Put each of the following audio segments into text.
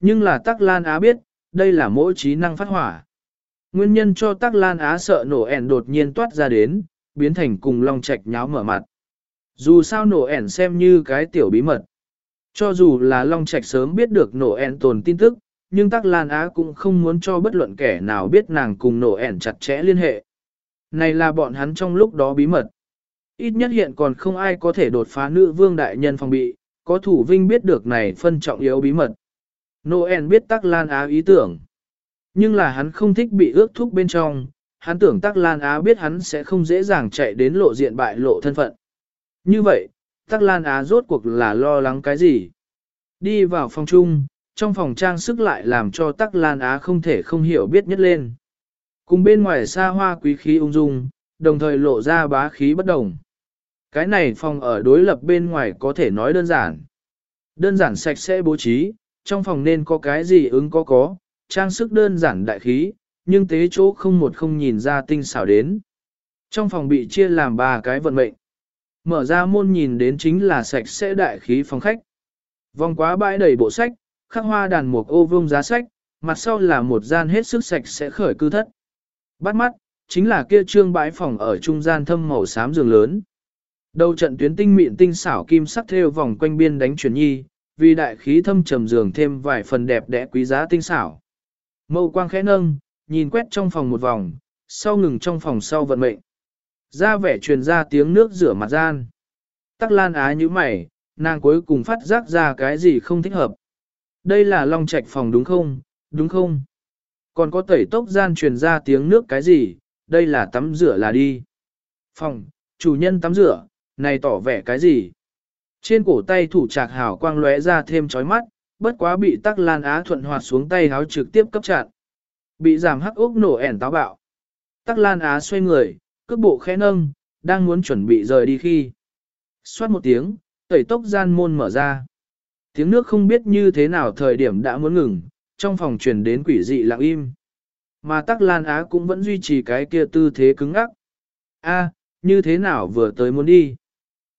Nhưng là Tắc Lan Á biết, đây là mỗi trí năng phát hỏa. Nguyên nhân cho Tắc Lan Á sợ nổ ẻn đột nhiên toát ra đến, biến thành cùng Long Trạch nháo mở mặt. Dù sao nổ ẻn xem như cái tiểu bí mật. Cho dù là Long Trạch sớm biết được nổ ẻn tồn tin tức, nhưng Tắc Lan Á cũng không muốn cho bất luận kẻ nào biết nàng cùng nổ ẻn chặt chẽ liên hệ. Này là bọn hắn trong lúc đó bí mật. Ít nhất hiện còn không ai có thể đột phá nữ vương đại nhân phòng bị, có thủ vinh biết được này phân trọng yếu bí mật. Noel biết Tắc Lan Á ý tưởng. Nhưng là hắn không thích bị ước thúc bên trong, hắn tưởng Tắc Lan Á biết hắn sẽ không dễ dàng chạy đến lộ diện bại lộ thân phận. Như vậy, Tắc Lan Á rốt cuộc là lo lắng cái gì? Đi vào phòng chung, trong phòng trang sức lại làm cho Tắc Lan Á không thể không hiểu biết nhất lên. Cùng bên ngoài xa hoa quý khí ung dung, đồng thời lộ ra bá khí bất đồng. Cái này phòng ở đối lập bên ngoài có thể nói đơn giản. Đơn giản sạch sẽ bố trí, trong phòng nên có cái gì ứng có có, trang sức đơn giản đại khí, nhưng tế chỗ không một không nhìn ra tinh xảo đến. Trong phòng bị chia làm ba cái vận mệnh. Mở ra môn nhìn đến chính là sạch sẽ đại khí phòng khách. Vòng quá bãi đầy bộ sách, khắc hoa đàn mục ô vương giá sách, mặt sau là một gian hết sức sạch sẽ khởi cư thất. Bắt mắt, chính là kia trương bãi phòng ở trung gian thâm màu xám giường lớn. Đầu trận tuyến tinh mịn tinh xảo kim sắc theo vòng quanh biên đánh chuyển nhi, vì đại khí thâm trầm giường thêm vài phần đẹp đẽ quý giá tinh xảo. Mâu quang khẽ nâng, nhìn quét trong phòng một vòng, sau ngừng trong phòng sau vận mệnh. Ra vẻ truyền ra tiếng nước rửa mặt gian. Tắc lan á như mày, nàng cuối cùng phát giác ra cái gì không thích hợp. Đây là long trạch phòng đúng không, đúng không? Còn có tẩy tốc gian truyền ra tiếng nước cái gì, đây là tắm rửa là đi. Phòng, chủ nhân tắm rửa, này tỏ vẻ cái gì? Trên cổ tay thủ trạc hảo quang lóe ra thêm chói mắt, bất quá bị tắc lan á thuận hoạt xuống tay háo trực tiếp cấp chặn. Bị giảm hắc ốc nổ ẻn táo bạo. Tắc lan á xoay người, cước bộ khẽ nâng, đang muốn chuẩn bị rời đi khi. Xoát một tiếng, tẩy tốc gian môn mở ra. Tiếng nước không biết như thế nào thời điểm đã muốn ngừng, trong phòng truyền đến quỷ dị lặng im. Mà tắc lan á cũng vẫn duy trì cái kia tư thế cứng ngắc. A, như thế nào vừa tới muốn đi?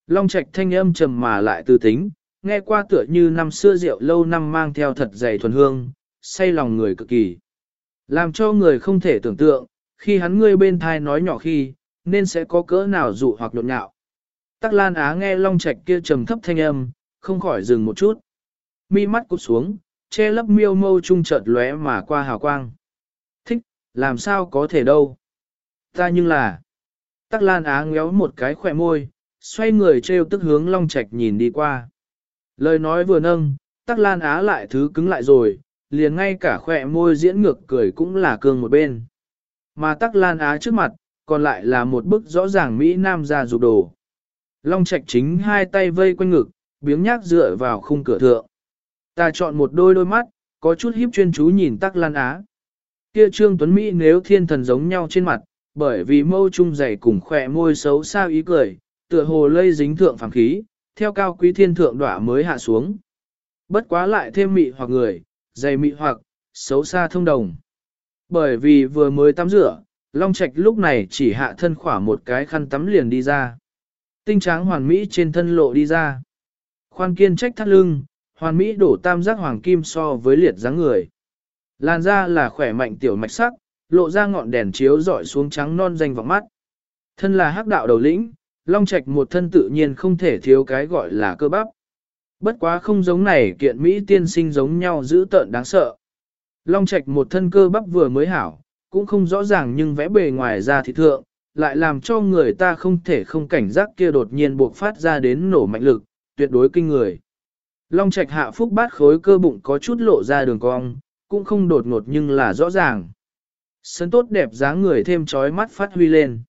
Long Trạch thanh âm trầm mà lại tư tính, nghe qua tựa như năm xưa rượu lâu năm mang theo thật dày thuần hương, say lòng người cực kỳ. Làm cho người không thể tưởng tượng, khi hắn ngươi bên thai nói nhỏ khi, nên sẽ có cỡ nào dụ hoặc nhộn nhạo. Tắc Lan Á nghe Long Trạch kia trầm thấp thanh âm, không khỏi dừng một chút. Mi mắt cụp xuống, che lấp miêu mâu trung chợt lóe mà qua hào quang. Thích, làm sao có thể đâu. Ta nhưng là... Tắc Lan Á ngéo một cái khỏe môi, xoay người treo tức hướng Long Trạch nhìn đi qua. Lời nói vừa nâng, Tắc Lan Á lại thứ cứng lại rồi, liền ngay cả khỏe môi diễn ngược cười cũng là cương một bên. Mà Tắc Lan Á trước mặt, còn lại là một bức rõ ràng Mỹ Nam ra rụt đồ. Long Trạch chính hai tay vây quanh ngực, biếng nhác dựa vào khung cửa thượng. Ta chọn một đôi đôi mắt, có chút hiếp chuyên chú nhìn Tắc Lan Á. Kia Trương Tuấn Mỹ nếu thiên thần giống nhau trên mặt, bởi vì mâu trung dày cùng khỏe môi xấu xa ý cười, tựa hồ lây dính thượng phàm khí, theo cao quý thiên thượng đỏa mới hạ xuống. Bất quá lại thêm mị hoặc người, dày mị hoặc, xấu xa thông đồng. Bởi vì vừa mới tắm rửa, Long Trạch lúc này chỉ hạ thân khỏa một cái khăn tắm liền đi ra. Tinh tráng hoàn mỹ trên thân lộ đi ra. Khoan kiên trách thắt lưng, hoàn mỹ đổ tam giác hoàng kim so với liệt dáng người. Làn da là khỏe mạnh tiểu mạch sắc, lộ ra ngọn đèn chiếu dọi xuống trắng non danh vọng mắt. Thân là hắc đạo đầu lĩnh, Long Trạch một thân tự nhiên không thể thiếu cái gọi là cơ bắp. Bất quá không giống này kiện Mỹ tiên sinh giống nhau giữ tợn đáng sợ. Long Trạch một thân cơ bắp vừa mới hảo, cũng không rõ ràng nhưng vẽ bề ngoài ra thì thượng, lại làm cho người ta không thể không cảnh giác kia đột nhiên buộc phát ra đến nổ mạnh lực, tuyệt đối kinh người. Long Trạch hạ phúc bát khối cơ bụng có chút lộ ra đường cong, cũng không đột ngột nhưng là rõ ràng. Sân tốt đẹp dáng người thêm trói mắt phát huy lên.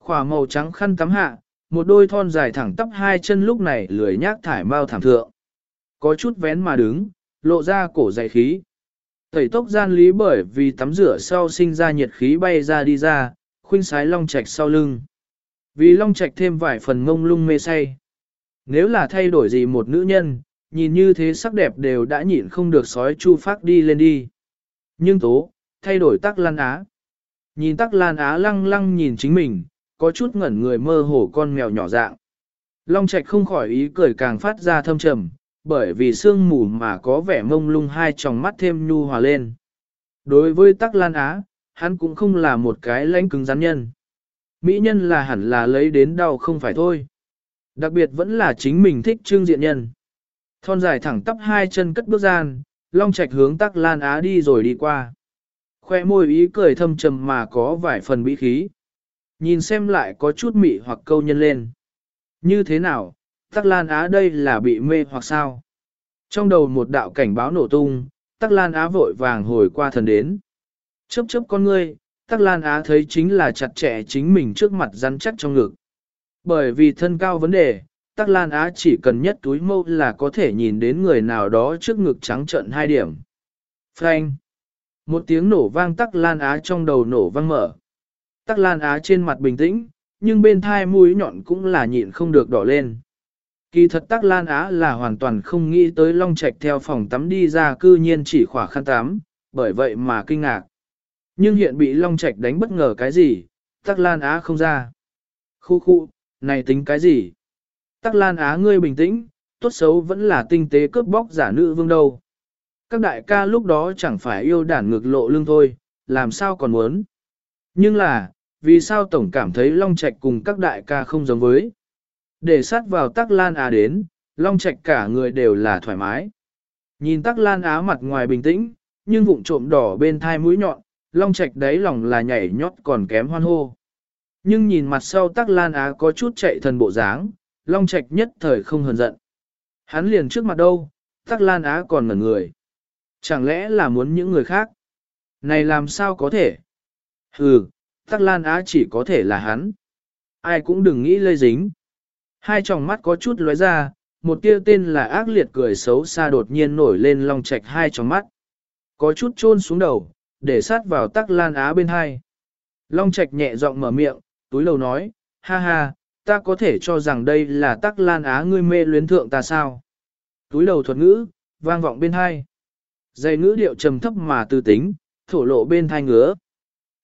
Khỏa màu trắng khăn tắm hạ, một đôi thon dài thẳng tắp hai chân lúc này lười nhác thải mau thảm thượng. Có chút vén mà đứng, lộ ra cổ dày khí. Tẩy tốc gian lý bởi vì tắm rửa sau sinh ra nhiệt khí bay ra đi ra, khuynh sái long trạch sau lưng. Vì long trạch thêm vài phần ngông lung mê say. Nếu là thay đổi gì một nữ nhân, nhìn như thế sắc đẹp đều đã nhịn không được sói chu phát đi lên đi. Nhưng tố, thay đổi tắc lan á. Nhìn tắc lan á lăng lăng nhìn chính mình, có chút ngẩn người mơ hồ con mèo nhỏ dạng. Long Trạch không khỏi ý cười càng phát ra thâm trầm, bởi vì sương mù mà có vẻ mông lung hai tròng mắt thêm nhu hòa lên. Đối với Tắc Lan Á, hắn cũng không là một cái lãnh cứng rắn nhân. Mỹ nhân là hẳn là lấy đến đau không phải thôi. Đặc biệt vẫn là chính mình thích trương diện nhân. Thon dài thẳng tắp hai chân cất bước gian, Long Trạch hướng Tắc Lan Á đi rồi đi qua. Khoe môi ý cười thâm trầm mà có vài phần bí khí. Nhìn xem lại có chút mị hoặc câu nhân lên. Như thế nào, Tắc Lan Á đây là bị mê hoặc sao? Trong đầu một đạo cảnh báo nổ tung, Tắc Lan Á vội vàng hồi qua thần đến. Chớp chớp con ngươi, Tắc Lan Á thấy chính là chặt chẽ chính mình trước mặt rắn chắc trong ngực. Bởi vì thân cao vấn đề, Tắc Lan Á chỉ cần nhất túi mâu là có thể nhìn đến người nào đó trước ngực trắng trận hai điểm. Frank! Một tiếng nổ vang Tắc Lan Á trong đầu nổ vang mở. Tắc Lan Á trên mặt bình tĩnh, nhưng bên thai mũi nhọn cũng là nhịn không được đỏ lên. Kỳ thật Tắc Lan Á là hoàn toàn không nghĩ tới Long Trạch theo phòng tắm đi ra cư nhiên chỉ khỏa khăn tắm, bởi vậy mà kinh ngạc. Nhưng hiện bị Long Trạch đánh bất ngờ cái gì, Tắc Lan Á không ra. Khu khu, này tính cái gì? Tắc Lan Á ngươi bình tĩnh, tốt xấu vẫn là tinh tế cướp bóc giả nữ vương đâu. Các đại ca lúc đó chẳng phải yêu đản ngược lộ lưng thôi, làm sao còn muốn. Nhưng là, vì sao tổng cảm thấy Long Trạch cùng các đại ca không giống với. Để sát vào Tắc Lan Á đến, Long Trạch cả người đều là thoải mái. Nhìn Tắc Lan Á mặt ngoài bình tĩnh, nhưng vụng trộm đỏ bên thai mũi nhọn, Long Trạch đấy lòng là nhảy nhót còn kém hoan hô. Nhưng nhìn mặt sau Tắc Lan Á có chút chạy thần bộ dáng, Long Trạch nhất thời không hờn giận. Hắn liền trước mặt đâu, Tắc Lan Á còn ngẩn người. Chẳng lẽ là muốn những người khác? Này làm sao có thể? Hừ, Tắc Lan Á chỉ có thể là hắn. Ai cũng đừng nghĩ lây dính. Hai tròng mắt có chút lóe ra, một tia tên là ác liệt cười xấu xa đột nhiên nổi lên Long Trạch hai tròng mắt. Có chút chôn xuống đầu, để sát vào Tắc Lan Á bên hai. Long Trạch nhẹ giọng mở miệng, túi lầu nói, ha ha, ta có thể cho rằng đây là tắc lan á ngươi mê luyến thượng ta sao. Túi lầu thuật ngữ, vang vọng bên hai. Dây ngữ điệu trầm thấp mà tư tính, thổ lộ bên thai ngứa.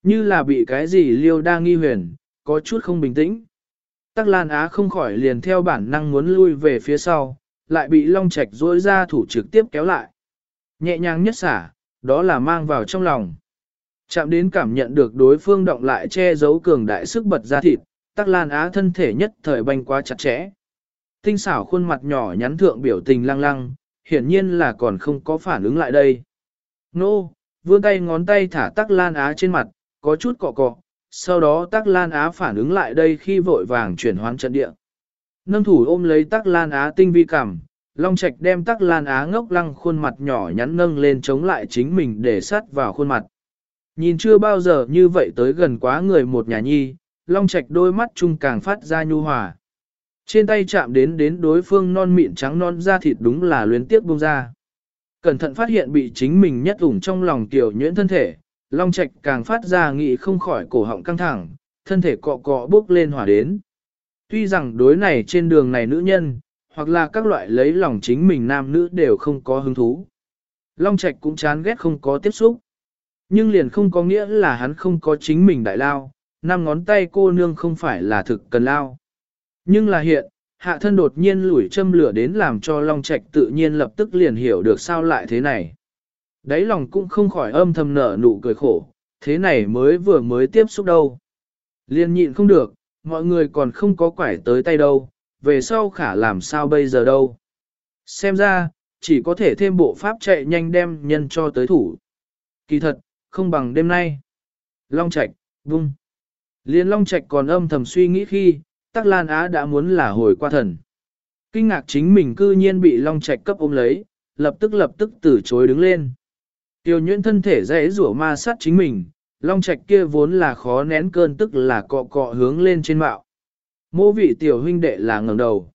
Như là bị cái gì liêu đa nghi huyền, có chút không bình tĩnh. Tắc Lan Á không khỏi liền theo bản năng muốn lui về phía sau, lại bị Long Trạch duỗi ra thủ trực tiếp kéo lại. Nhẹ nhàng nhất xả, đó là mang vào trong lòng. Chạm đến cảm nhận được đối phương động lại che giấu cường đại sức bật ra thịt, tắc lan á thân thể nhất thời banh quá chặt chẽ. Tinh xảo khuôn mặt nhỏ nhắn thượng biểu tình lăng lăng, hiển nhiên là còn không có phản ứng lại đây. Nô, vươn tay ngón tay thả tắc lan á trên mặt, có chút cọ cọ, sau đó tắc lan á phản ứng lại đây khi vội vàng chuyển hoán trận địa. Nâng thủ ôm lấy tắc lan á tinh vi cảm, Long Trạch đem tắc lan á ngốc lăng khuôn mặt nhỏ nhắn nâng lên chống lại chính mình để sát vào khuôn mặt. Nhìn chưa bao giờ như vậy tới gần quá người một nhà nhi, Long Trạch đôi mắt chung càng phát ra nhu hòa. Trên tay chạm đến đến đối phương non mịn trắng non da thịt đúng là luyến tiếc buông ra. Cẩn thận phát hiện bị chính mình nhất ủng trong lòng tiểu nhuyễn thân thể, Long Trạch càng phát ra nghị không khỏi cổ họng căng thẳng, thân thể cọ cọ bước lên hỏa đến. Tuy rằng đối này trên đường này nữ nhân, hoặc là các loại lấy lòng chính mình nam nữ đều không có hứng thú. Long Trạch cũng chán ghét không có tiếp xúc. Nhưng liền không có nghĩa là hắn không có chính mình đại lao, năm ngón tay cô nương không phải là thực cần lao. Nhưng là hiện, hạ thân đột nhiên lủi châm lửa đến làm cho Long Trạch tự nhiên lập tức liền hiểu được sao lại thế này. Đấy lòng cũng không khỏi âm thầm nở nụ cười khổ, thế này mới vừa mới tiếp xúc đâu. Liên nhịn không được, mọi người còn không có quải tới tay đâu, về sau khả làm sao bây giờ đâu. Xem ra, chỉ có thể thêm bộ pháp chạy nhanh đem nhân cho tới thủ. Kỳ thật, không bằng đêm nay. Long Trạch, vung. Liên Long Trạch còn âm thầm suy nghĩ khi, Tắc Lan Á đã muốn là hồi qua thần. Kinh ngạc chính mình cư nhiên bị Long Trạch cấp ôm lấy, lập tức lập tức từ chối đứng lên. Tiêu nhuyễn thân thể dễ rủa ma sát chính mình, Long Trạch kia vốn là khó nén cơn tức là cọ cọ hướng lên trên mạo. Mô vị tiểu huynh đệ là ngẩng đầu.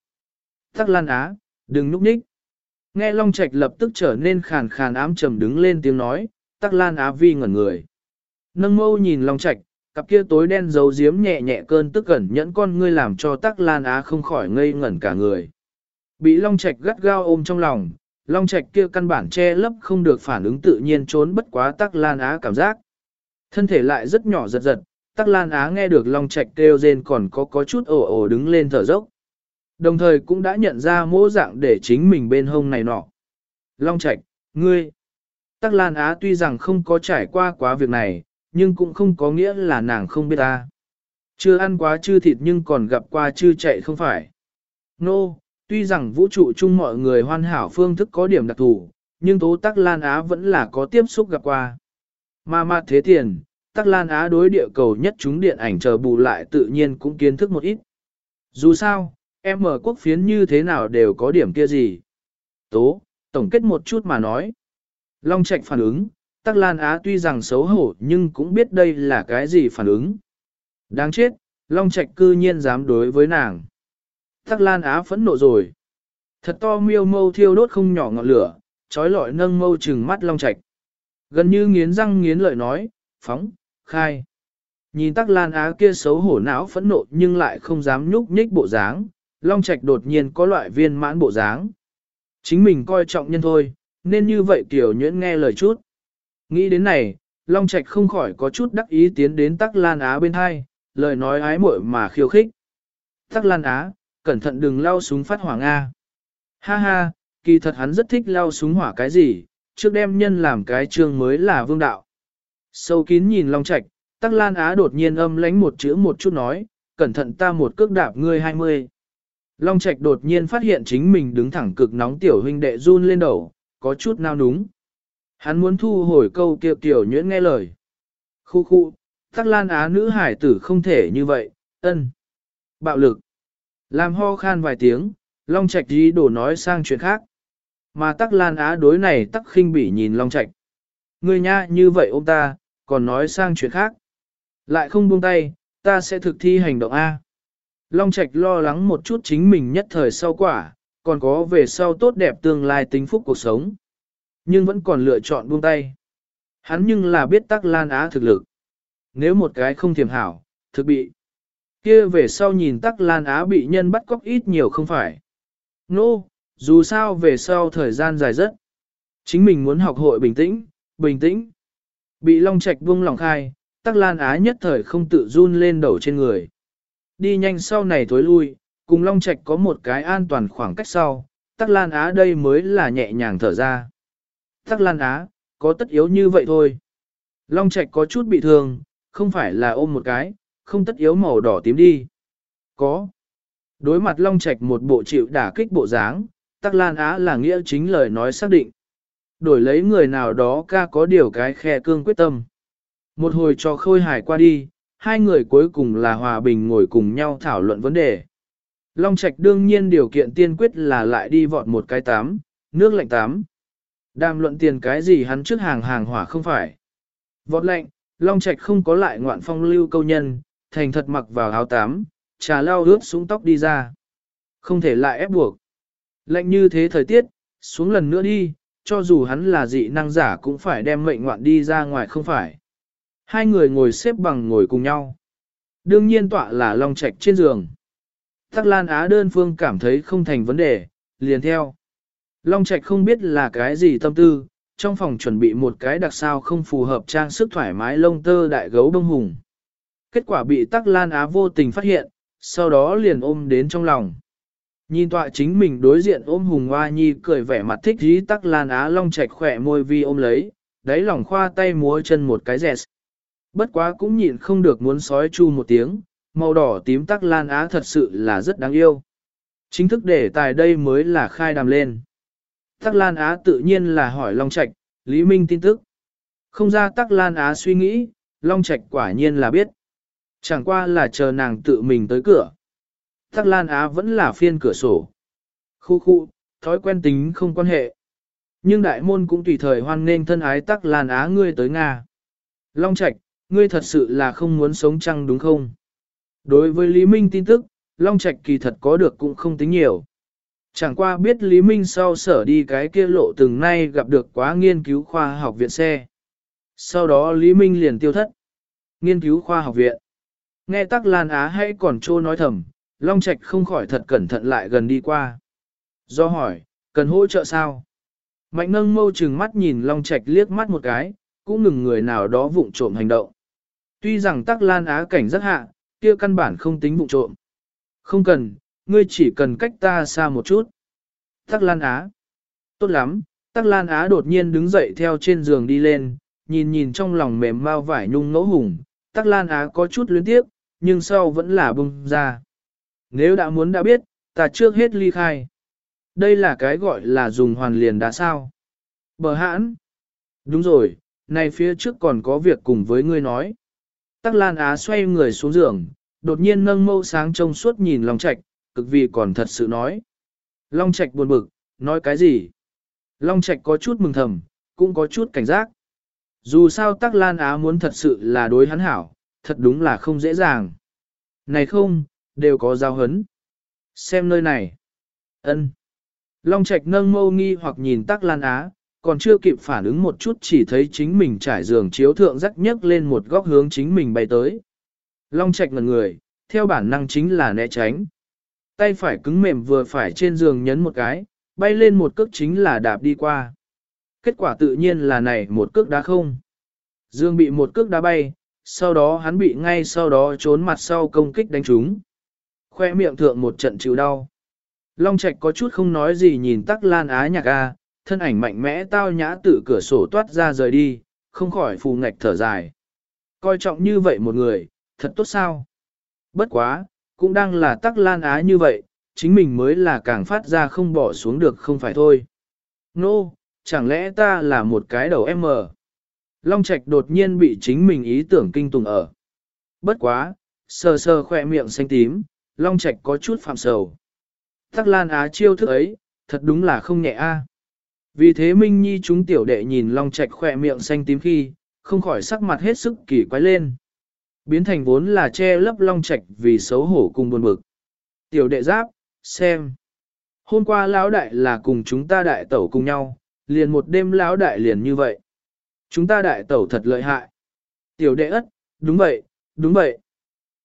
Tắc Lan Á, đừng núp ních. Nghe Long Trạch lập tức trở nên khàn khàn ám trầm đứng lên tiếng nói, Tắc Lan Á vi ngẩn người. Nâng mâu nhìn Long Trạch, Cặp kia tối đen giấu giếm nhẹ nhẹ cơn tức gần nhẫn con ngươi làm cho tắc lan á không khỏi ngây ngẩn cả người. Bị Long Trạch gắt gao ôm trong lòng, Long Trạch kia căn bản che lấp không được phản ứng tự nhiên trốn bất quá tắc lan á cảm giác. Thân thể lại rất nhỏ giật giật, tắc lan á nghe được Long Trạch kêu rên còn có có chút ồ ồ đứng lên thở dốc. Đồng thời cũng đã nhận ra mỗ dạng để chính mình bên hông này nọ. Long Trạch, ngươi. Tắc Lan Á tuy rằng không có trải qua quá việc này, nhưng cũng không có nghĩa là nàng không biết ta. Chưa ăn quá chư thịt nhưng còn gặp qua chư chạy không phải. Nô, no, tuy rằng vũ trụ chung mọi người hoàn hảo phương thức có điểm đặc thù, nhưng tố Tắc Lan Á vẫn là có tiếp xúc gặp qua. Mà mặt thế tiền, Tắc Lan Á đối địa cầu nhất chúng điện ảnh chờ bù lại tự nhiên cũng kiến thức một ít. Dù sao, em ở quốc phiến như thế nào đều có điểm kia gì. Tố, tổng kết một chút mà nói. Long Trạch phản ứng, Tắc Lan Á tuy rằng xấu hổ nhưng cũng biết đây là cái gì phản ứng. Đáng chết, Long Trạch cư nhiên dám đối với nàng. Tắc Lan Á phẫn nộ rồi. Thật to miêu mâu thiêu đốt không nhỏ ngọn lửa, trói lọi nâng mâu trừng mắt Long Trạch. Gần như nghiến răng nghiến lợi nói, phóng, khai. Nhìn Tắc Lan Á kia xấu hổ não phẫn nộ nhưng lại không dám nhúc nhích bộ dáng, Long Trạch đột nhiên có loại viên mãn bộ dáng. Chính mình coi trọng nhân thôi, nên như vậy tiểu nhuyễn nghe lời chút. Nghĩ đến này, Long Trạch không khỏi có chút đắc ý tiến đến Tắc Lan Á bên hai, lời nói ái muội mà khiêu khích. Tắc Lan Á, cẩn thận đừng lao súng phát hỏa Nga. Ha ha, kỳ thật hắn rất thích lao súng hỏa cái gì, trước đem nhân làm cái chương mới là vương đạo. Sâu kín nhìn Long Trạch, Tắc Lan Á đột nhiên âm lánh một chữ một chút nói, cẩn thận ta một cước đạp ngươi hai mươi. Long Trạch đột nhiên phát hiện chính mình đứng thẳng cực nóng tiểu huynh đệ run lên đầu, có chút nao núng. Hắn muốn thu hồi câu kiệu tiểu nhuyễn nghe lời. Khu khu, tắc lan á nữ hải tử không thể như vậy, ân. Bạo lực. Làm ho khan vài tiếng, Long Trạch đi đổ nói sang chuyện khác. Mà tắc lan á đối này tắc khinh bỉ nhìn Long Trạch. Người nha như vậy ông ta, còn nói sang chuyện khác. Lại không buông tay, ta sẽ thực thi hành động A. Long Trạch lo lắng một chút chính mình nhất thời sau quả, còn có về sau tốt đẹp tương lai tính phúc cuộc sống. Nhưng vẫn còn lựa chọn buông tay. Hắn nhưng là biết tắc lan á thực lực. Nếu một cái không thiềm hảo, thực bị kia về sau nhìn tắc lan á bị nhân bắt cóc ít nhiều không phải. Nô, no, dù sao về sau thời gian dài rất. Chính mình muốn học hội bình tĩnh, bình tĩnh. Bị Long Trạch buông lòng khai, tắc lan á nhất thời không tự run lên đầu trên người. Đi nhanh sau này thối lui, cùng Long Trạch có một cái an toàn khoảng cách sau, Tắc Lan Á đây mới là nhẹ nhàng thở ra. Tắc Lan Á, có tất yếu như vậy thôi. Long Trạch có chút bị thương, không phải là ôm một cái, không tất yếu màu đỏ tím đi. Có. Đối mặt Long Trạch một bộ chịu đả kích bộ dáng, Tắc Lan Á là nghĩa chính lời nói xác định. Đổi lấy người nào đó ca có điều cái khe cương quyết tâm. Một hồi cho khôi hài qua đi, hai người cuối cùng là hòa bình ngồi cùng nhau thảo luận vấn đề. Long Trạch đương nhiên điều kiện tiên quyết là lại đi vọt một cái tám, nước lạnh tám. Đàm luận tiền cái gì hắn trước hàng hàng hỏa không phải. Vọt lạnh, Long Trạch không có lại ngoạn phong lưu câu nhân, thành thật mặc vào áo tám, trà lao ướt xuống tóc đi ra. Không thể lại ép buộc. Lạnh như thế thời tiết, xuống lần nữa đi, cho dù hắn là dị năng giả cũng phải đem mệnh ngoạn đi ra ngoài không phải. Hai người ngồi xếp bằng ngồi cùng nhau. Đương nhiên tọa là Long Trạch trên giường. Tắc Lan Á đơn phương cảm thấy không thành vấn đề, liền theo. Long Trạch không biết là cái gì tâm tư, trong phòng chuẩn bị một cái đặc sao không phù hợp trang sức thoải mái lông tơ đại gấu bông hùng. Kết quả bị Tắc Lan Á vô tình phát hiện, sau đó liền ôm đến trong lòng. Nhìn tọa chính mình đối diện ôm hùng hoa nhi cười vẻ mặt thích dí Tắc Lan Á Long chạch khỏe môi vi ôm lấy, đáy lòng khoa tay múa chân một cái dẹt. Bất quá cũng nhịn không được muốn sói chu một tiếng, màu đỏ tím tắc lan á thật sự là rất đáng yêu. Chính thức để tài đây mới là khai đàm lên. Tắc Lan Á tự nhiên là hỏi Long Trạch, Lý Minh tin tức. Không ra Tắc Lan Á suy nghĩ, Long Trạch quả nhiên là biết. Chẳng qua là chờ nàng tự mình tới cửa. Tắc Lan Á vẫn là phiên cửa sổ. Khu khu, thói quen tính không quan hệ. Nhưng đại môn cũng tùy thời hoan nghênh thân ái Tắc Lan Á ngươi tới Nga. Long Trạch, ngươi thật sự là không muốn sống chăng đúng không? Đối với Lý Minh tin tức, Long Trạch kỳ thật có được cũng không tính nhiều. Chẳng qua biết Lý Minh sau sở đi cái kia lộ từng nay gặp được quá nghiên cứu khoa học viện xe. Sau đó Lý Minh liền tiêu thất. Nghiên cứu khoa học viện. Nghe tắc Lan Á hay còn trô nói thầm, Long Trạch không khỏi thật cẩn thận lại gần đi qua. Do hỏi, cần hỗ trợ sao? Mạnh nâng mâu trừng mắt nhìn Long Trạch liếc mắt một cái, cũng ngừng người nào đó vụng trộm hành động. Tuy rằng tắc lan á cảnh rất hạ, kia căn bản không tính vụng trộm. Không cần, ngươi chỉ cần cách ta xa một chút. Tắc Lan Á. Tốt lắm, Tắc Lan Á đột nhiên đứng dậy theo trên giường đi lên, nhìn nhìn trong lòng mềm mau vải nhung ngẫu hùng. Tắc Lan Á có chút luyến tiếp, nhưng sau vẫn là bung ra. Nếu đã muốn đã biết, ta trước hết ly khai. Đây là cái gọi là dùng hoàn liền đã sao. Bờ hãn. Đúng rồi, này phía trước còn có việc cùng với ngươi nói. Tắc Lan Á xoay người xuống giường, đột nhiên nâng mâu sáng trông suốt nhìn Long Trạch, cực vì còn thật sự nói. Long Trạch buồn bực, nói cái gì? Long Trạch có chút mừng thầm, cũng có chút cảnh giác. Dù sao Tắc Lan Á muốn thật sự là đối hắn hảo, thật đúng là không dễ dàng. Này không, đều có giao hấn. Xem nơi này. ân Long Trạch nâng mâu nghi hoặc nhìn Tắc Lan Á, còn chưa kịp phản ứng một chút chỉ thấy chính mình trải giường chiếu thượng rắc nhấc lên một góc hướng chính mình bay tới. Long Trạch ngần người, theo bản năng chính là né tránh. Tay phải cứng mềm vừa phải trên giường nhấn một cái, bay lên một cước chính là đạp đi qua. Kết quả tự nhiên là này một cước đá không. Dương bị một cước đá bay, sau đó hắn bị ngay sau đó trốn mặt sau công kích đánh trúng. Khoe miệng thượng một trận chịu đau. Long Trạch có chút không nói gì nhìn tắc lan á nhạc a, thân ảnh mạnh mẽ tao nhã tự cửa sổ toát ra rời đi, không khỏi phù ngạch thở dài. Coi trọng như vậy một người, thật tốt sao? Bất quá, cũng đang là tắc lan á như vậy, chính mình mới là càng phát ra không bỏ xuống được không phải thôi. Nô, no, chẳng lẽ ta là một cái đầu em mờ? Long Trạch đột nhiên bị chính mình ý tưởng kinh tùng ở. Bất quá, sờ sờ khỏe miệng xanh tím, Long Trạch có chút phạm sầu. Tắc Lan Á chiêu thức ấy, thật đúng là không nhẹ a. À. Vì thế Minh Nhi chúng tiểu đệ nhìn Long Trạch khỏe miệng xanh tím khi, không khỏi sắc mặt hết sức kỳ quái lên. Biến thành vốn là che lấp Long Trạch vì xấu hổ cùng buồn bực. Tiểu đệ giáp, xem. Hôm qua lão đại là cùng chúng ta đại tẩu cùng nhau, liền một đêm lão đại liền như vậy. Chúng ta đại tẩu thật lợi hại. Tiểu đệ ất, đúng vậy, đúng vậy.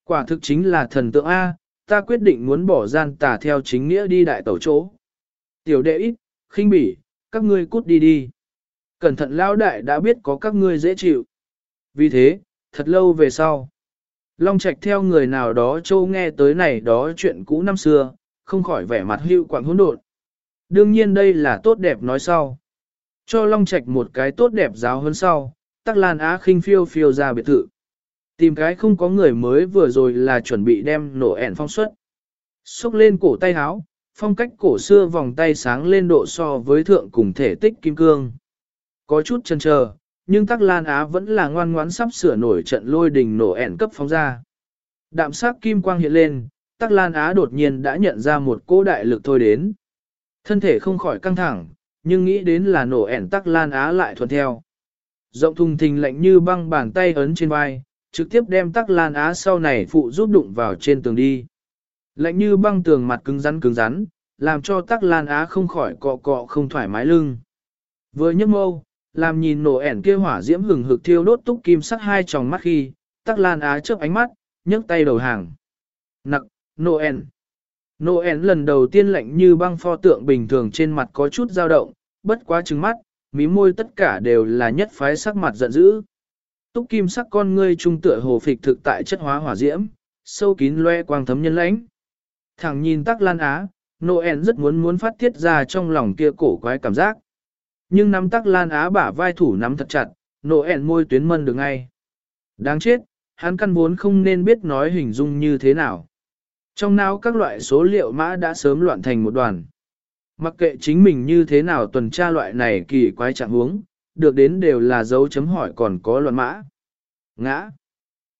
Quả thực chính là thần tượng A, ta quyết định muốn bỏ gian tà theo chính nghĩa đi đại tẩu chỗ. Tiểu đệ ít, khinh bỉ, các ngươi cút đi đi. Cẩn thận lao đại đã biết có các ngươi dễ chịu. Vì thế, thật lâu về sau. Long Trạch theo người nào đó châu nghe tới này đó chuyện cũ năm xưa, không khỏi vẻ mặt hưu quảng hỗn độn. Đương nhiên đây là tốt đẹp nói sau. Cho Long Trạch một cái tốt đẹp giáo hơn sau, Tắc Lan Á khinh phiêu phiêu ra biệt thự. Tìm cái không có người mới vừa rồi là chuẩn bị đem nổ ẻn phong suất. Xúc lên cổ tay háo, phong cách cổ xưa vòng tay sáng lên độ so với thượng cùng thể tích kim cương. Có chút chần chờ, nhưng Tắc Lan Á vẫn là ngoan ngoãn sắp sửa nổi trận lôi đình nổ ẻn cấp phóng ra. Đạm sắc kim quang hiện lên, Tắc Lan Á đột nhiên đã nhận ra một cỗ đại lực thôi đến. Thân thể không khỏi căng thẳng, nhưng nghĩ đến là nổ ẻn Tắc Lan Á lại thuận theo. Rộng thùng thình lạnh như băng bàn tay ấn trên vai, trực tiếp đem Tắc Lan Á sau này phụ giúp đụng vào trên tường đi. Lạnh như băng tường mặt cứng rắn cứng rắn, làm cho Tắc Lan Á không khỏi cọ cọ không thoải mái lưng. Vừa nhấc mâu, làm nhìn nổ ẻn kia hỏa diễm hừng hực thiêu đốt túc kim sắc hai tròng mắt khi, Tắc Lan Á chớp ánh mắt, nhấc tay đầu hàng. Nặc, nổ ẻn. Noel lần đầu tiên lạnh như băng pho tượng bình thường trên mặt có chút dao động, bất quá trừng mắt, mí môi tất cả đều là nhất phái sắc mặt giận dữ. Túc kim sắc con ngươi trung tựa hồ phịch thực tại chất hóa hỏa diễm, sâu kín loe quang thấm nhân lãnh. Thẳng nhìn tắc lan á, Noel rất muốn muốn phát tiết ra trong lòng kia cổ quái cảm giác. Nhưng nắm tắc lan á bả vai thủ nắm thật chặt, Noel môi tuyến mân được ngay. Đáng chết, hắn căn vốn không nên biết nói hình dung như thế nào. Trong não các loại số liệu mã đã sớm loạn thành một đoàn. Mặc kệ chính mình như thế nào tuần tra loại này kỳ quái trạng huống, được đến đều là dấu chấm hỏi còn có loạn mã. Ngã.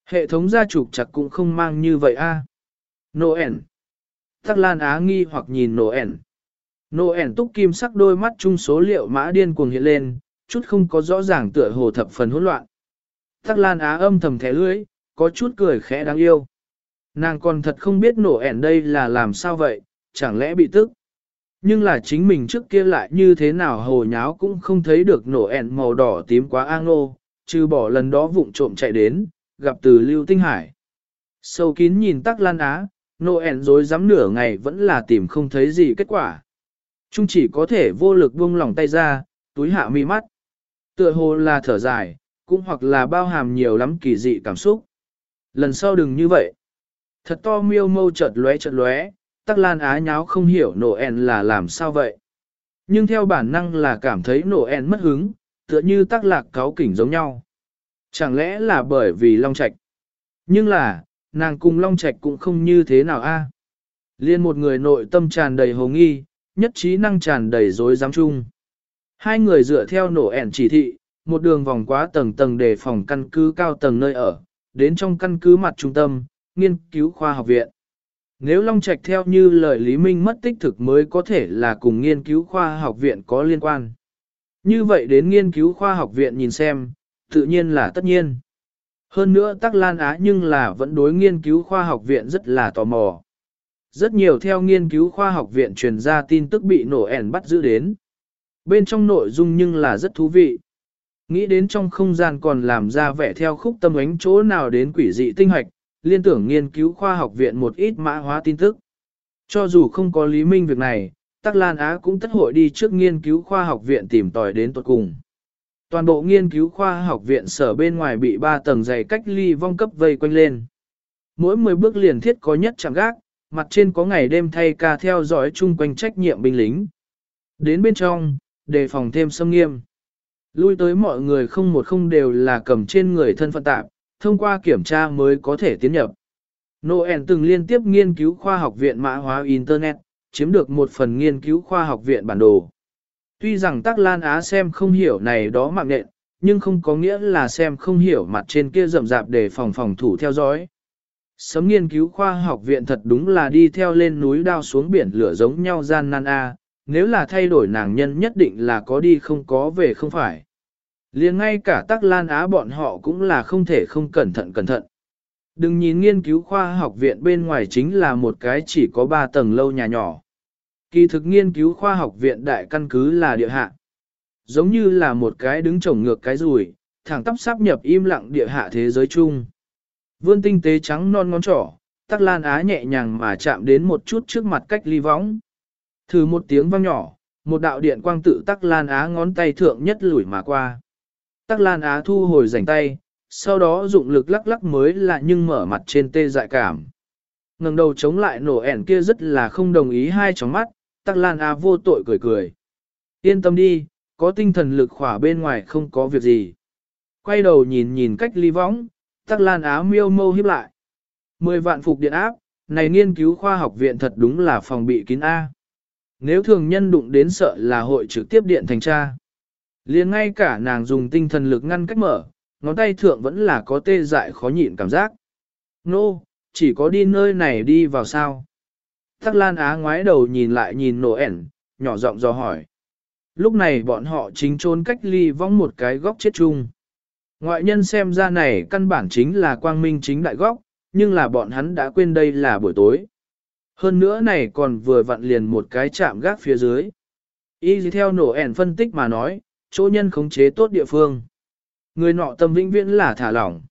Hệ thống gia trục chặt cũng không mang như vậy a. À. Noel. Tắc Lan Á nghi hoặc nhìn Noel. Noel túc kim sắc đôi mắt chung số liệu mã điên cuồng hiện lên, chút không có rõ ràng tựa hồ thập phần hỗn loạn. Tắc Lan Á âm thầm thẻ lưỡi, có chút cười khẽ đáng yêu. Nàng còn thật không biết nổ ẻn đây là làm sao vậy, chẳng lẽ bị tức. Nhưng là chính mình trước kia lại như thế nào hồ nháo cũng không thấy được nổ ẻn màu đỏ tím quá an ô, trừ bỏ lần đó vụng trộm chạy đến, gặp từ Lưu Tinh Hải. Sâu kín nhìn tắc lan á, nổ ẻn dối dám nửa ngày vẫn là tìm không thấy gì kết quả. Trung chỉ có thể vô lực buông lỏng tay ra, túi hạ mi mắt. Tựa hồ là thở dài, cũng hoặc là bao hàm nhiều lắm kỳ dị cảm xúc. Lần sau đừng như vậy. Thật to miêu mâu chợt lóe chợt lóe, Tắc Lan Á nháo không hiểu nổ Noel là làm sao vậy. Nhưng theo bản năng là cảm thấy nổ Noel mất hứng, tựa như Tắc Lạc cáo kỉnh giống nhau. Chẳng lẽ là bởi vì Long Trạch? Nhưng là, nàng cùng Long Trạch cũng không như thế nào a. Liên một người nội tâm tràn đầy hồ nghi, nhất trí năng tràn đầy dối dám chung. Hai người dựa theo nổ ẻn chỉ thị, một đường vòng quá tầng tầng để phòng căn cứ cao tầng nơi ở, đến trong căn cứ mặt trung tâm, nghiên cứu khoa học viện. Nếu Long Trạch theo như lời Lý Minh mất tích thực mới có thể là cùng nghiên cứu khoa học viện có liên quan. Như vậy đến nghiên cứu khoa học viện nhìn xem, tự nhiên là tất nhiên. Hơn nữa Tắc Lan Á nhưng là vẫn đối nghiên cứu khoa học viện rất là tò mò. Rất nhiều theo nghiên cứu khoa học viện truyền ra tin tức bị nổ ẻn bắt giữ đến. Bên trong nội dung nhưng là rất thú vị. Nghĩ đến trong không gian còn làm ra vẻ theo khúc tâm ánh chỗ nào đến quỷ dị tinh hoạch, liên tưởng nghiên cứu khoa học viện một ít mã hóa tin tức. Cho dù không có lý minh việc này, Tắc Lan Á cũng tất hội đi trước nghiên cứu khoa học viện tìm tòi đến tuột cùng. Toàn bộ nghiên cứu khoa học viện sở bên ngoài bị ba tầng dày cách ly vong cấp vây quanh lên. Mỗi 10 bước liền thiết có nhất chẳng gác, mặt trên có ngày đêm thay ca theo dõi chung quanh trách nhiệm binh lính. Đến bên trong, đề phòng thêm xâm nghiêm. Lui tới mọi người không một không đều là cầm trên người thân phận tạm, thông qua kiểm tra mới có thể tiến nhập. Noel từng liên tiếp nghiên cứu khoa học viện mã hóa Internet, chiếm được một phần nghiên cứu khoa học viện bản đồ. Tuy rằng Tắc Lan Á xem không hiểu này đó mạng nện, nhưng không có nghĩa là xem không hiểu mặt trên kia rậm rạp để phòng phòng thủ theo dõi. Sấm nghiên cứu khoa học viện thật đúng là đi theo lên núi đao xuống biển lửa giống nhau gian nan a. nếu là thay đổi nàng nhân nhất định là có đi không có về không phải liền ngay cả Tắc Lan Á bọn họ cũng là không thể không cẩn thận cẩn thận. Đừng nhìn nghiên cứu khoa học viện bên ngoài chính là một cái chỉ có 3 tầng lâu nhà nhỏ. Kỳ thực nghiên cứu khoa học viện đại căn cứ là địa hạ. Giống như là một cái đứng trồng ngược cái rùi, thẳng tắp sắp nhập im lặng địa hạ thế giới chung. Vươn tinh tế trắng non ngón trỏ, tắc lan á nhẹ nhàng mà chạm đến một chút trước mặt cách ly võng. Thử một tiếng vang nhỏ, một đạo điện quang tự tắc lan á ngón tay thượng nhất lủi mà qua. Tắc lan á thu hồi rảnh tay, sau đó dụng lực lắc lắc mới là nhưng mở mặt trên tê dại cảm. ngẩng đầu chống lại nổ ẻn kia rất là không đồng ý hai tròng mắt, tắc lan á vô tội cười cười. Yên tâm đi, có tinh thần lực khỏa bên ngoài không có việc gì. Quay đầu nhìn nhìn cách ly võng, tắc lan á miêu mâu hiếp lại. Mười vạn phục điện áp, này nghiên cứu khoa học viện thật đúng là phòng bị kín A. Nếu thường nhân đụng đến sợ là hội trực tiếp điện thành tra liền ngay cả nàng dùng tinh thần lực ngăn cách mở, ngón tay thượng vẫn là có tê dại khó nhịn cảm giác. Nô, no, chỉ có đi nơi này đi vào sao. Tắc Lan Á ngoái đầu nhìn lại nhìn nổ ẻn, nhỏ giọng dò hỏi. Lúc này bọn họ chính trốn cách ly vong một cái góc chết chung. Ngoại nhân xem ra này căn bản chính là quang minh chính đại góc, nhưng là bọn hắn đã quên đây là buổi tối. Hơn nữa này còn vừa vặn liền một cái chạm gác phía dưới. Y theo nổ ẻn phân tích mà nói, chỗ nhân khống chế tốt địa phương. Người nọ tâm vĩnh viễn là thả lỏng.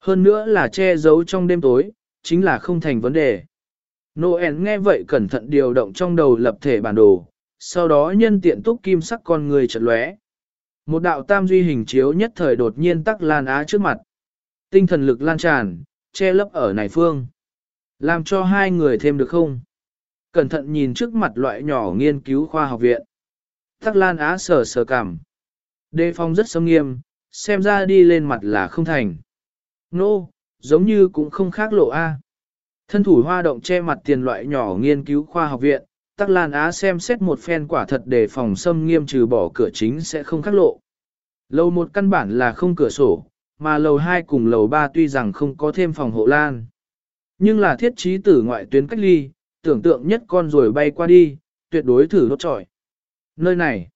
Hơn nữa là che giấu trong đêm tối, chính là không thành vấn đề. Noel nghe vậy cẩn thận điều động trong đầu lập thể bản đồ, sau đó nhân tiện túc kim sắc con người chợt lóe. Một đạo tam duy hình chiếu nhất thời đột nhiên tắc lan á trước mặt. Tinh thần lực lan tràn, che lấp ở này phương. Làm cho hai người thêm được không? Cẩn thận nhìn trước mặt loại nhỏ nghiên cứu khoa học viện. Tắc lan á sờ sờ cảm. Đề phong rất sâm nghiêm, xem ra đi lên mặt là không thành. Nô, no, giống như cũng không khác lộ A. Thân thủ hoa động che mặt tiền loại nhỏ nghiên cứu khoa học viện, Tắc Lan Á xem xét một phen quả thật để phòng xâm nghiêm trừ bỏ cửa chính sẽ không khắc lộ. Lầu một căn bản là không cửa sổ, mà lầu hai cùng lầu ba tuy rằng không có thêm phòng hộ lan. Nhưng là thiết trí tử ngoại tuyến cách ly, tưởng tượng nhất con rồi bay qua đi, tuyệt đối thử đốt trọi. Nơi này,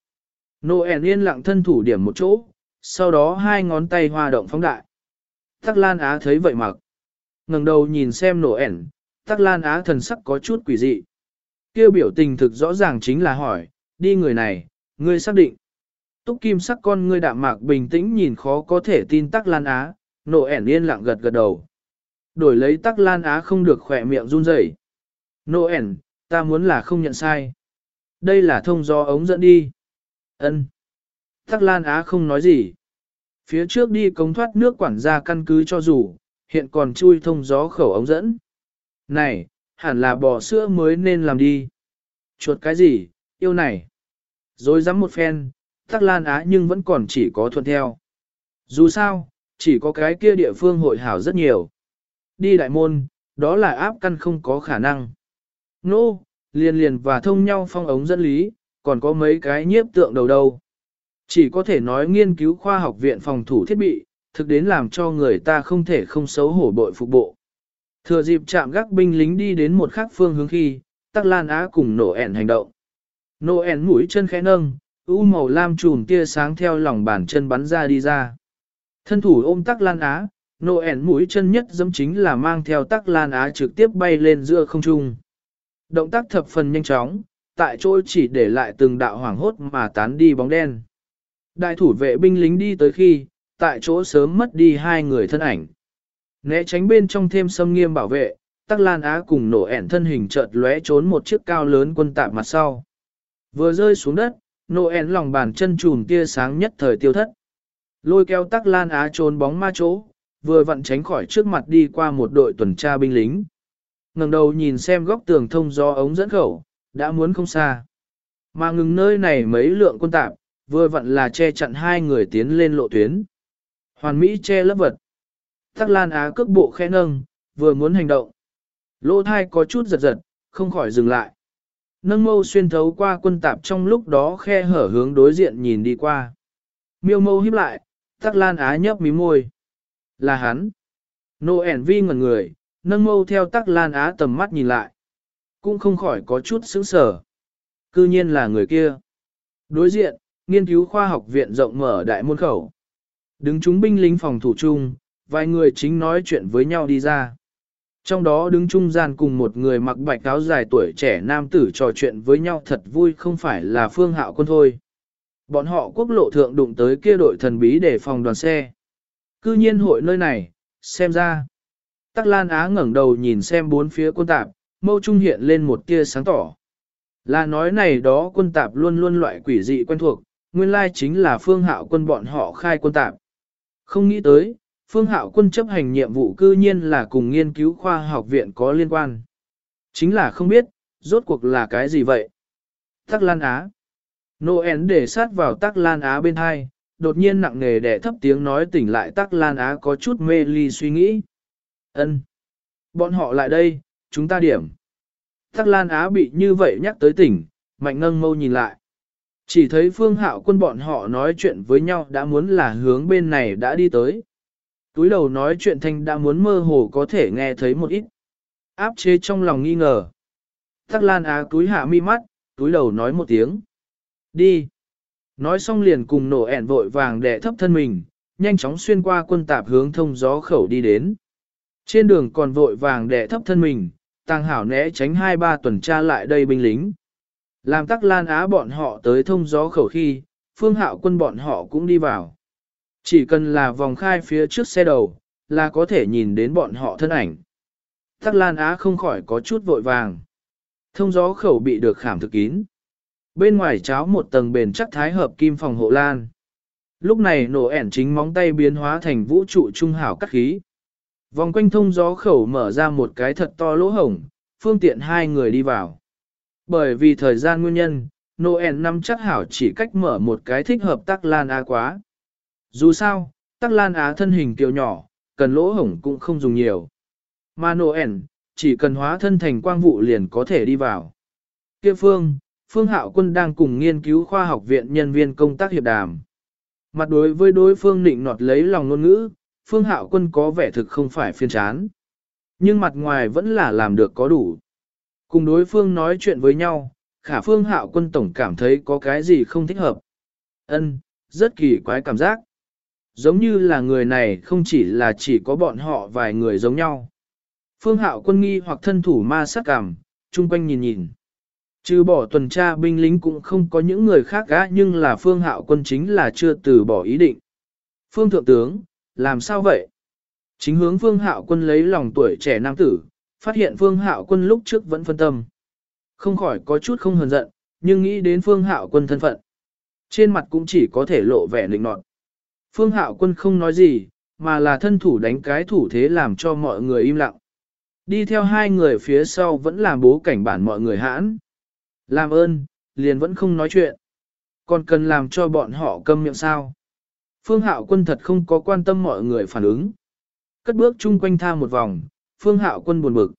Noel yên lặng thân thủ điểm một chỗ, sau đó hai ngón tay hoa động phóng đại. Tắc Lan Á thấy vậy mặc. ngẩng đầu nhìn xem Noel, Tắc Lan Á thần sắc có chút quỷ dị. Kêu biểu tình thực rõ ràng chính là hỏi, đi người này, ngươi xác định. Túc kim sắc con ngươi đạm mạc bình tĩnh nhìn khó có thể tin tắc lan á, Noel yên lặng gật gật đầu. Đổi lấy tắc lan á không được khỏe miệng run rẩy. Noel, ta muốn là không nhận sai. Đây là thông do ống dẫn đi ân Tắc lan á không nói gì. Phía trước đi cống thoát nước quản gia căn cứ cho rủ, hiện còn chui thông gió khẩu ống dẫn. Này, hẳn là bò sữa mới nên làm đi. Chuột cái gì, yêu này. Rồi dám một phen, tắc lan á nhưng vẫn còn chỉ có thuận theo. Dù sao, chỉ có cái kia địa phương hội hảo rất nhiều. Đi đại môn, đó là áp căn không có khả năng. Nô, no, liền liền và thông nhau phong ống dẫn lý, còn có mấy cái nhiếp tượng đầu đâu. Chỉ có thể nói nghiên cứu khoa học viện phòng thủ thiết bị, thực đến làm cho người ta không thể không xấu hổ bội phục bộ. Thừa dịp chạm gác binh lính đi đến một khác phương hướng khi, Tắc Lan Á cùng nổ ẻn hành động. Nổ ẻn mũi chân khẽ nâng, u màu lam trùm tia sáng theo lòng bàn chân bắn ra đi ra. Thân thủ ôm Tắc Lan Á, nổ ẻn mũi chân nhất dẫm chính là mang theo Tắc Lan Á trực tiếp bay lên giữa không trung. Động tác thập phần nhanh chóng, tại chỗ chỉ để lại từng đạo hoảng hốt mà tán đi bóng đen. Đại thủ vệ binh lính đi tới khi, tại chỗ sớm mất đi hai người thân ảnh. Né tránh bên trong thêm xâm nghiêm bảo vệ, Tắc Lan Á cùng nổ ẻn thân hình chợt lóe trốn một chiếc cao lớn quân tạm mặt sau. Vừa rơi xuống đất, nổ ẻn lòng bàn chân trùm tia sáng nhất thời tiêu thất. Lôi kéo Tắc Lan Á trốn bóng ma chỗ, vừa vặn tránh khỏi trước mặt đi qua một đội tuần tra binh lính. ngẩng đầu nhìn xem góc tường thông do ống dẫn khẩu, đã muốn không xa. Mà ngừng nơi này mấy lượng quân tạm, vừa vặn là che chặn hai người tiến lên lộ tuyến. Hoàn Mỹ che lấp vật. Tắc Lan Á cước bộ khẽ nâng, vừa muốn hành động. Lỗ thai có chút giật giật, không khỏi dừng lại. Nâng mâu xuyên thấu qua quân tạp trong lúc đó khe hở hướng đối diện nhìn đi qua. Miêu mâu híp lại, Tắc Lan Á nhấp mí môi. Là hắn. Nô ẻn vi ngẩn người, nâng mâu theo Tắc Lan Á tầm mắt nhìn lại. Cũng không khỏi có chút sững sở. Cư nhiên là người kia. Đối diện, nghiên cứu khoa học viện rộng mở đại môn khẩu. Đứng chúng binh lính phòng thủ chung, vài người chính nói chuyện với nhau đi ra. Trong đó đứng trung gian cùng một người mặc bạch áo dài tuổi trẻ nam tử trò chuyện với nhau thật vui không phải là phương hạo quân thôi. Bọn họ quốc lộ thượng đụng tới kia đội thần bí để phòng đoàn xe. Cư nhiên hội nơi này, xem ra. Tắc Lan Á ngẩng đầu nhìn xem bốn phía quân tạp, mâu trung hiện lên một tia sáng tỏ. Là nói này đó quân tạp luôn luôn loại quỷ dị quen thuộc, nguyên lai chính là phương hạo quân bọn họ khai quân tạp. Không nghĩ tới, phương hạo quân chấp hành nhiệm vụ cư nhiên là cùng nghiên cứu khoa học viện có liên quan. Chính là không biết, rốt cuộc là cái gì vậy? Tắc Lan Á Noel để sát vào Tắc Lan Á bên hai, đột nhiên nặng nề đẻ thấp tiếng nói tỉnh lại Tắc Lan Á có chút mê ly suy nghĩ. ân Bọn họ lại đây, chúng ta điểm. Tắc Lan Á bị như vậy nhắc tới tỉnh, mạnh ngâng mâu nhìn lại. Chỉ thấy phương hạo quân bọn họ nói chuyện với nhau đã muốn là hướng bên này đã đi tới. Túi đầu nói chuyện thanh đã muốn mơ hồ có thể nghe thấy một ít. Áp chế trong lòng nghi ngờ. Tắc Lan Á túi hạ mi mắt, túi đầu nói một tiếng. Đi. Nói xong liền cùng nổ ẻn vội vàng đè thấp thân mình, nhanh chóng xuyên qua quân tạp hướng thông gió khẩu đi đến. Trên đường còn vội vàng đè thấp thân mình, tàng hảo né tránh hai ba tuần tra lại đây binh lính. Làm tắc lan á bọn họ tới thông gió khẩu khi, phương hạo quân bọn họ cũng đi vào. Chỉ cần là vòng khai phía trước xe đầu, là có thể nhìn đến bọn họ thân ảnh. Tắc lan á không khỏi có chút vội vàng. Thông gió khẩu bị được khảm thực kín. Bên ngoài cháo một tầng bền chắc thái hợp kim phòng hộ lan. Lúc này nổ ẻn chính móng tay biến hóa thành vũ trụ trung hảo cắt khí. Vòng quanh thông gió khẩu mở ra một cái thật to lỗ hổng, phương tiện hai người đi vào. Bởi vì thời gian nguyên nhân, Noel năm chắc hảo chỉ cách mở một cái thích hợp tắc lan á quá. Dù sao, tắc lan á thân hình kiều nhỏ, cần lỗ hổng cũng không dùng nhiều. Mà Noel, chỉ cần hóa thân thành quang vụ liền có thể đi vào. Kia phương, phương hạo quân đang cùng nghiên cứu khoa học viện nhân viên công tác hiệp đàm. Mặt đối với đối phương định nọt lấy lòng ngôn ngữ, phương hạo quân có vẻ thực không phải phiên chán. Nhưng mặt ngoài vẫn là làm được có đủ. Cùng đối phương nói chuyện với nhau, khả phương hạo quân tổng cảm thấy có cái gì không thích hợp. Ân, rất kỳ quái cảm giác. Giống như là người này không chỉ là chỉ có bọn họ vài người giống nhau. Phương hạo quân nghi hoặc thân thủ ma sát cảm, chung quanh nhìn nhìn. Trừ bỏ tuần tra binh lính cũng không có những người khác gã nhưng là phương hạo quân chính là chưa từ bỏ ý định. Phương thượng tướng, làm sao vậy? Chính hướng phương hạo quân lấy lòng tuổi trẻ nam tử, phát hiện phương hạo quân lúc trước vẫn phân tâm. Không khỏi có chút không hờn giận, nhưng nghĩ đến phương hạo quân thân phận. Trên mặt cũng chỉ có thể lộ vẻ nịnh nọt. Phương hạo quân không nói gì, mà là thân thủ đánh cái thủ thế làm cho mọi người im lặng. Đi theo hai người phía sau vẫn làm bố cảnh bản mọi người hãn. Làm ơn, liền vẫn không nói chuyện. Còn cần làm cho bọn họ câm miệng sao. Phương Hạo quân thật không có quan tâm mọi người phản ứng. Cất bước chung quanh tha một vòng, Phương Hạo quân buồn bực.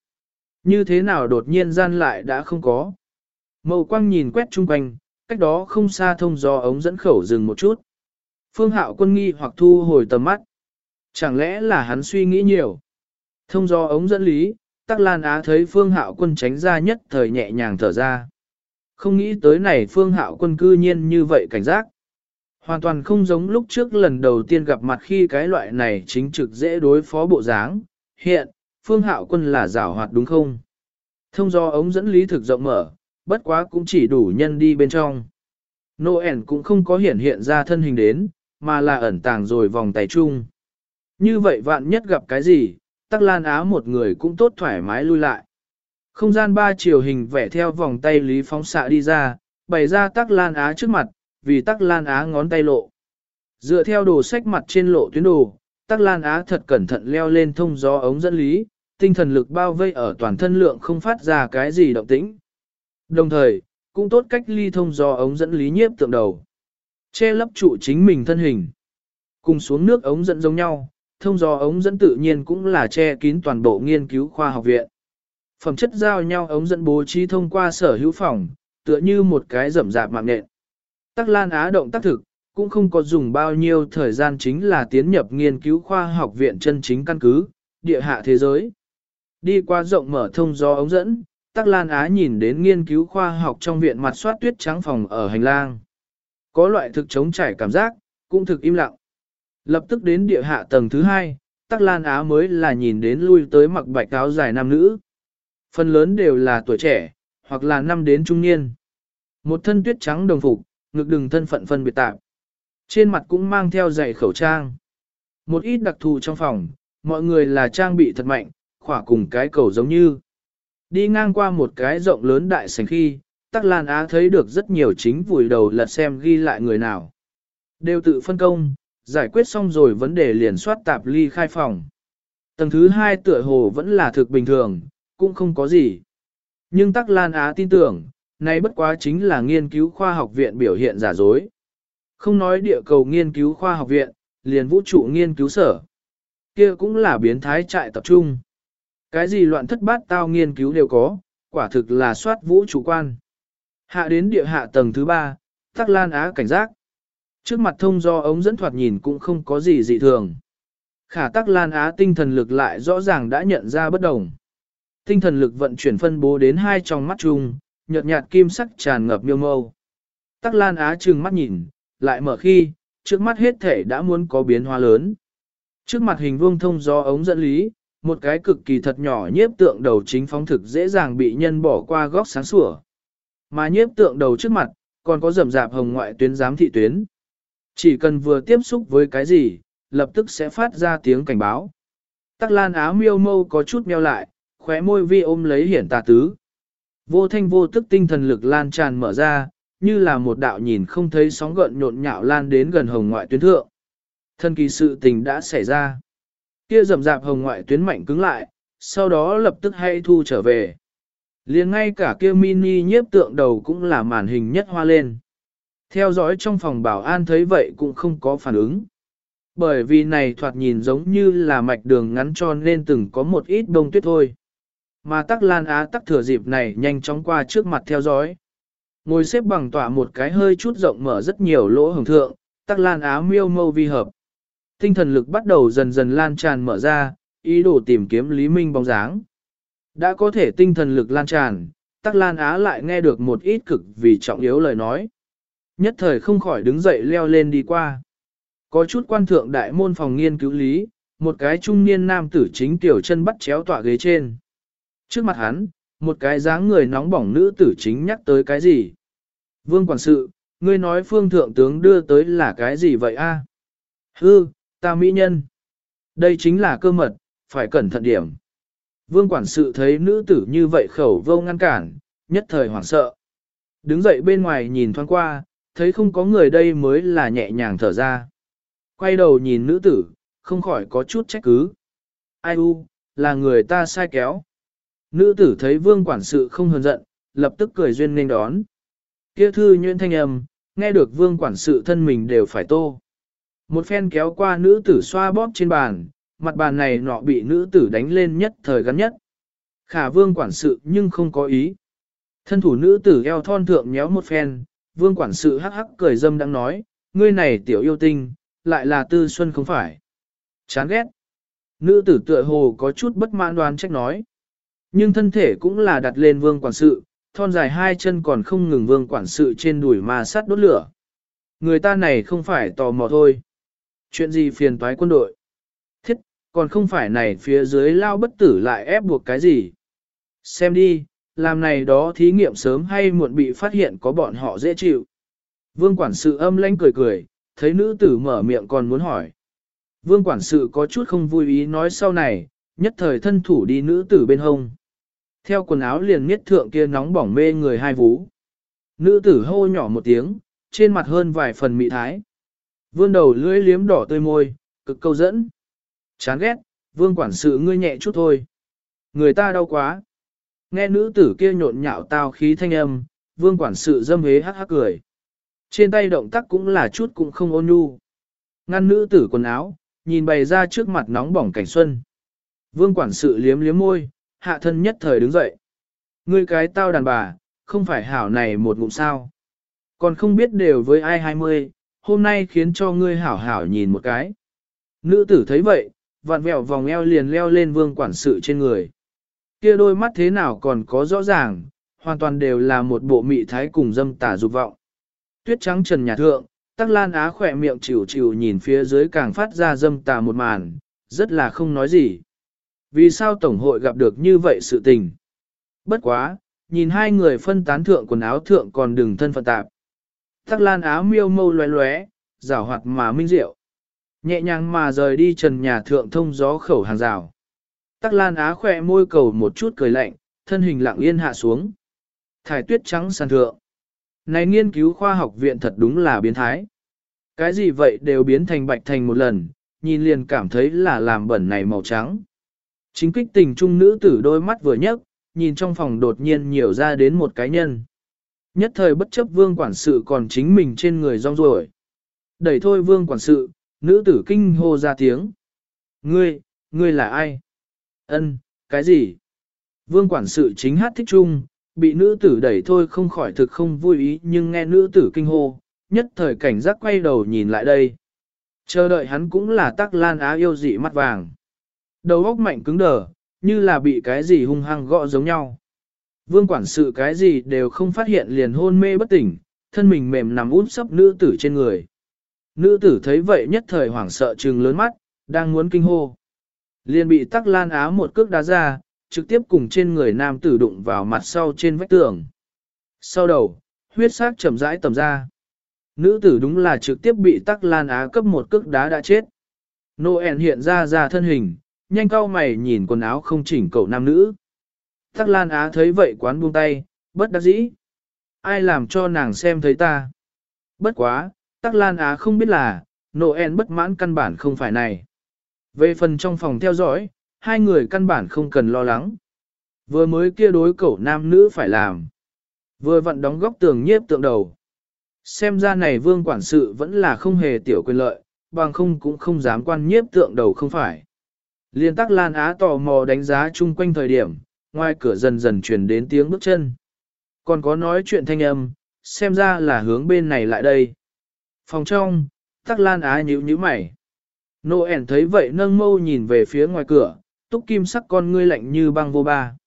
Như thế nào đột nhiên gian lại đã không có. Mậu quang nhìn quét chung quanh, cách đó không xa thông do ống dẫn khẩu dừng một chút. Phương Hạo quân nghi hoặc thu hồi tầm mắt. Chẳng lẽ là hắn suy nghĩ nhiều. Thông do ống dẫn lý, Tắc Lan Á thấy Phương Hạo quân tránh ra nhất thời nhẹ nhàng thở ra. Không nghĩ tới này Phương Hạo quân cư nhiên như vậy cảnh giác. Hoàn toàn không giống lúc trước lần đầu tiên gặp mặt khi cái loại này chính trực dễ đối phó bộ dáng. Hiện, Phương Hạo quân là giảo hoạt đúng không? Thông do ống dẫn lý thực rộng mở, bất quá cũng chỉ đủ nhân đi bên trong. Noel cũng không có hiển hiện ra thân hình đến, mà là ẩn tàng rồi vòng tay chung. Như vậy vạn nhất gặp cái gì, tắc lan á một người cũng tốt thoải mái lui lại. Không gian ba chiều hình vẽ theo vòng tay lý phóng xạ đi ra, bày ra tắc lan á trước mặt, vì tắc lan á ngón tay lộ. Dựa theo đồ sách mặt trên lộ tuyến đồ, tắc lan á thật cẩn thận leo lên thông gió ống dẫn lý, tinh thần lực bao vây ở toàn thân lượng không phát ra cái gì động tĩnh. Đồng thời, cũng tốt cách ly thông gió ống dẫn lý nhiếp tượng đầu. Che lấp trụ chính mình thân hình. Cùng xuống nước ống dẫn giống nhau, thông gió ống dẫn tự nhiên cũng là che kín toàn bộ nghiên cứu khoa học viện. Phẩm chất giao nhau ống dẫn bố trí thông qua sở hữu phòng, tựa như một cái rậm rạp mạng nện. Tắc Lan Á động tác thực, cũng không có dùng bao nhiêu thời gian chính là tiến nhập nghiên cứu khoa học viện chân chính căn cứ, địa hạ thế giới. Đi qua rộng mở thông gió ống dẫn, Tắc Lan Á nhìn đến nghiên cứu khoa học trong viện mặt soát tuyết trắng phòng ở hành lang. Có loại thực chống trải cảm giác, cũng thực im lặng. Lập tức đến địa hạ tầng thứ hai, Tắc Lan Á mới là nhìn đến lui tới mặc bạch áo dài nam nữ. Phần lớn đều là tuổi trẻ, hoặc là năm đến trung niên. Một thân tuyết trắng đồng phục, ngực đừng thân phận phân biệt tạm. Trên mặt cũng mang theo dày khẩu trang. Một ít đặc thù trong phòng, mọi người là trang bị thật mạnh, khỏa cùng cái cầu giống như. Đi ngang qua một cái rộng lớn đại sảnh khi, Tắc Lan Á thấy được rất nhiều chính vùi đầu lật xem ghi lại người nào. Đều tự phân công, giải quyết xong rồi vấn đề liền soát tạp ly khai phòng. Tầng thứ hai tựa hồ vẫn là thực bình thường, cũng không có gì. Nhưng Tắc Lan Á tin tưởng, nay bất quá chính là nghiên cứu khoa học viện biểu hiện giả dối. Không nói địa cầu nghiên cứu khoa học viện, liền vũ trụ nghiên cứu sở. kia cũng là biến thái trại tập trung. Cái gì loạn thất bát tao nghiên cứu đều có, quả thực là soát vũ trụ quan. Hạ đến địa hạ tầng thứ ba, Tắc Lan Á cảnh giác. Trước mặt thông do ống dẫn thoạt nhìn cũng không có gì dị thường. Khả Tắc Lan Á tinh thần lực lại rõ ràng đã nhận ra bất đồng. Tinh thần lực vận chuyển phân bố đến hai trong mắt chung, nhợt nhạt kim sắc tràn ngập miêu mâu. Tắc Lan Á trừng mắt nhìn, lại mở khi, trước mắt hết thể đã muốn có biến hóa lớn. Trước mặt hình vuông thông do ống dẫn lý, một cái cực kỳ thật nhỏ nhiếp tượng đầu chính phóng thực dễ dàng bị nhân bỏ qua góc sáng sủa. Mà nhiếp tượng đầu trước mặt, còn có rầm rạp hồng ngoại tuyến giám thị tuyến. Chỉ cần vừa tiếp xúc với cái gì, lập tức sẽ phát ra tiếng cảnh báo. Tắc lan áo miêu mâu có chút meo lại, khóe môi vi ôm lấy hiển tà tứ. Vô thanh vô tức tinh thần lực lan tràn mở ra, như là một đạo nhìn không thấy sóng gợn nhộn nhạo lan đến gần hồng ngoại tuyến thượng. Thân kỳ sự tình đã xảy ra. Kia rầm rạp hồng ngoại tuyến mạnh cứng lại, sau đó lập tức hay thu trở về. liền ngay cả kia mini nhiếp tượng đầu cũng là màn hình nhất hoa lên. Theo dõi trong phòng bảo an thấy vậy cũng không có phản ứng. Bởi vì này thoạt nhìn giống như là mạch đường ngắn cho nên từng có một ít đông tuyết thôi. Mà tắc lan á tắc thừa dịp này nhanh chóng qua trước mặt theo dõi. Ngồi xếp bằng tỏa một cái hơi chút rộng mở rất nhiều lỗ hồng thượng, tắc lan á miêu mâu vi hợp. Tinh thần lực bắt đầu dần dần lan tràn mở ra, ý đồ tìm kiếm Lý Minh bóng dáng. Đã có thể tinh thần lực lan tràn, Tắc Lan Á lại nghe được một ít cực vì trọng yếu lời nói. Nhất thời không khỏi đứng dậy leo lên đi qua. Có chút quan thượng đại môn phòng nghiên cứu lý, một cái trung niên nam tử chính tiểu chân bắt chéo tọa ghế trên. Trước mặt hắn, một cái dáng người nóng bỏng nữ tử chính nhắc tới cái gì. Vương quản sự, ngươi nói phương thượng tướng đưa tới là cái gì vậy a? Hư, Ta mỹ nhân. Đây chính là cơ mật, phải cẩn thận điểm. Vương quản sự thấy nữ tử như vậy khẩu vô ngăn cản, nhất thời hoảng sợ. Đứng dậy bên ngoài nhìn thoáng qua, thấy không có người đây mới là nhẹ nhàng thở ra. Quay đầu nhìn nữ tử, không khỏi có chút trách cứ. Ai u, là người ta sai kéo. Nữ tử thấy vương quản sự không hờn giận, lập tức cười duyên nên đón. Kia thư nhuyễn thanh âm, nghe được vương quản sự thân mình đều phải tô. Một phen kéo qua nữ tử xoa bóp trên bàn, mặt bàn này nọ bị nữ tử đánh lên nhất thời gắn nhất. Khả vương quản sự nhưng không có ý. Thân thủ nữ tử eo thon thượng nhéo một phen, vương quản sự hắc hắc cười dâm đang nói, ngươi này tiểu yêu tinh, lại là tư xuân không phải. Chán ghét. Nữ tử tựa hồ có chút bất mãn đoán trách nói. Nhưng thân thể cũng là đặt lên vương quản sự, thon dài hai chân còn không ngừng vương quản sự trên đùi mà sát đốt lửa. Người ta này không phải tò mò thôi. Chuyện gì phiền toái quân đội? Thiết, còn không phải này phía dưới lao bất tử lại ép buộc cái gì? Xem đi, làm này đó thí nghiệm sớm hay muộn bị phát hiện có bọn họ dễ chịu. Vương quản sự âm lãnh cười cười, thấy nữ tử mở miệng còn muốn hỏi. Vương quản sự có chút không vui ý nói sau này, nhất thời thân thủ đi nữ tử bên hông. Theo quần áo liền miết thượng kia nóng bỏng mê người hai vú. Nữ tử hô nhỏ một tiếng, trên mặt hơn vài phần mị thái. Vươn đầu lưỡi liếm đỏ tươi môi, cực câu dẫn. Chán ghét, vương quản sự ngươi nhẹ chút thôi. Người ta đau quá. Nghe nữ tử kia nhộn nhạo tao khí thanh âm, vương quản sự dâm hế hắc hắc cười. Trên tay động tác cũng là chút cũng không ôn nhu. Ngăn nữ tử quần áo, nhìn bày ra trước mặt nóng bỏng cảnh xuân. Vương quản sự liếm liếm môi, hạ thân nhất thời đứng dậy. Ngươi cái tao đàn bà, không phải hảo này một ngụm sao. Còn không biết đều với ai hai mươi, hôm nay khiến cho ngươi hảo hảo nhìn một cái. Nữ tử thấy vậy, vặn vẹo vòng eo liền leo lên vương quản sự trên người. Kia đôi mắt thế nào còn có rõ ràng, hoàn toàn đều là một bộ mị thái cùng dâm tả dục vọng. Tuyết trắng trần nhà thượng, tắc lan á khỏe miệng chịu chịu nhìn phía dưới càng phát ra dâm tà một màn, rất là không nói gì. Vì sao Tổng hội gặp được như vậy sự tình? Bất quá, nhìn hai người phân tán thượng quần áo thượng còn đừng thân phận tạp. Tắc lan áo miêu mâu loé loé, rào hoạt mà minh diệu. Nhẹ nhàng mà rời đi trần nhà thượng thông gió khẩu hàng rào. Tắc lan á khỏe môi cầu một chút cười lạnh, thân hình lặng yên hạ xuống. Thải tuyết trắng sàn thượng. Này nghiên cứu khoa học viện thật đúng là biến thái. Cái gì vậy đều biến thành bạch thành một lần, nhìn liền cảm thấy là làm bẩn này màu trắng. Chính kích tình trung nữ tử đôi mắt vừa nhấc, nhìn trong phòng đột nhiên nhiều ra đến một cái nhân. Nhất thời bất chấp vương quản sự còn chính mình trên người rong ruổi. Đẩy thôi vương quản sự, nữ tử kinh hô ra tiếng. Ngươi, ngươi là ai? Ân, cái gì? Vương quản sự chính hát thích trung, bị nữ tử đẩy thôi không khỏi thực không vui ý nhưng nghe nữ tử kinh hô, nhất thời cảnh giác quay đầu nhìn lại đây. Chờ đợi hắn cũng là tắc lan á yêu dị mắt vàng. Đầu óc mạnh cứng đờ, như là bị cái gì hung hăng gõ giống nhau. Vương quản sự cái gì đều không phát hiện liền hôn mê bất tỉnh, thân mình mềm nằm út sấp nữ tử trên người. Nữ tử thấy vậy nhất thời hoảng sợ trừng lớn mắt, đang muốn kinh hô. Liền bị tắc lan á một cước đá ra, trực tiếp cùng trên người nam tử đụng vào mặt sau trên vách tường. Sau đầu, huyết sắc chậm rãi tầm ra. Nữ tử đúng là trực tiếp bị tắc lan á cấp một cước đá đã chết. Noel hiện ra ra thân hình, nhanh cau mày nhìn quần áo không chỉnh cậu nam nữ. Tắc lan á thấy vậy quán buông tay, bất đắc dĩ. Ai làm cho nàng xem thấy ta? Bất quá, tắc lan á không biết là, Noel bất mãn căn bản không phải này. Về phần trong phòng theo dõi, hai người căn bản không cần lo lắng. Vừa mới kia đối cậu nam nữ phải làm. Vừa vặn đóng góc tường nhiếp tượng đầu. Xem ra này vương quản sự vẫn là không hề tiểu quyền lợi, bằng không cũng không dám quan nhiếp tượng đầu không phải. Liên tắc Lan Á tò mò đánh giá chung quanh thời điểm, ngoài cửa dần dần truyền đến tiếng bước chân. Còn có nói chuyện thanh âm, xem ra là hướng bên này lại đây. Phòng trong, tắc Lan Á nhíu nhíu mày. Noel thấy vậy nâng mâu nhìn về phía ngoài cửa, túc kim sắc con ngươi lạnh như băng vô ba.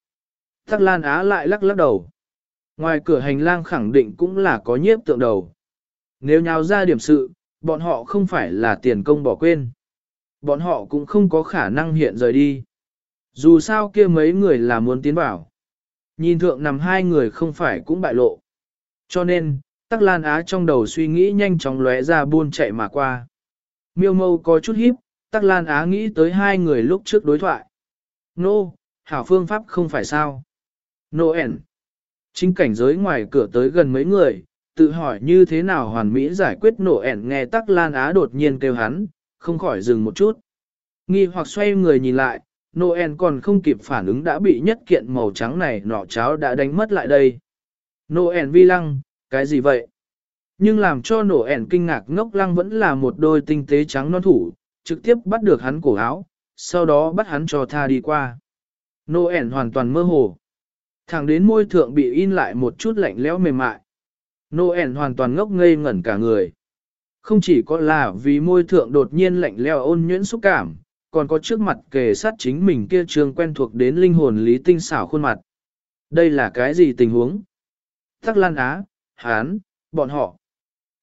Tắc Lan Á lại lắc lắc đầu. Ngoài cửa hành lang khẳng định cũng là có nhiếp tượng đầu. Nếu nhào ra điểm sự, bọn họ không phải là tiền công bỏ quên. Bọn họ cũng không có khả năng hiện rời đi. Dù sao kia mấy người là muốn tiến vào. Nhìn thượng nằm hai người không phải cũng bại lộ. Cho nên, Tắc Lan Á trong đầu suy nghĩ nhanh chóng lóe ra buôn chạy mà qua. Miêu mâu có chút hiếp, Tắc Lan Á nghĩ tới hai người lúc trước đối thoại. Nô, no, hảo phương pháp không phải sao. Noel. Chính cảnh giới ngoài cửa tới gần mấy người, tự hỏi như thế nào hoàn mỹ giải quyết nổ ẻn nghe tắc lan á đột nhiên kêu hắn, không khỏi dừng một chút. Nghi hoặc xoay người nhìn lại, Noel còn không kịp phản ứng đã bị nhất kiện màu trắng này nọ cháo đã đánh mất lại đây. Noel vi lăng, cái gì vậy? Nhưng làm cho Noel kinh ngạc ngốc lăng vẫn là một đôi tinh tế trắng non thủ, trực tiếp bắt được hắn cổ áo, sau đó bắt hắn cho tha đi qua. Noel hoàn toàn mơ hồ. Thẳng đến môi thượng bị in lại một chút lạnh lẽo mềm mại. Noel hoàn toàn ngốc ngây ngẩn cả người. Không chỉ có là vì môi thượng đột nhiên lạnh lẽo ôn nhuyễn xúc cảm, còn có trước mặt kề sát chính mình kia trường quen thuộc đến linh hồn lý tinh xảo khuôn mặt. Đây là cái gì tình huống? Tắc Lan Á, Hán, bọn họ.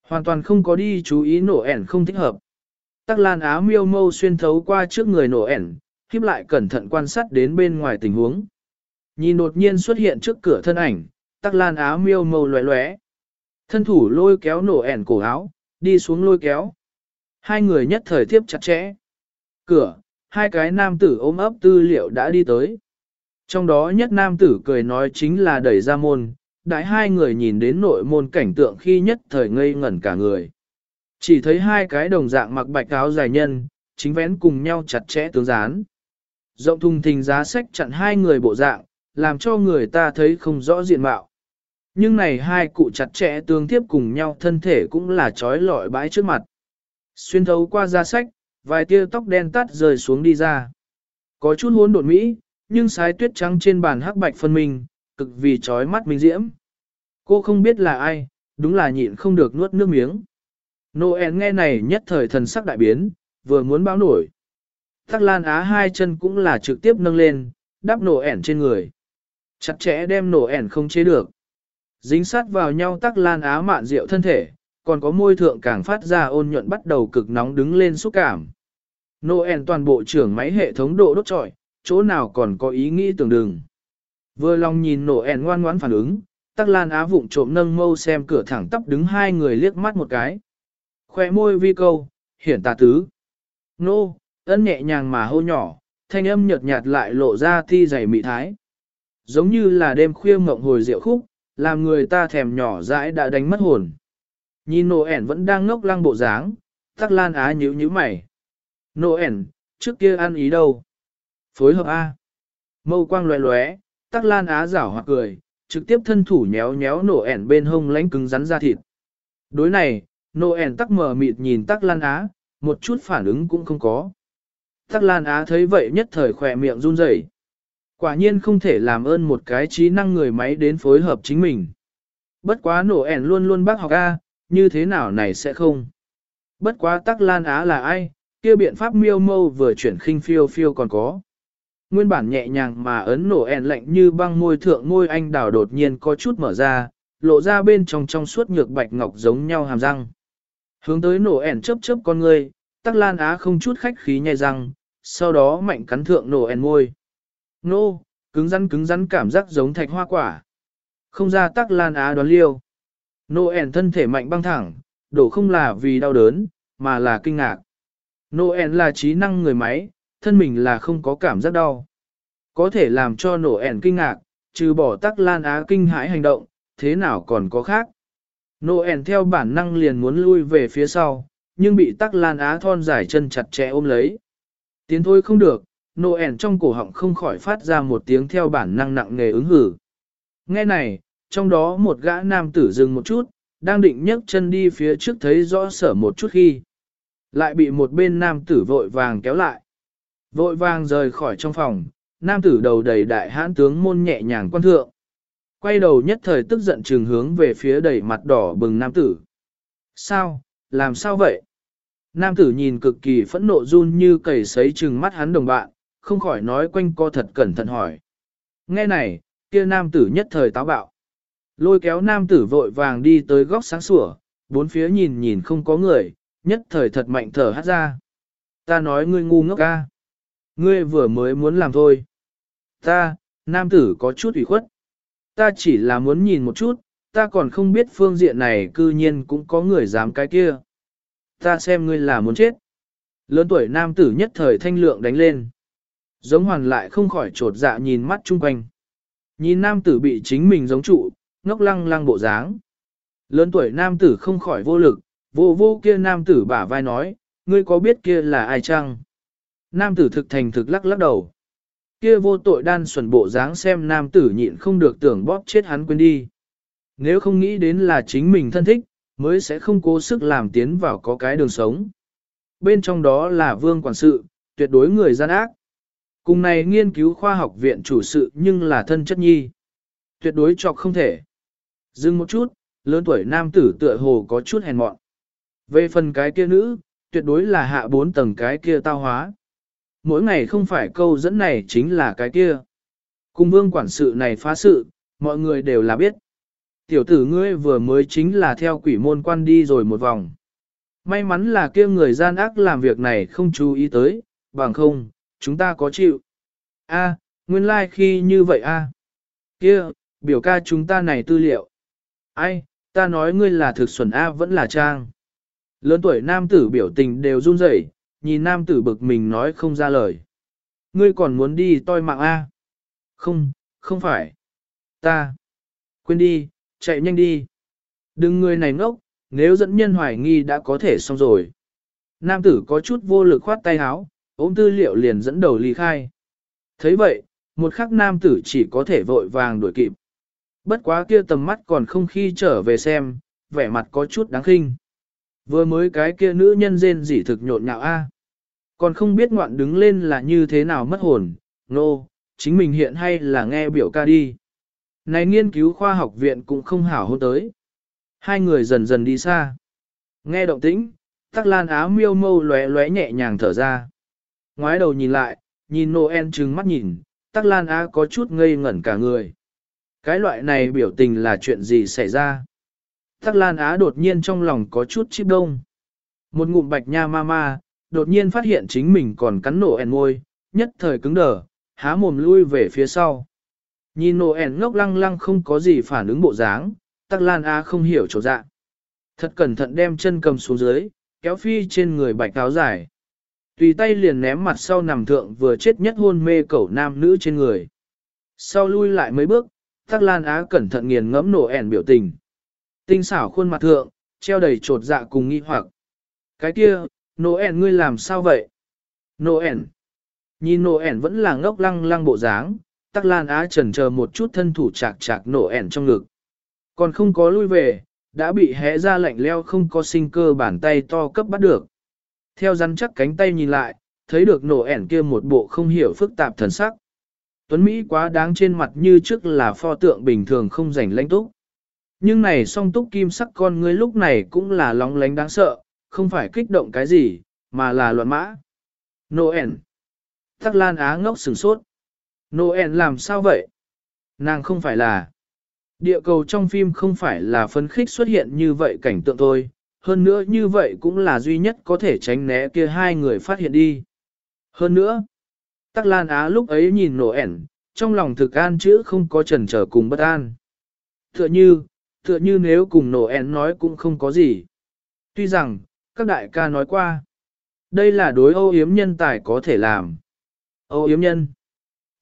Hoàn toàn không có đi chú ý nổ ẻn không thích hợp. Tắc Lan Á miêu mâu xuyên thấu qua trước người nổ ẻn, khiếp lại cẩn thận quan sát đến bên ngoài tình huống. Nhìn đột nhiên xuất hiện trước cửa thân ảnh, Tắc Lan Á miêu mâu lóe lóe. Thân thủ lôi kéo nổ ẻn cổ áo, đi xuống lôi kéo. Hai người nhất thời tiếp chặt chẽ. Cửa, hai cái nam tử ôm ấp tư liệu đã đi tới. Trong đó nhất nam tử cười nói chính là đẩy ra môn, đại hai người nhìn đến nội môn cảnh tượng khi nhất thời ngây ngẩn cả người. Chỉ thấy hai cái đồng dạng mặc bạch áo dài nhân, chính vén cùng nhau chặt chẽ tướng dán. Rộng thùng thình giá sách chặn hai người bộ dạng, làm cho người ta thấy không rõ diện mạo. Nhưng này hai cụ chặt chẽ tương tiếp cùng nhau thân thể cũng là trói lọi bãi trước mặt. Xuyên thấu qua da sách, vài tia tóc đen tắt rời xuống đi ra. Có chút hỗn độn mỹ, nhưng sái tuyết trắng trên bàn hắc bạch phân minh, cực vì trói mắt minh diễm. Cô không biết là ai, đúng là nhịn không được nuốt nước miếng. Noel nghe này nhất thời thần sắc đại biến, vừa muốn báo nổi. Tắc Lan Á hai chân cũng là trực tiếp nâng lên, đắp nổ ẻn trên người. Chặt chẽ đem nổ ẻn không chế được. Dính sát vào nhau Tắc Lan Á mạn rượu thân thể, còn có môi thượng càng phát ra ôn nhuận bắt đầu cực nóng đứng lên xúc cảm. Noel toàn bộ trưởng máy hệ thống độ đốt trọi, chỗ nào còn có ý nghĩ tưởng đừng. Vừa lòng nhìn Noel ngoan ngoãn phản ứng, Tắc Lan Á vụng trộm nâng mâu xem cửa thẳng tắp đứng hai người liếc mắt một cái. Khoe môi vi câu, hiển tà tứ. Nô, ân nhẹ nhàng mà hô nhỏ, thanh âm nhợt nhạt lại lộ ra thi dày mị thái. Giống như là đêm khuya mộng hồi rượu khúc, làm người ta thèm nhỏ dãi đã đánh mất hồn. Nhìn nô ẻn vẫn đang ngốc lăng bộ dáng, tắc lan á nhíu nhíu mày. Nô ẻn, trước kia ăn ý đâu? Phối hợp A. Mâu quang loé loé, tắc lan á rảo hoặc cười, trực tiếp thân thủ nhéo nhéo nổ ẻn bên hông lánh cứng rắn ra thịt. Đối này, nổ ẻn tắc mờ mịt nhìn tắc lan á, một chút phản ứng cũng không có. Tắc lan á thấy vậy nhất thời khỏe miệng run rẩy. Quả nhiên không thể làm ơn một cái trí năng người máy đến phối hợp chính mình. Bất quá nổ ẻn luôn luôn bác học A, như thế nào này sẽ không. Bất quá tắc lan á là ai, kia biện pháp miêu mâu vừa chuyển khinh phiêu phiêu còn có. Nguyên bản nhẹ nhàng mà ấn nổ ẻn lạnh như băng môi thượng môi anh đào đột nhiên có chút mở ra, lộ ra bên trong trong suốt nhược bạch ngọc giống nhau hàm răng. Hướng tới nổ ẻn chớp chớp con người, tắc lan á không chút khách khí nhai răng, sau đó mạnh cắn thượng nổ ẻn môi. Nô, cứng rắn cứng rắn cảm giác giống thạch hoa quả. Không ra tắc lan á đoán liêu. Nô ẻn thân thể mạnh băng thẳng, đổ không là vì đau đớn, mà là kinh ngạc. Nô ẻn là trí năng người máy, thân mình là không có cảm giác đau. Có thể làm cho nô ẻn kinh ngạc, trừ bỏ tắc lan á kinh hãi hành động, thế nào còn có khác. Nô ẻn theo bản năng liền muốn lui về phía sau, nhưng bị tắc lan á thon dài chân chặt chẽ ôm lấy. Tiến thôi không được, Noel trong cổ họng không khỏi phát ra một tiếng theo bản năng nặng nề ứng hử. Nghe này, trong đó một gã nam tử dừng một chút, đang định nhấc chân đi phía trước thấy rõ sở một chút khi. Lại bị một bên nam tử vội vàng kéo lại. Vội vàng rời khỏi trong phòng, nam tử đầu đầy đại hãn tướng môn nhẹ nhàng quan thượng. Quay đầu nhất thời tức giận trường hướng về phía đầy mặt đỏ bừng nam tử. Sao, làm sao vậy? Nam tử nhìn cực kỳ phẫn nộ run như cầy sấy trừng mắt hắn đồng bạn, không khỏi nói quanh co thật cẩn thận hỏi. Nghe này, kia nam tử nhất thời táo bạo. Lôi kéo nam tử vội vàng đi tới góc sáng sủa, bốn phía nhìn nhìn không có người, nhất thời thật mạnh thở hát ra. Ta nói ngươi ngu ngốc ca. Ngươi vừa mới muốn làm thôi. Ta, nam tử có chút ủy khuất. Ta chỉ là muốn nhìn một chút, ta còn không biết phương diện này cư nhiên cũng có người dám cái kia. Ta xem ngươi là muốn chết. Lớn tuổi nam tử nhất thời thanh lượng đánh lên. Giống hoàn lại không khỏi trột dạ nhìn mắt chung quanh. Nhìn nam tử bị chính mình giống trụ, ngốc lăng lăng bộ dáng. Lớn tuổi nam tử không khỏi vô lực, vô vô kia nam tử bả vai nói, ngươi có biết kia là ai chăng? Nam tử thực thành thực lắc lắc đầu. kia vô tội đan xuẩn bộ dáng xem nam tử nhịn không được tưởng bóp chết hắn quên đi. Nếu không nghĩ đến là chính mình thân thích, mới sẽ không cố sức làm tiến vào có cái đường sống. Bên trong đó là vương quản sự, tuyệt đối người gian ác. Cùng này nghiên cứu khoa học viện chủ sự nhưng là thân chất nhi. Tuyệt đối chọc không thể. Dừng một chút, lớn tuổi nam tử tựa hồ có chút hèn mọn. Về phần cái kia nữ, tuyệt đối là hạ bốn tầng cái kia tao hóa. Mỗi ngày không phải câu dẫn này chính là cái kia. Cùng vương quản sự này phá sự, mọi người đều là biết. Tiểu tử ngươi vừa mới chính là theo quỷ môn quan đi rồi một vòng. May mắn là kia người gian ác làm việc này không chú ý tới, bằng không, chúng ta có chịu. A, nguyên lai like khi như vậy a. Kia, biểu ca chúng ta này tư liệu. Ai, ta nói ngươi là thực xuẩn A vẫn là trang. Lớn tuổi nam tử biểu tình đều run rẩy, nhìn nam tử bực mình nói không ra lời. Ngươi còn muốn đi toi mạng A? Không, không phải. Ta. Quên đi, chạy nhanh đi. Đừng người này ngốc, nếu dẫn nhân hoài nghi đã có thể xong rồi. Nam tử có chút vô lực khoát tay áo, ôm tư liệu liền dẫn đầu ly khai. thấy vậy, một khắc nam tử chỉ có thể vội vàng đuổi kịp. Bất quá kia tầm mắt còn không khi trở về xem, vẻ mặt có chút đáng khinh. Vừa mới cái kia nữ nhân rên rỉ thực nhộn nhạo a, Còn không biết ngoạn đứng lên là như thế nào mất hồn, nô, no, chính mình hiện hay là nghe biểu ca đi. Này nghiên cứu khoa học viện cũng không hảo hôn tới. Hai người dần dần đi xa. Nghe động tĩnh, tắc lan áo miêu mâu lóe lóe nhẹ nhàng thở ra. Ngoái đầu nhìn lại, nhìn Noel trừng mắt nhìn, tắc lan á có chút ngây ngẩn cả người. Cái loại này biểu tình là chuyện gì xảy ra? Tắc lan á đột nhiên trong lòng có chút chip đông. Một ngụm bạch nha ma ma, đột nhiên phát hiện chính mình còn cắn nổ ẻn môi, nhất thời cứng đờ, há mồm lui về phía sau. Nhìn nổ ẻn ngốc lăng lăng không có gì phản ứng bộ dáng, tắc lan á không hiểu chỗ dạ. Thật cẩn thận đem chân cầm xuống dưới, kéo phi trên người bạch áo dài. Tùy tay liền ném mặt sau nằm thượng vừa chết nhất hôn mê cẩu nam nữ trên người. Sau lui lại mấy bước, Tắc Lan Á cẩn thận nghiền ngẫm nổ ẻn biểu tình. Tinh xảo khuôn mặt thượng, treo đầy trột dạ cùng nghi hoặc. Cái kia, nổ ẻn ngươi làm sao vậy? Nổ ẻn. Nhìn nổ ẻn vẫn là ngốc lăng lăng bộ dáng, Tắc Lan Á chần chờ một chút thân thủ chạc chạc nổ ẻn trong ngực. Còn không có lui về, đã bị hé ra lạnh leo không có sinh cơ bàn tay to cấp bắt được. Theo rắn chắc cánh tay nhìn lại, thấy được nổ ẻn kia một bộ không hiểu phức tạp thần sắc. Tuấn Mỹ quá đáng trên mặt như trước là pho tượng bình thường không rảnh lãnh túc. Nhưng này song túc kim sắc con ngươi lúc này cũng là lóng lánh đáng sợ, không phải kích động cái gì, mà là loạn mã. Noel. Tắc Lan Á ngốc sửng sốt. Noel làm sao vậy? Nàng không phải là... Địa cầu trong phim không phải là phấn khích xuất hiện như vậy cảnh tượng thôi, hơn nữa như vậy cũng là duy nhất có thể tránh né kia hai người phát hiện đi. Hơn nữa, Tắc Lan Á lúc ấy nhìn nổ ẻn, trong lòng thực an chữ không có trần trở cùng bất an. Tựa như, tựa như nếu cùng nổ ẻn nói cũng không có gì. Tuy rằng, các đại ca nói qua, đây là đối âu yếm nhân tài có thể làm. Âu yếm nhân,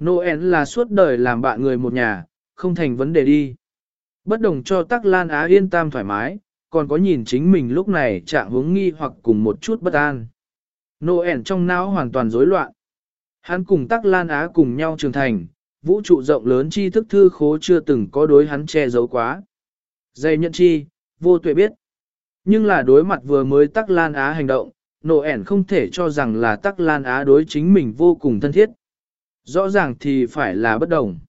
Noel là suốt đời làm bạn người một nhà, không thành vấn đề đi. Bất đồng cho Tắc Lan Á yên tam thoải mái, còn có nhìn chính mình lúc này trạng hướng nghi hoặc cùng một chút bất an. Noel trong não hoàn toàn rối loạn. Hắn cùng Tắc Lan Á cùng nhau trưởng thành, vũ trụ rộng lớn tri thức thư khố chưa từng có đối hắn che giấu quá. Dây nhận chi, vô tuệ biết. Nhưng là đối mặt vừa mới Tắc Lan Á hành động, Noel không thể cho rằng là Tắc Lan Á đối chính mình vô cùng thân thiết. Rõ ràng thì phải là bất đồng.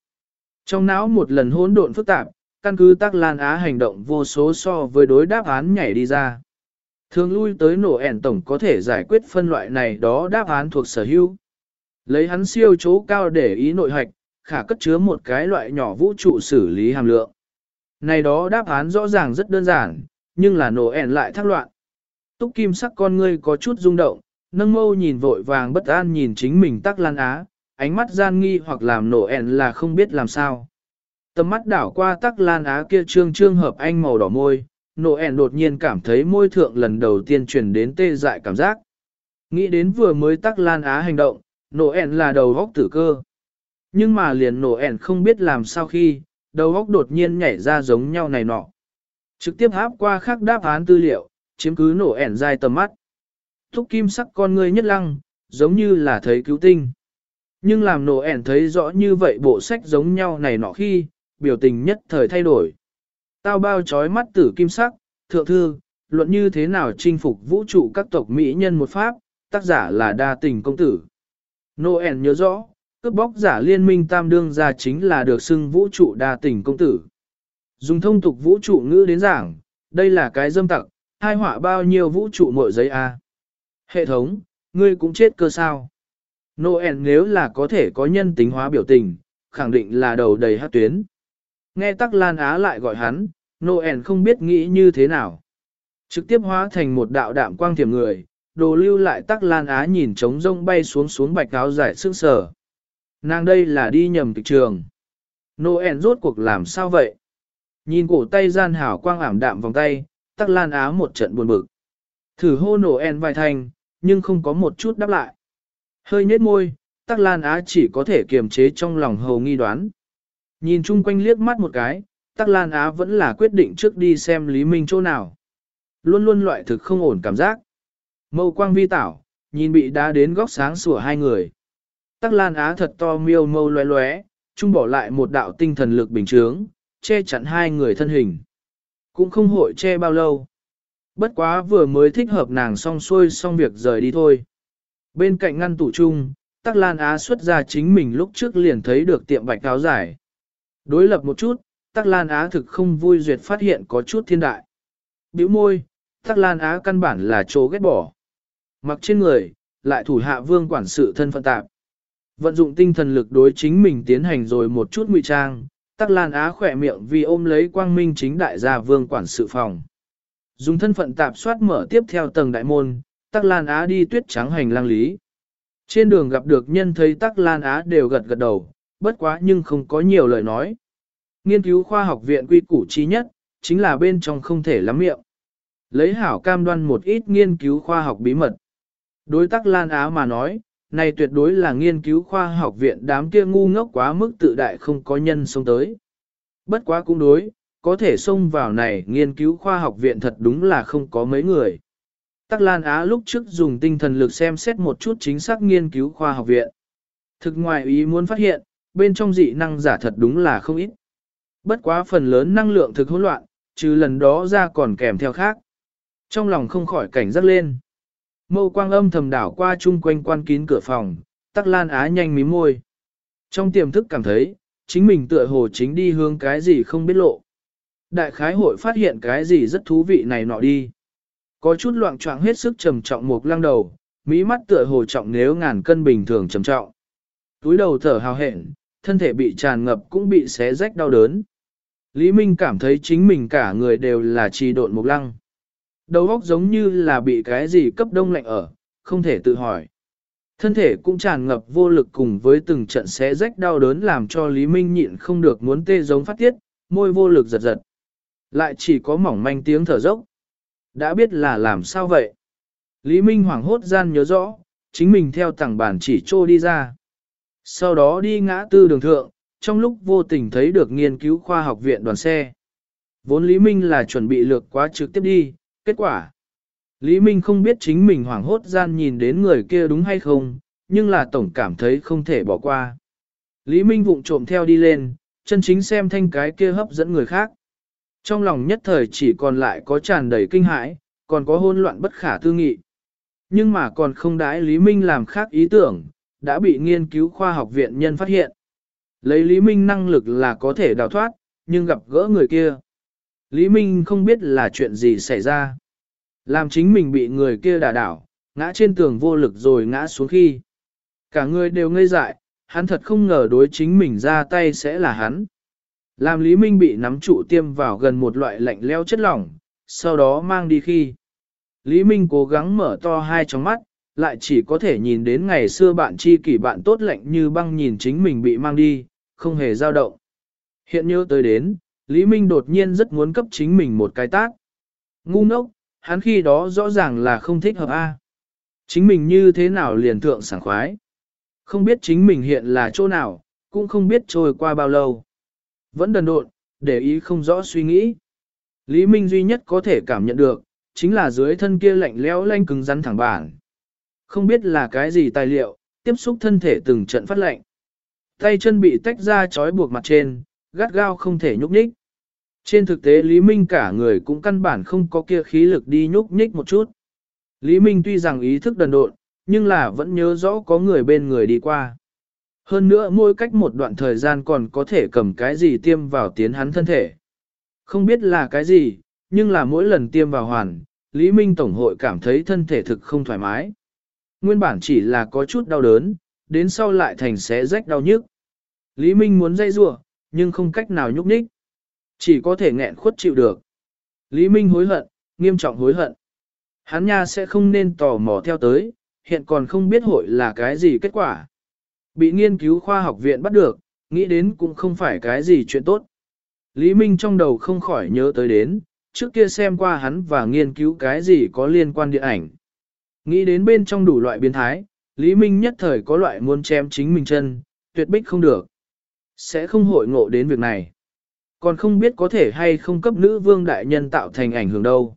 Trong não một lần hỗn độn phức tạp, căn cứ Tắc Lan Á hành động vô số so với đối đáp án nhảy đi ra. Thường lui tới nổ ẻn tổng có thể giải quyết phân loại này đó đáp án thuộc sở hữu. Lấy hắn siêu chỗ cao để ý nội hạch, khả cất chứa một cái loại nhỏ vũ trụ xử lý hàm lượng. Này đó đáp án rõ ràng rất đơn giản, nhưng là nổ ẻn lại thắc loạn. Túc kim sắc con ngươi có chút rung động, nâng mâu nhìn vội vàng bất an nhìn chính mình tắc lan á, ánh mắt gian nghi hoặc làm nổ ẻn là không biết làm sao. Tầm mắt đảo qua tắc lan á kia trương trương hợp anh màu đỏ môi, nổ ẻn đột nhiên cảm thấy môi thượng lần đầu tiên truyền đến tê dại cảm giác. Nghĩ đến vừa mới tắc lan á hành động, nổ ẻn là đầu góc tử cơ. Nhưng mà liền nổ ẻn không biết làm sao khi, đầu góc đột nhiên nhảy ra giống nhau này nọ. Trực tiếp áp qua khắc đáp án tư liệu, chiếm cứ nổ ẻn dài tầm mắt. Thúc kim sắc con ngươi nhất lăng, giống như là thấy cứu tinh. Nhưng làm nổ ẻn thấy rõ như vậy bộ sách giống nhau này nọ khi, biểu tình nhất thời thay đổi. Tao bao trói mắt tử kim sắc, thượng thư, luận như thế nào chinh phục vũ trụ các tộc Mỹ nhân một pháp, tác giả là đa tình công tử. Noel nhớ rõ, cướp bóc giả liên minh tam đương ra chính là được xưng vũ trụ đa tình công tử. Dùng thông tục vũ trụ ngữ đến giảng, đây là cái dâm tặc, hai họa bao nhiêu vũ trụ mội giấy A. Hệ thống, ngươi cũng chết cơ sao. Noel nếu là có thể có nhân tính hóa biểu tình, khẳng định là đầu đầy hát tuyến. Nghe Tắc Lan Á lại gọi hắn, Noel không biết nghĩ như thế nào. Trực tiếp hóa thành một đạo đạm quang thiểm người, đồ lưu lại Tắc Lan Á nhìn trống rông bay xuống xuống bạch áo dài sức sở. Nàng đây là đi nhầm kịch trường. Noel rốt cuộc làm sao vậy? Nhìn cổ tay gian hảo quang ảm đạm vòng tay, Tắc Lan Á một trận buồn bực. Thử hô Noel vài thành, nhưng không có một chút đáp lại. Hơi nhếch môi, Tắc Lan Á chỉ có thể kiềm chế trong lòng hầu nghi đoán. Nhìn chung quanh liếc mắt một cái, Tắc Lan Á vẫn là quyết định trước đi xem Lý Minh chỗ nào. Luôn luôn loại thực không ổn cảm giác. Mâu quang vi tảo, nhìn bị đá đến góc sáng sủa hai người. Tắc Lan Á thật to miêu mâu loé loé, trung bỏ lại một đạo tinh thần lực bình trướng, che chắn hai người thân hình. Cũng không hội che bao lâu. Bất quá vừa mới thích hợp nàng xong xuôi xong việc rời đi thôi. Bên cạnh ngăn tủ chung, Tắc Lan Á xuất ra chính mình lúc trước liền thấy được tiệm bạch áo dài. Đối lập một chút, Tắc Lan Á thực không vui duyệt phát hiện có chút thiên đại. Biểu môi, Tắc Lan Á căn bản là chỗ ghét bỏ. Mặc trên người, lại thủ hạ vương quản sự thân phận tạp. Vận dụng tinh thần lực đối chính mình tiến hành rồi một chút ngụy trang, Tắc Lan Á khỏe miệng vì ôm lấy quang minh chính đại gia vương quản sự phòng. Dùng thân phận tạp soát mở tiếp theo tầng đại môn, Tắc Lan Á đi tuyết trắng hành lang lý. Trên đường gặp được nhân thấy Tắc Lan Á đều gật gật đầu, bất quá nhưng không có nhiều lời nói. Nghiên cứu khoa học viện quy củ chi nhất, chính là bên trong không thể lắm miệng. Lấy hảo cam đoan một ít nghiên cứu khoa học bí mật. Đối Tắc Lan Á mà nói, này tuyệt đối là nghiên cứu khoa học viện đám kia ngu ngốc quá mức tự đại không có nhân xông tới. Bất quá cũng đối, có thể xông vào này nghiên cứu khoa học viện thật đúng là không có mấy người. Tắc Lan Á lúc trước dùng tinh thần lực xem xét một chút chính xác nghiên cứu khoa học viện. Thực ngoài ý muốn phát hiện, bên trong dị năng giả thật đúng là không ít. Bất quá phần lớn năng lượng thực hỗn loạn, trừ lần đó ra còn kèm theo khác. Trong lòng không khỏi cảnh giác lên. Mâu quang âm thầm đảo qua chung quanh quan kín cửa phòng, tắc lan á nhanh mím môi. Trong tiềm thức cảm thấy, chính mình tựa hồ chính đi hướng cái gì không biết lộ. Đại khái hội phát hiện cái gì rất thú vị này nọ đi. Có chút loạn trọng hết sức trầm trọng một lăng đầu, mỹ mắt tựa hồ trọng nếu ngàn cân bình thường trầm trọng. Túi đầu thở hào hẹn, thân thể bị tràn ngập cũng bị xé rách đau đớn. Lý Minh cảm thấy chính mình cả người đều là trì độn một lăng. Đầu óc giống như là bị cái gì cấp đông lạnh ở, không thể tự hỏi. Thân thể cũng tràn ngập vô lực cùng với từng trận xé rách đau đớn làm cho Lý Minh nhịn không được muốn tê giống phát tiết, môi vô lực giật giật. Lại chỉ có mỏng manh tiếng thở dốc. Đã biết là làm sao vậy? Lý Minh hoảng hốt gian nhớ rõ, chính mình theo tảng bản chỉ trô đi ra. Sau đó đi ngã tư đường thượng, trong lúc vô tình thấy được nghiên cứu khoa học viện đoàn xe. Vốn Lý Minh là chuẩn bị lược quá trực tiếp đi, kết quả. Lý Minh không biết chính mình hoảng hốt gian nhìn đến người kia đúng hay không, nhưng là tổng cảm thấy không thể bỏ qua. Lý Minh vụng trộm theo đi lên, chân chính xem thanh cái kia hấp dẫn người khác. Trong lòng nhất thời chỉ còn lại có tràn đầy kinh hãi, còn có hôn loạn bất khả tư nghị. Nhưng mà còn không đãi Lý Minh làm khác ý tưởng, đã bị nghiên cứu khoa học viện nhân phát hiện. Lấy Lý Minh năng lực là có thể đào thoát, nhưng gặp gỡ người kia. Lý Minh không biết là chuyện gì xảy ra. Làm chính mình bị người kia đả đảo, ngã trên tường vô lực rồi ngã xuống khi. Cả người đều ngây dại, hắn thật không ngờ đối chính mình ra tay sẽ là hắn. Làm Lý Minh bị nắm trụ tiêm vào gần một loại lạnh leo chất lỏng, sau đó mang đi khi. Lý Minh cố gắng mở to hai tròng mắt, lại chỉ có thể nhìn đến ngày xưa bạn chi kỷ bạn tốt lạnh như băng nhìn chính mình bị mang đi, không hề dao động. Hiện nhớ tới đến, Lý Minh đột nhiên rất muốn cấp chính mình một cái tác. Ngu ngốc, hắn khi đó rõ ràng là không thích hợp A. Chính mình như thế nào liền thượng sảng khoái. Không biết chính mình hiện là chỗ nào, cũng không biết trôi qua bao lâu. Vẫn đần độn, để ý không rõ suy nghĩ. Lý Minh duy nhất có thể cảm nhận được, chính là dưới thân kia lạnh lẽo lanh cứng rắn thẳng bản. Không biết là cái gì tài liệu, tiếp xúc thân thể từng trận phát lạnh. Tay chân bị tách ra trói buộc mặt trên, gắt gao không thể nhúc nhích. Trên thực tế Lý Minh cả người cũng căn bản không có kia khí lực đi nhúc nhích một chút. Lý Minh tuy rằng ý thức đần độn, nhưng là vẫn nhớ rõ có người bên người đi qua. Hơn nữa mỗi cách một đoạn thời gian còn có thể cầm cái gì tiêm vào tiến hắn thân thể. Không biết là cái gì, nhưng là mỗi lần tiêm vào hoàn, Lý Minh Tổng hội cảm thấy thân thể thực không thoải mái. Nguyên bản chỉ là có chút đau đớn, đến sau lại thành xé rách đau nhức. Lý Minh muốn dây rủa, nhưng không cách nào nhúc nhích. Chỉ có thể nghẹn khuất chịu được. Lý Minh hối hận, nghiêm trọng hối hận. Hắn nha sẽ không nên tò mò theo tới, hiện còn không biết hội là cái gì kết quả. Bị nghiên cứu khoa học viện bắt được, nghĩ đến cũng không phải cái gì chuyện tốt. Lý Minh trong đầu không khỏi nhớ tới đến, trước kia xem qua hắn và nghiên cứu cái gì có liên quan điện ảnh. Nghĩ đến bên trong đủ loại biến thái, Lý Minh nhất thời có loại muốn chém chính mình chân, tuyệt bích không được. Sẽ không hội ngộ đến việc này. Còn không biết có thể hay không cấp nữ vương đại nhân tạo thành ảnh hưởng đâu.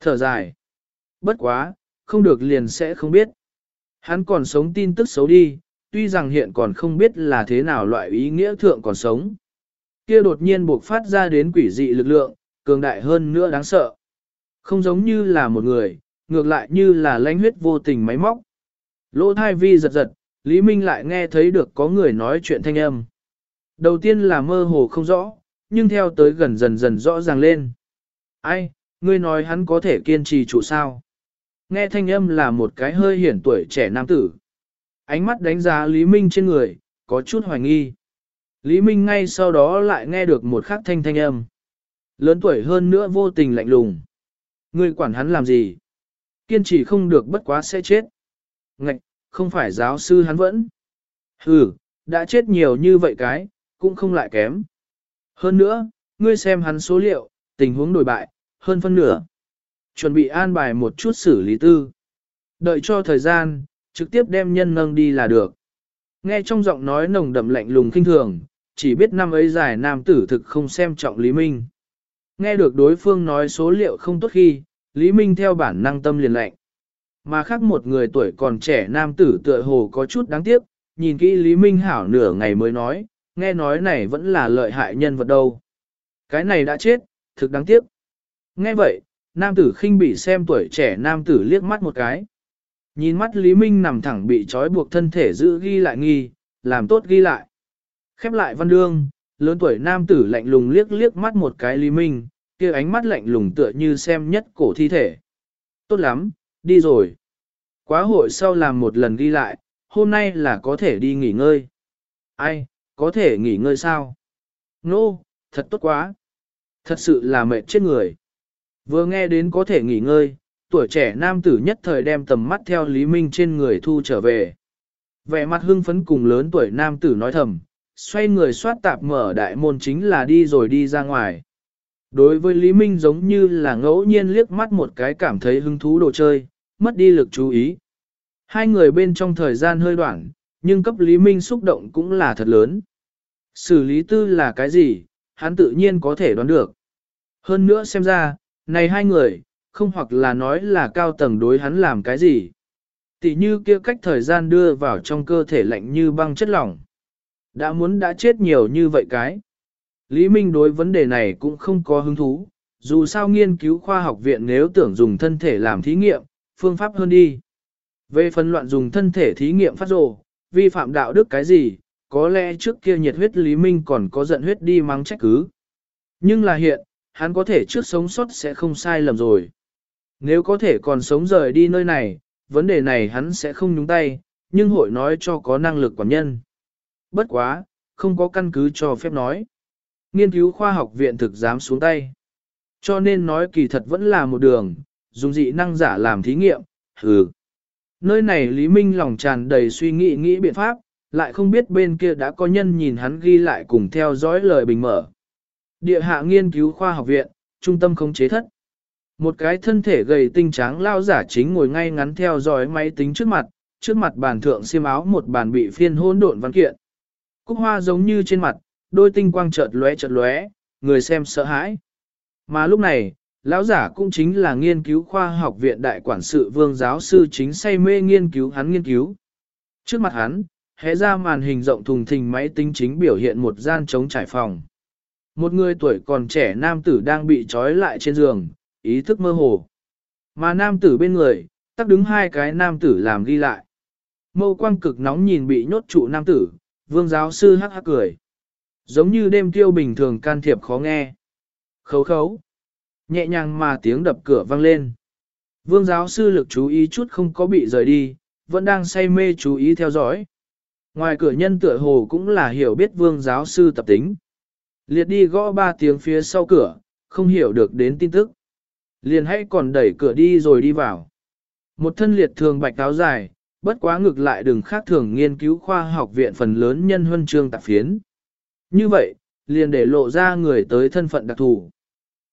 Thở dài. Bất quá, không được liền sẽ không biết. Hắn còn sống tin tức xấu đi, tuy rằng hiện còn không biết là thế nào loại ý nghĩa thượng còn sống. Kia đột nhiên buộc phát ra đến quỷ dị lực lượng, cường đại hơn nữa đáng sợ. Không giống như là một người, ngược lại như là lãnh huyết vô tình máy móc. Lỗ thai vi giật giật, Lý Minh lại nghe thấy được có người nói chuyện thanh âm. Đầu tiên là mơ hồ không rõ, nhưng theo tới gần dần dần rõ ràng lên. Ai, ngươi nói hắn có thể kiên trì chủ sao? Nghe thanh âm là một cái hơi hiển tuổi trẻ nam tử. Ánh mắt đánh giá Lý Minh trên người, có chút hoài nghi. Lý Minh ngay sau đó lại nghe được một khắc thanh thanh âm. Lớn tuổi hơn nữa vô tình lạnh lùng. Ngươi quản hắn làm gì? Kiên trì không được bất quá sẽ chết. Ngạch, không phải giáo sư hắn vẫn. Hừ, đã chết nhiều như vậy cái, cũng không lại kém. Hơn nữa, ngươi xem hắn số liệu, tình huống đổi bại, hơn phân nửa. Chuẩn bị an bài một chút xử lý tư. Đợi cho thời gian, trực tiếp đem nhân nâng đi là được. Nghe trong giọng nói nồng đậm lạnh lùng kinh thường, chỉ biết năm ấy giải nam tử thực không xem trọng Lý Minh. Nghe được đối phương nói số liệu không tốt khi, Lý Minh theo bản năng tâm liền lạnh. Mà khác một người tuổi còn trẻ nam tử tựa hồ có chút đáng tiếc, nhìn kỹ Lý Minh hảo nửa ngày mới nói, nghe nói này vẫn là lợi hại nhân vật đâu. Cái này đã chết, thực đáng tiếc. Nghe vậy, nam tử khinh bị xem tuổi trẻ nam tử liếc mắt một cái. Nhìn mắt Lý Minh nằm thẳng bị trói buộc thân thể giữ ghi lại nghi, làm tốt ghi lại. Khép lại văn đương, lớn tuổi nam tử lạnh lùng liếc liếc mắt một cái Lý Minh, kia ánh mắt lạnh lùng tựa như xem nhất cổ thi thể. Tốt lắm, đi rồi. Quá hội sau làm một lần ghi lại, hôm nay là có thể đi nghỉ ngơi. Ai, có thể nghỉ ngơi sao? Nô, no, thật tốt quá. Thật sự là mệt chết người. Vừa nghe đến có thể nghỉ ngơi, tuổi trẻ nam tử nhất thời đem tầm mắt theo Lý Minh trên người thu trở về. Vẻ mặt hưng phấn cùng lớn tuổi nam tử nói thầm, xoay người soát tạp mở đại môn chính là đi rồi đi ra ngoài. Đối với Lý Minh giống như là ngẫu nhiên liếc mắt một cái cảm thấy hứng thú đồ chơi, mất đi lực chú ý. Hai người bên trong thời gian hơi đoạn, nhưng cấp Lý Minh xúc động cũng là thật lớn. Xử lý tư là cái gì, hắn tự nhiên có thể đoán được. Hơn nữa xem ra, này hai người, không hoặc là nói là cao tầng đối hắn làm cái gì. Tỷ như kia cách thời gian đưa vào trong cơ thể lạnh như băng chất lỏng. Đã muốn đã chết nhiều như vậy cái. Lý Minh đối vấn đề này cũng không có hứng thú, dù sao nghiên cứu khoa học viện nếu tưởng dùng thân thể làm thí nghiệm, phương pháp hơn đi. Về phần loạn dùng thân thể thí nghiệm phát rồ, vi phạm đạo đức cái gì, có lẽ trước kia nhiệt huyết Lý Minh còn có giận huyết đi mắng trách cứ. Nhưng là hiện, hắn có thể trước sống sót sẽ không sai lầm rồi. Nếu có thể còn sống rời đi nơi này, vấn đề này hắn sẽ không nhúng tay, nhưng hội nói cho có năng lực quản nhân. Bất quá, không có căn cứ cho phép nói. Nghiên cứu khoa học viện thực dám xuống tay. Cho nên nói kỳ thật vẫn là một đường, dùng dị năng giả làm thí nghiệm, hừ. Nơi này Lý Minh lòng tràn đầy suy nghĩ nghĩ biện pháp, lại không biết bên kia đã có nhân nhìn hắn ghi lại cùng theo dõi lời bình mở. Địa hạ nghiên cứu khoa học viện, trung tâm khống chế thất. Một cái thân thể gầy tinh tráng lao giả chính ngồi ngay ngắn theo dõi máy tính trước mặt, trước mặt bàn thượng xiêm áo một bàn bị phiên hỗn độn văn kiện. Cúc hoa giống như trên mặt, đôi tinh quang chợt lóe chợt lóe, người xem sợ hãi. Mà lúc này, lão giả cũng chính là nghiên cứu khoa học viện đại quản sự vương giáo sư chính say mê nghiên cứu hắn nghiên cứu. Trước mặt hắn, hé ra màn hình rộng thùng thình máy tính chính biểu hiện một gian trống trải phòng. Một người tuổi còn trẻ nam tử đang bị trói lại trên giường, ý thức mơ hồ. Mà nam tử bên người, tắc đứng hai cái nam tử làm ghi lại. Mâu quang cực nóng nhìn bị nhốt trụ nam tử, vương giáo sư hắc hắc cười. Giống như đêm tiêu bình thường can thiệp khó nghe. Khấu khấu. Nhẹ nhàng mà tiếng đập cửa vang lên. Vương giáo sư lực chú ý chút không có bị rời đi, vẫn đang say mê chú ý theo dõi. Ngoài cửa nhân tựa hồ cũng là hiểu biết vương giáo sư tập tính. Liệt đi gõ ba tiếng phía sau cửa, không hiểu được đến tin tức. Liền hãy còn đẩy cửa đi rồi đi vào. Một thân liệt thường bạch áo dài, bất quá ngược lại đừng khác thường nghiên cứu khoa học viện phần lớn nhân huân chương tạp phiến. Như vậy, liền để lộ ra người tới thân phận đặc thù.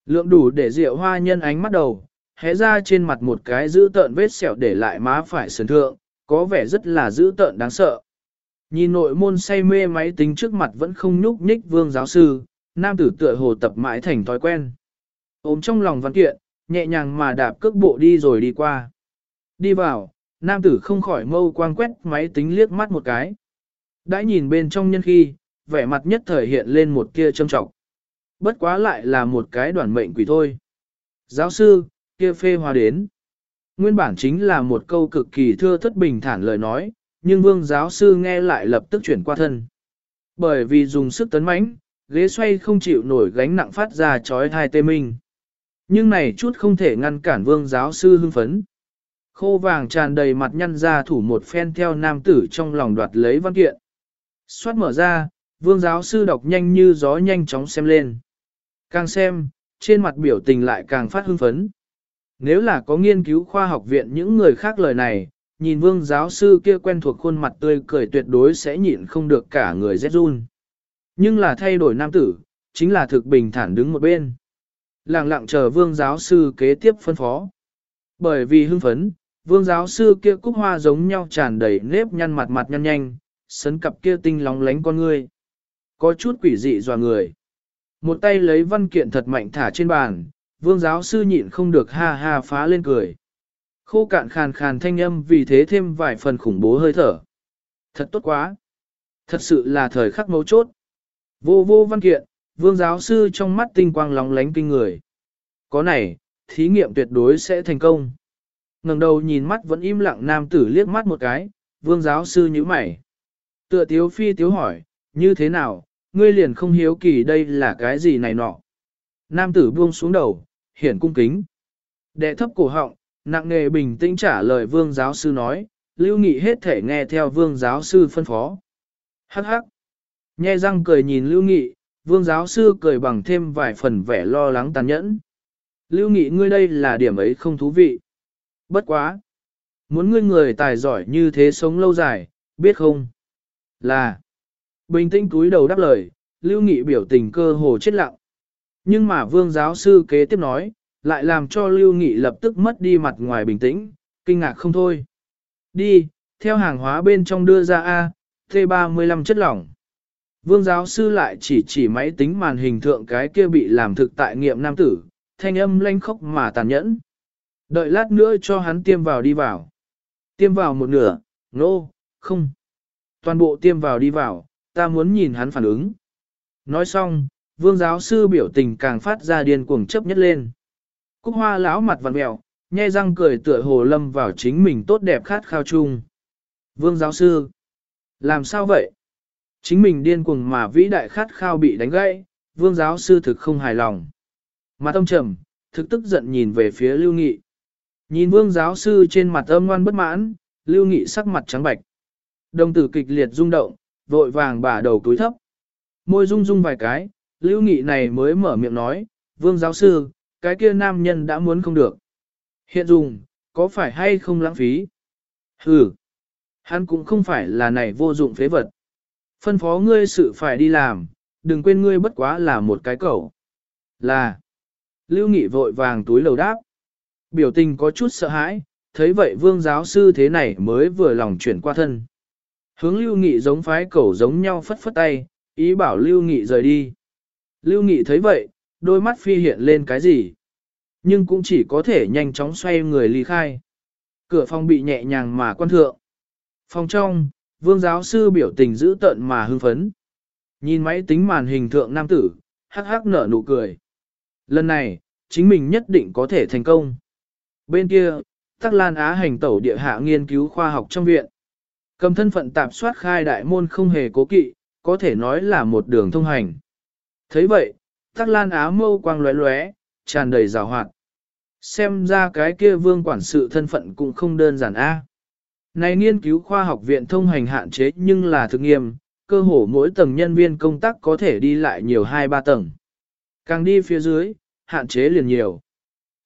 Lượng đủ để rượu hoa nhân ánh mắt đầu, hé ra trên mặt một cái giữ tợn vết sẹo để lại má phải sườn thượng, có vẻ rất là giữ tợn đáng sợ. Nhìn nội môn say mê máy tính trước mặt vẫn không nhúc nhích vương giáo sư, nam tử tựa hồ tập mãi thành thói quen. Ôm trong lòng văn kiện, nhẹ nhàng mà đạp cước bộ đi rồi đi qua. Đi vào, nam tử không khỏi mâu quang quét máy tính liếc mắt một cái. Đã nhìn bên trong nhân khi, vẻ mặt nhất thời hiện lên một kia trâm trọng. Bất quá lại là một cái đoàn mệnh quỷ thôi. Giáo sư, kia phê hòa đến. Nguyên bản chính là một câu cực kỳ thưa thất bình thản lời nói, nhưng vương giáo sư nghe lại lập tức chuyển qua thân. Bởi vì dùng sức tấn mãnh, ghế xoay không chịu nổi gánh nặng phát ra chói thai tê minh. Nhưng này chút không thể ngăn cản vương giáo sư hưng phấn. Khô vàng tràn đầy mặt nhăn ra thủ một phen theo nam tử trong lòng đoạt lấy văn kiện. Xoát mở ra, vương giáo sư đọc nhanh như gió nhanh chóng xem lên. Càng xem, trên mặt biểu tình lại càng phát hưng phấn. Nếu là có nghiên cứu khoa học viện những người khác lời này, nhìn vương giáo sư kia quen thuộc khuôn mặt tươi cười tuyệt đối sẽ nhịn không được cả người rét run. Nhưng là thay đổi nam tử, chính là thực bình thản đứng một bên. Lặng lặng chờ vương giáo sư kế tiếp phân phó. Bởi vì hưng phấn, vương giáo sư kia cúc hoa giống nhau tràn đầy nếp nhăn mặt mặt nhăn nhanh, sấn cặp kia tinh lóng lánh con ngươi. Có chút quỷ dị dò người. Một tay lấy văn kiện thật mạnh thả trên bàn, vương giáo sư nhịn không được ha ha phá lên cười. Khô cạn khàn khàn thanh âm vì thế thêm vài phần khủng bố hơi thở. Thật tốt quá. Thật sự là thời khắc mấu chốt. Vô vô văn kiện, vương giáo sư trong mắt tinh quang lóng lánh kinh người. Có này, thí nghiệm tuyệt đối sẽ thành công. ngẩng đầu nhìn mắt vẫn im lặng nam tử liếc mắt một cái, vương giáo sư nhíu mày. Tựa tiếu phi tiếu hỏi, như thế nào, ngươi liền không hiếu kỳ đây là cái gì này nọ. Nam tử buông xuống đầu, hiển cung kính. Đệ thấp cổ họng, nặng nề bình tĩnh trả lời vương giáo sư nói, lưu nghị hết thể nghe theo vương giáo sư phân phó. Hắc hắc. Nhe răng cười nhìn lưu nghị, vương giáo sư cười bằng thêm vài phần vẻ lo lắng tàn nhẫn. Lưu nghị ngươi đây là điểm ấy không thú vị. Bất quá. Muốn ngươi người tài giỏi như thế sống lâu dài, biết không? Là. Bình tĩnh túi đầu đáp lời, lưu nghị biểu tình cơ hồ chết lặng. Nhưng mà vương giáo sư kế tiếp nói, lại làm cho lưu nghị lập tức mất đi mặt ngoài bình tĩnh, kinh ngạc không thôi. Đi, theo hàng hóa bên trong đưa ra A, T35 chất lỏng. Vương giáo sư lại chỉ chỉ máy tính màn hình thượng cái kia bị làm thực tại nghiệm nam tử, thanh âm lanh khóc mà tàn nhẫn. Đợi lát nữa cho hắn tiêm vào đi vào. Tiêm vào một nửa, nô, no, không. Toàn bộ tiêm vào đi vào, ta muốn nhìn hắn phản ứng. Nói xong, vương giáo sư biểu tình càng phát ra điên cuồng chấp nhất lên. Cúc hoa lão mặt vặn mẹo, nhe răng cười tựa hồ lâm vào chính mình tốt đẹp khát khao chung. Vương giáo sư, làm sao vậy? Chính mình điên cuồng mà vĩ đại khát khao bị đánh gãy, vương giáo sư thực không hài lòng. Mặt ông trầm, thực tức giận nhìn về phía lưu nghị. Nhìn vương giáo sư trên mặt âm ngoan bất mãn, lưu nghị sắc mặt trắng bạch. Đồng tử kịch liệt rung động, vội vàng bả đầu túi thấp. Môi rung rung vài cái, lưu nghị này mới mở miệng nói, vương giáo sư, cái kia nam nhân đã muốn không được. Hiện dùng, có phải hay không lãng phí? Hừ, hắn cũng không phải là này vô dụng phế vật. Phân phó ngươi sự phải đi làm, đừng quên ngươi bất quá là một cái cẩu. Là, lưu nghị vội vàng túi lầu đáp. Biểu tình có chút sợ hãi, thấy vậy vương giáo sư thế này mới vừa lòng chuyển qua thân. Hướng lưu nghị giống phái cẩu giống nhau phất phất tay, ý bảo lưu nghị rời đi. Lưu nghị thấy vậy, đôi mắt phi hiện lên cái gì? Nhưng cũng chỉ có thể nhanh chóng xoay người ly khai. Cửa phòng bị nhẹ nhàng mà quan thượng. Phòng trong, Vương giáo sư biểu tình giữ tợn mà hưng phấn. Nhìn máy tính màn hình thượng nam tử, hắc hắc nở nụ cười. Lần này, chính mình nhất định có thể thành công. Bên kia, Tắc Lan Á hành tẩu địa hạ nghiên cứu khoa học trong viện. Cầm thân phận tạp soát khai đại môn không hề cố kỵ, có thể nói là một đường thông hành. thấy vậy, Tắc Lan Á mâu quang lóe lóe, tràn đầy rào hoạt. Xem ra cái kia vương quản sự thân phận cũng không đơn giản a. Này nghiên cứu khoa học viện thông hành hạn chế nhưng là thực nghiêm, cơ hồ mỗi tầng nhân viên công tác có thể đi lại nhiều hai ba tầng. Càng đi phía dưới, hạn chế liền nhiều.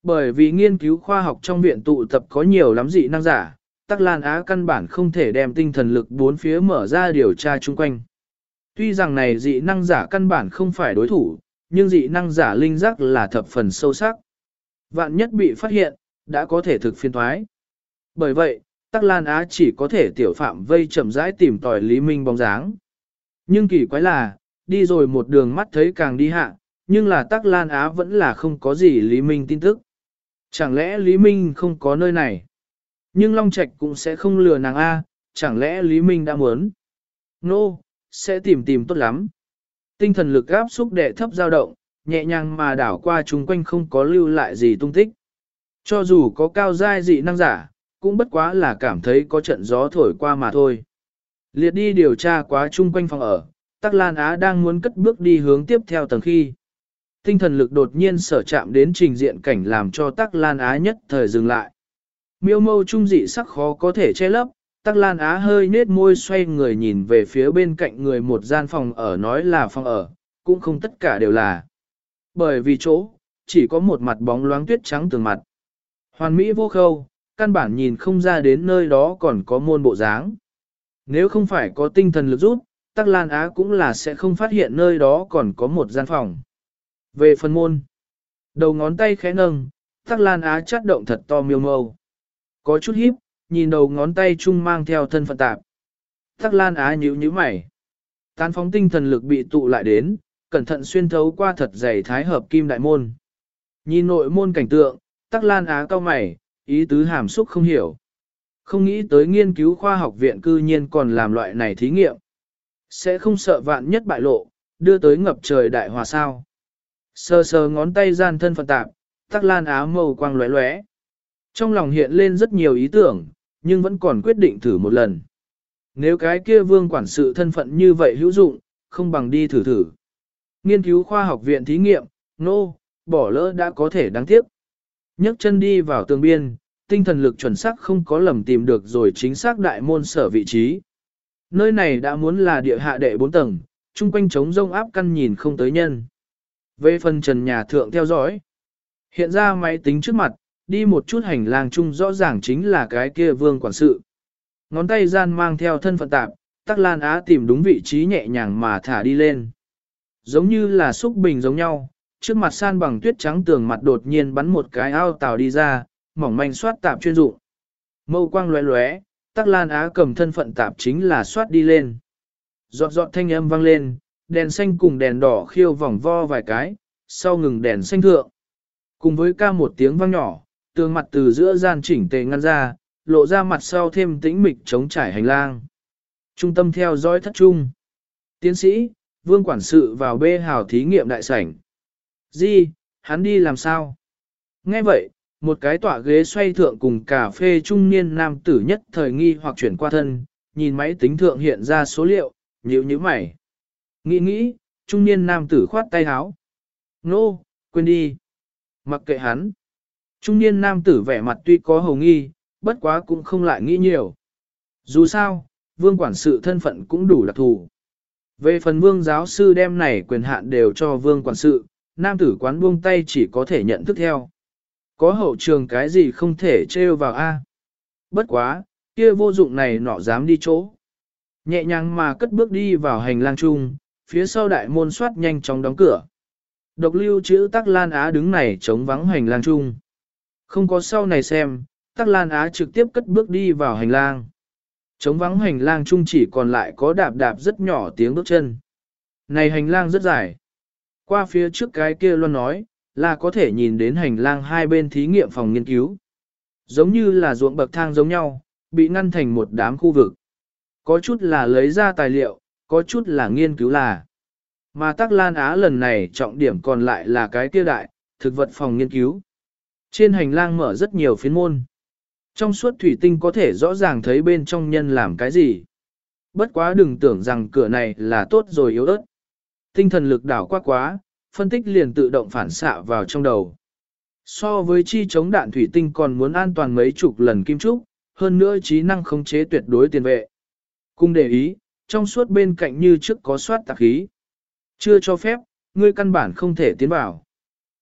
Bởi vì nghiên cứu khoa học trong viện tụ tập có nhiều lắm dị năng giả, Tắc Lan Á căn bản không thể đem tinh thần lực bốn phía mở ra điều tra chung quanh. Tuy rằng này dị năng giả căn bản không phải đối thủ, nhưng dị năng giả linh giác là thập phần sâu sắc. Vạn nhất bị phát hiện, đã có thể thực phiên thoái. Bởi vậy, Tắc Lan Á chỉ có thể tiểu phạm vây chậm rãi tìm tòi Lý Minh bóng dáng. Nhưng kỳ quái là, đi rồi một đường mắt thấy càng đi hạ, nhưng là Tắc Lan Á vẫn là không có gì Lý Minh tin tức. Chẳng lẽ Lý Minh không có nơi này? Nhưng Long Trạch cũng sẽ không lừa nàng A, chẳng lẽ Lý Minh đã muốn? Nô, no, sẽ tìm tìm tốt lắm. Tinh thần lực áp xúc đệ thấp dao động, nhẹ nhàng mà đảo qua chung quanh không có lưu lại gì tung tích. Cho dù có cao giai dị năng giả, cũng bất quá là cảm thấy có trận gió thổi qua mà thôi. Liệt đi điều tra quá chung quanh phòng ở, Tắc Lan Á đang muốn cất bước đi hướng tiếp theo tầng khi. Tinh thần lực đột nhiên sở chạm đến trình diện cảnh làm cho Tắc Lan Á nhất thời dừng lại. Miêu mâu trung dị sắc khó có thể che lấp, Tắc Lan Á hơi nết môi xoay người nhìn về phía bên cạnh người một gian phòng ở nói là phòng ở, cũng không tất cả đều là. Bởi vì chỗ, chỉ có một mặt bóng loáng tuyết trắng tường mặt. Hoàn mỹ vô khâu, căn bản nhìn không ra đến nơi đó còn có môn bộ dáng. Nếu không phải có tinh thần lực rút, Tắc Lan Á cũng là sẽ không phát hiện nơi đó còn có một gian phòng. Về phần môn, đầu ngón tay khẽ nâng, Tắc Lan Á chát động thật to miêu mâu. Có chút hiếp, nhìn đầu ngón tay chung mang theo thân phận tạp. Tắc Lan Á nhíu nhíu mày. Tán phóng tinh thần lực bị tụ lại đến, cẩn thận xuyên thấu qua thật dày thái hợp kim đại môn. Nhìn nội môn cảnh tượng, Tắc Lan Á cao mày, ý tứ hàm xúc không hiểu. Không nghĩ tới nghiên cứu khoa học viện cư nhiên còn làm loại này thí nghiệm. Sẽ không sợ vạn nhất bại lộ, đưa tới ngập trời đại hòa sao. Sờ sờ ngón tay gian thân phận tạp, tắc lan áo màu quang lóe lóe. Trong lòng hiện lên rất nhiều ý tưởng, nhưng vẫn còn quyết định thử một lần. Nếu cái kia vương quản sự thân phận như vậy hữu dụng, không bằng đi thử thử. Nghiên cứu khoa học viện thí nghiệm, nô, no, bỏ lỡ đã có thể đáng tiếc nhấc chân đi vào tường biên, tinh thần lực chuẩn xác không có lầm tìm được rồi chính xác đại môn sở vị trí. Nơi này đã muốn là địa hạ đệ 4 tầng, chung quanh trống rông áp căn nhìn không tới nhân. Về phần trần nhà thượng theo dõi, hiện ra máy tính trước mặt, đi một chút hành lang chung rõ ràng chính là cái kia vương quản sự. Ngón tay gian mang theo thân phận tạp, tắc lan á tìm đúng vị trí nhẹ nhàng mà thả đi lên. Giống như là xúc bình giống nhau, trước mặt san bằng tuyết trắng tường mặt đột nhiên bắn một cái ao tàu đi ra, mỏng manh soát tạp chuyên dụng. Mâu quang lóe lóe, tắc lan á cầm thân phận tạp chính là soát đi lên. Giọt giọt thanh âm vang lên, đèn xanh cùng đèn đỏ khiêu vòng vo vài cái, sau ngừng đèn xanh thượng. Cùng với ca một tiếng vang nhỏ, tường mặt từ giữa gian chỉnh tề ngăn ra, lộ ra mặt sau thêm tĩnh mịch chống trải hành lang. Trung tâm theo dõi thất trung. Tiến sĩ, vương quản sự vào bê hào thí nghiệm đại sảnh. Di, hắn đi làm sao? Nghe vậy, một cái tọa ghế xoay thượng cùng cà phê trung niên nam tử nhất thời nghi hoặc chuyển qua thân, nhìn máy tính thượng hiện ra số liệu, nhíu nhíu mày. Nghĩ nghĩ, trung niên nam tử khoát tay háo. Nô, no, quên đi. Mặc kệ hắn. Trung niên nam tử vẻ mặt tuy có hầu nghi, bất quá cũng không lại nghĩ nhiều. Dù sao, vương quản sự thân phận cũng đủ đặc thù. Về phần vương giáo sư đem này quyền hạn đều cho vương quản sự, nam tử quán buông tay chỉ có thể nhận thức theo. Có hậu trường cái gì không thể trêu vào A. Bất quá, kia vô dụng này nọ dám đi chỗ. Nhẹ nhàng mà cất bước đi vào hành lang chung, phía sau đại môn soát nhanh chóng đóng cửa. Độc lưu chữ Tắc Lan Á đứng này chống vắng hành lang chung. Không có sau này xem, Tắc Lan Á trực tiếp cất bước đi vào hành lang. Trống vắng hành lang chung chỉ còn lại có đạp đạp rất nhỏ tiếng bước chân. Này hành lang rất dài. Qua phía trước cái kia luôn nói, là có thể nhìn đến hành lang hai bên thí nghiệm phòng nghiên cứu. Giống như là ruộng bậc thang giống nhau, bị ngăn thành một đám khu vực. Có chút là lấy ra tài liệu, có chút là nghiên cứu là. Mà Tắc Lan Á lần này trọng điểm còn lại là cái kia đại, thực vật phòng nghiên cứu. Trên hành lang mở rất nhiều phiến môn. Trong suốt thủy tinh có thể rõ ràng thấy bên trong nhân làm cái gì. Bất quá đừng tưởng rằng cửa này là tốt rồi yếu ớt. Tinh thần lực đảo quá quá, phân tích liền tự động phản xạ vào trong đầu. So với chi chống đạn thủy tinh còn muốn an toàn mấy chục lần kim trúc, hơn nữa trí năng khống chế tuyệt đối tiền vệ. Cùng để ý, trong suốt bên cạnh như trước có soát tạp khí. Chưa cho phép, ngươi căn bản không thể tiến vào.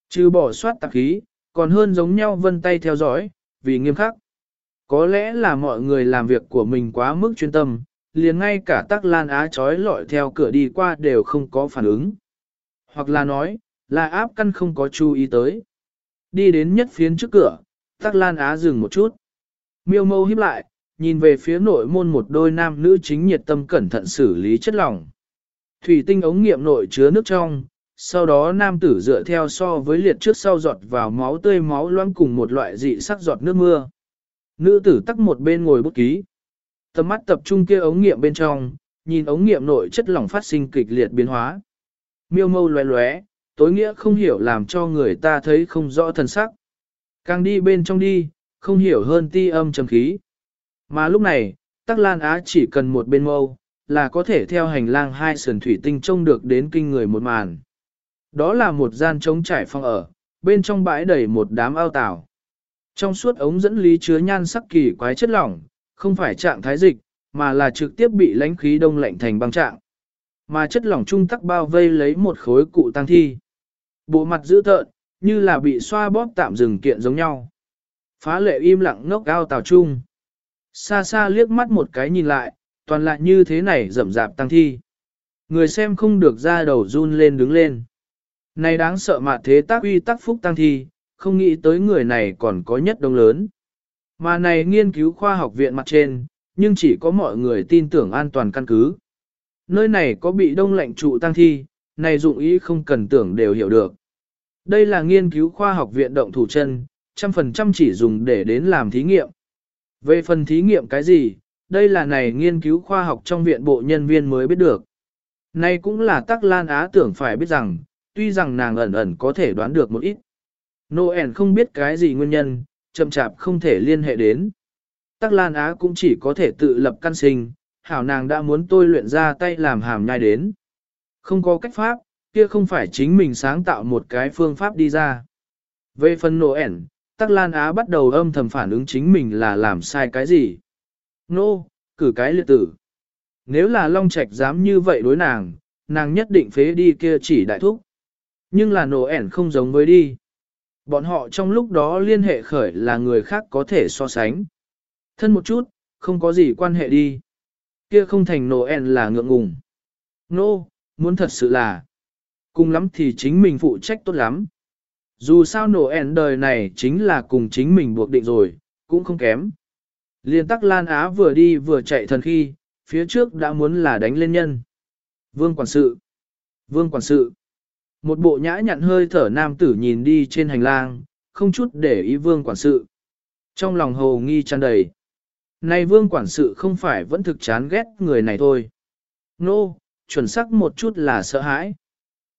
Trừ bỏ soát tạp khí, còn hơn giống nhau vân tay theo dõi, vì nghiêm khắc. Có lẽ là mọi người làm việc của mình quá mức chuyên tâm, liền ngay cả tắc lan á trói lọi theo cửa đi qua đều không có phản ứng. Hoặc là nói, là áp căn không có chú ý tới. Đi đến nhất phiến trước cửa, tắc lan á dừng một chút. Miêu mâu híp lại, nhìn về phía nội môn một đôi nam nữ chính nhiệt tâm cẩn thận xử lý chất lỏng. Thủy tinh ống nghiệm nội chứa nước trong, sau đó nam tử dựa theo so với liệt trước sau giọt vào máu tươi máu loãng cùng một loại dị sắc giọt nước mưa. Nữ tử tắc một bên ngồi bút ký. Tầm mắt tập trung kia ống nghiệm bên trong, nhìn ống nghiệm nội chất lỏng phát sinh kịch liệt biến hóa. Miêu mâu loé loé, tối nghĩa không hiểu làm cho người ta thấy không rõ thần sắc. Càng đi bên trong đi, không hiểu hơn ti âm trầm khí. Mà lúc này, Tắc Lan Á chỉ cần một bên mâu, là có thể theo hành lang hai sườn thủy tinh trông được đến kinh người một màn. Đó là một gian trống trải phòng ở, bên trong bãi đầy một đám ao tảo. Trong suốt ống dẫn lý chứa nhan sắc kỳ quái chất lỏng, không phải trạng thái dịch, mà là trực tiếp bị lãnh khí đông lạnh thành băng trạng. Mà chất lỏng trung tắc bao vây lấy một khối cụ tăng thi. Bộ mặt dữ tợn, như là bị xoa bóp tạm dừng kiện giống nhau. Phá lệ im lặng ngốc ao tào trung. Xa xa liếc mắt một cái nhìn lại, toàn lại như thế này rậm rạp tăng thi. Người xem không được ra đầu run lên đứng lên. Này đáng sợ mà thế tác uy tác phúc tăng thi, không nghĩ tới người này còn có nhất đông lớn. Mà này nghiên cứu khoa học viện mặt trên, nhưng chỉ có mọi người tin tưởng an toàn căn cứ. Nơi này có bị đông lạnh trụ tăng thi, này dụng ý không cần tưởng đều hiểu được. Đây là nghiên cứu khoa học viện động thủ chân, trăm phần trăm chỉ dùng để đến làm thí nghiệm. Về phần thí nghiệm cái gì, đây là này nghiên cứu khoa học trong viện bộ nhân viên mới biết được. Này cũng là tắc lan á tưởng phải biết rằng, tuy rằng nàng ẩn ẩn có thể đoán được một ít. Noel không biết cái gì nguyên nhân, chậm chạp không thể liên hệ đến. Tắc Lan Á cũng chỉ có thể tự lập căn sinh, hảo nàng đã muốn tôi luyện ra tay làm hàm nhai đến. Không có cách pháp, kia không phải chính mình sáng tạo một cái phương pháp đi ra. Về phần Noel, Tắc Lan Á bắt đầu âm thầm phản ứng chính mình là làm sai cái gì. Nô, no, cử cái liệt tử. Nếu là Long Trạch dám như vậy đối nàng, nàng nhất định phế đi kia chỉ đại thúc. Nhưng là Noel không giống với đi. Bọn họ trong lúc đó liên hệ khởi là người khác có thể so sánh. Thân một chút, không có gì quan hệ đi. Kia không thành Noel là ngượng ngùng. Nô, no, muốn thật sự là. Cùng lắm thì chính mình phụ trách tốt lắm. Dù sao Noel đời này chính là cùng chính mình buộc định rồi, cũng không kém. Liên tắc Lan Á vừa đi vừa chạy thần khi, phía trước đã muốn là đánh lên nhân. Vương quản sự. Vương quản sự. Một bộ nhã nhặn hơi thở nam tử nhìn đi trên hành lang, không chút để ý vương quản sự. Trong lòng hồ nghi tràn đầy. Này vương quản sự không phải vẫn thực chán ghét người này thôi. Nô, no, chuẩn xác một chút là sợ hãi.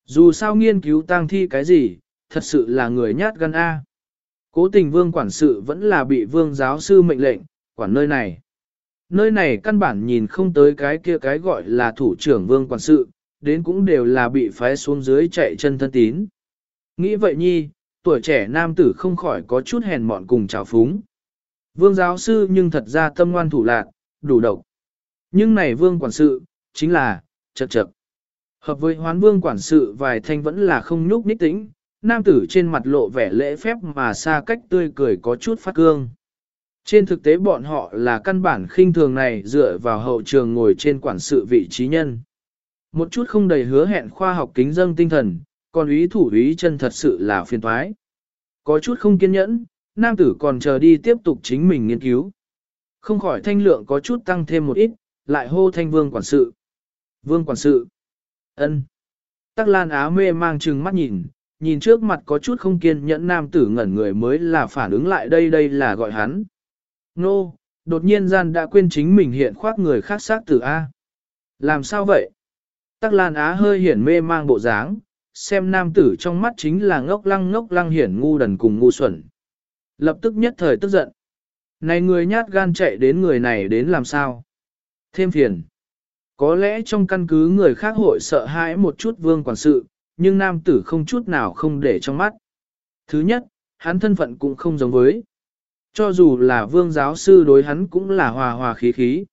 Dù sao nghiên cứu tang thi cái gì, thật sự là người nhát gan A. Cố tình vương quản sự vẫn là bị vương giáo sư mệnh lệnh, quản nơi này. Nơi này căn bản nhìn không tới cái kia cái gọi là thủ trưởng vương quản sự, đến cũng đều là bị phái xuống dưới chạy chân thân tín. Nghĩ vậy nhi, tuổi trẻ nam tử không khỏi có chút hèn mọn cùng trào phúng. Vương giáo sư nhưng thật ra tâm ngoan thủ lạc, đủ độc. Nhưng này vương quản sự, chính là, chật chật. Hợp với hoán vương quản sự vài thanh vẫn là không nhúc nít tĩnh, nam tử trên mặt lộ vẻ lễ phép mà xa cách tươi cười có chút phát cương. Trên thực tế bọn họ là căn bản khinh thường này dựa vào hậu trường ngồi trên quản sự vị trí nhân. Một chút không đầy hứa hẹn khoa học kính dâng tinh thần, còn ý thủ ý chân thật sự là phiền toái. Có chút không kiên nhẫn, nam tử còn chờ đi tiếp tục chính mình nghiên cứu. Không khỏi thanh lượng có chút tăng thêm một ít, lại hô thanh vương quản sự. Vương quản sự. ân. Tắc Lan Á mê mang chừng mắt nhìn, nhìn trước mặt có chút không kiên nhẫn nam tử ngẩn người mới là phản ứng lại đây đây là gọi hắn. Nô, Đột nhiên gian đã quên chính mình hiện khoác người khác xác tử A. Làm sao vậy? Tắc Lan Á hơi hiển mê mang bộ dáng, xem nam tử trong mắt chính là ngốc lăng ngốc lăng hiển ngu đần cùng ngu xuẩn. Lập tức nhất thời tức giận. Này người nhát gan chạy đến người này đến làm sao? Thêm phiền. Có lẽ trong căn cứ người khác hội sợ hãi một chút vương quản sự, nhưng nam tử không chút nào không để trong mắt. Thứ nhất, hắn thân phận cũng không giống với. Cho dù là vương giáo sư đối hắn cũng là hòa hòa khí khí.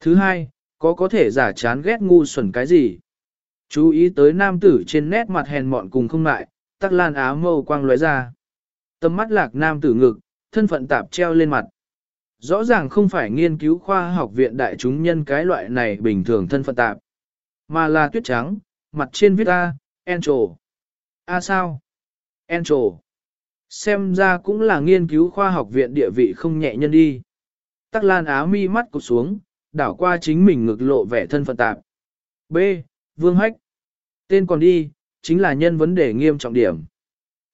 Thứ hai, có có thể giả chán ghét ngu xuẩn cái gì. Chú ý tới nam tử trên nét mặt hèn mọn cùng không lại, tắc lan áo mâu quang lóe ra. Tâm mắt lạc nam tử ngực, thân phận tạp treo lên mặt. Rõ ràng không phải nghiên cứu khoa học viện đại chúng nhân cái loại này bình thường thân phận tạp, mà là tuyết trắng, mặt trên viết A, Angel. A sao? Angel. Xem ra cũng là nghiên cứu khoa học viện địa vị không nhẹ nhân đi. Tắc Lan Á mi mắt cụt xuống, đảo qua chính mình ngực lộ vẻ thân phận tạp. B. Vương Hách. Tên còn đi, chính là nhân vấn đề nghiêm trọng điểm.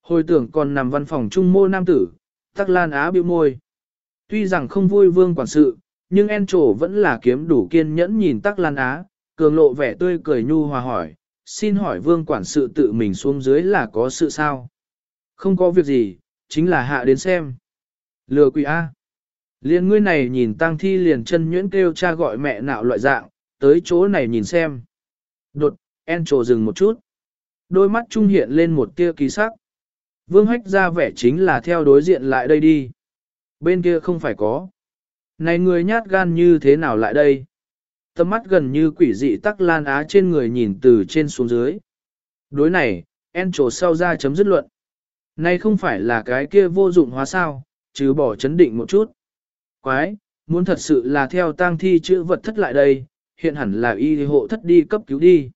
Hồi tưởng còn nằm văn phòng trung mô nam tử, Tắc Lan Á bĩu môi. Tuy rằng không vui vương quản sự, nhưng En trổ vẫn là kiếm đủ kiên nhẫn nhìn Tắc Lan Á, cường lộ vẻ tươi cười nhu hòa hỏi, xin hỏi vương quản sự tự mình xuống dưới là có sự sao? Không có việc gì, chính là hạ đến xem. Lừa quỷ A. Liên ngươi này nhìn tang thi liền chân nhuyễn kêu cha gọi mẹ nạo loại dạng, tới chỗ này nhìn xem. Đột, En trổ dừng một chút. Đôi mắt trung hiện lên một tia kỳ sắc. Vương hách ra vẻ chính là theo đối diện lại đây đi. Bên kia không phải có. Này người nhát gan như thế nào lại đây? Tâm mắt gần như quỷ dị tắc lan á trên người nhìn từ trên xuống dưới. Đối này, en trổ sau ra chấm dứt luận. Này không phải là cái kia vô dụng hóa sao, chứ bỏ chấn định một chút. Quái, muốn thật sự là theo tang thi chữ vật thất lại đây, hiện hẳn là y hộ thất đi cấp cứu đi.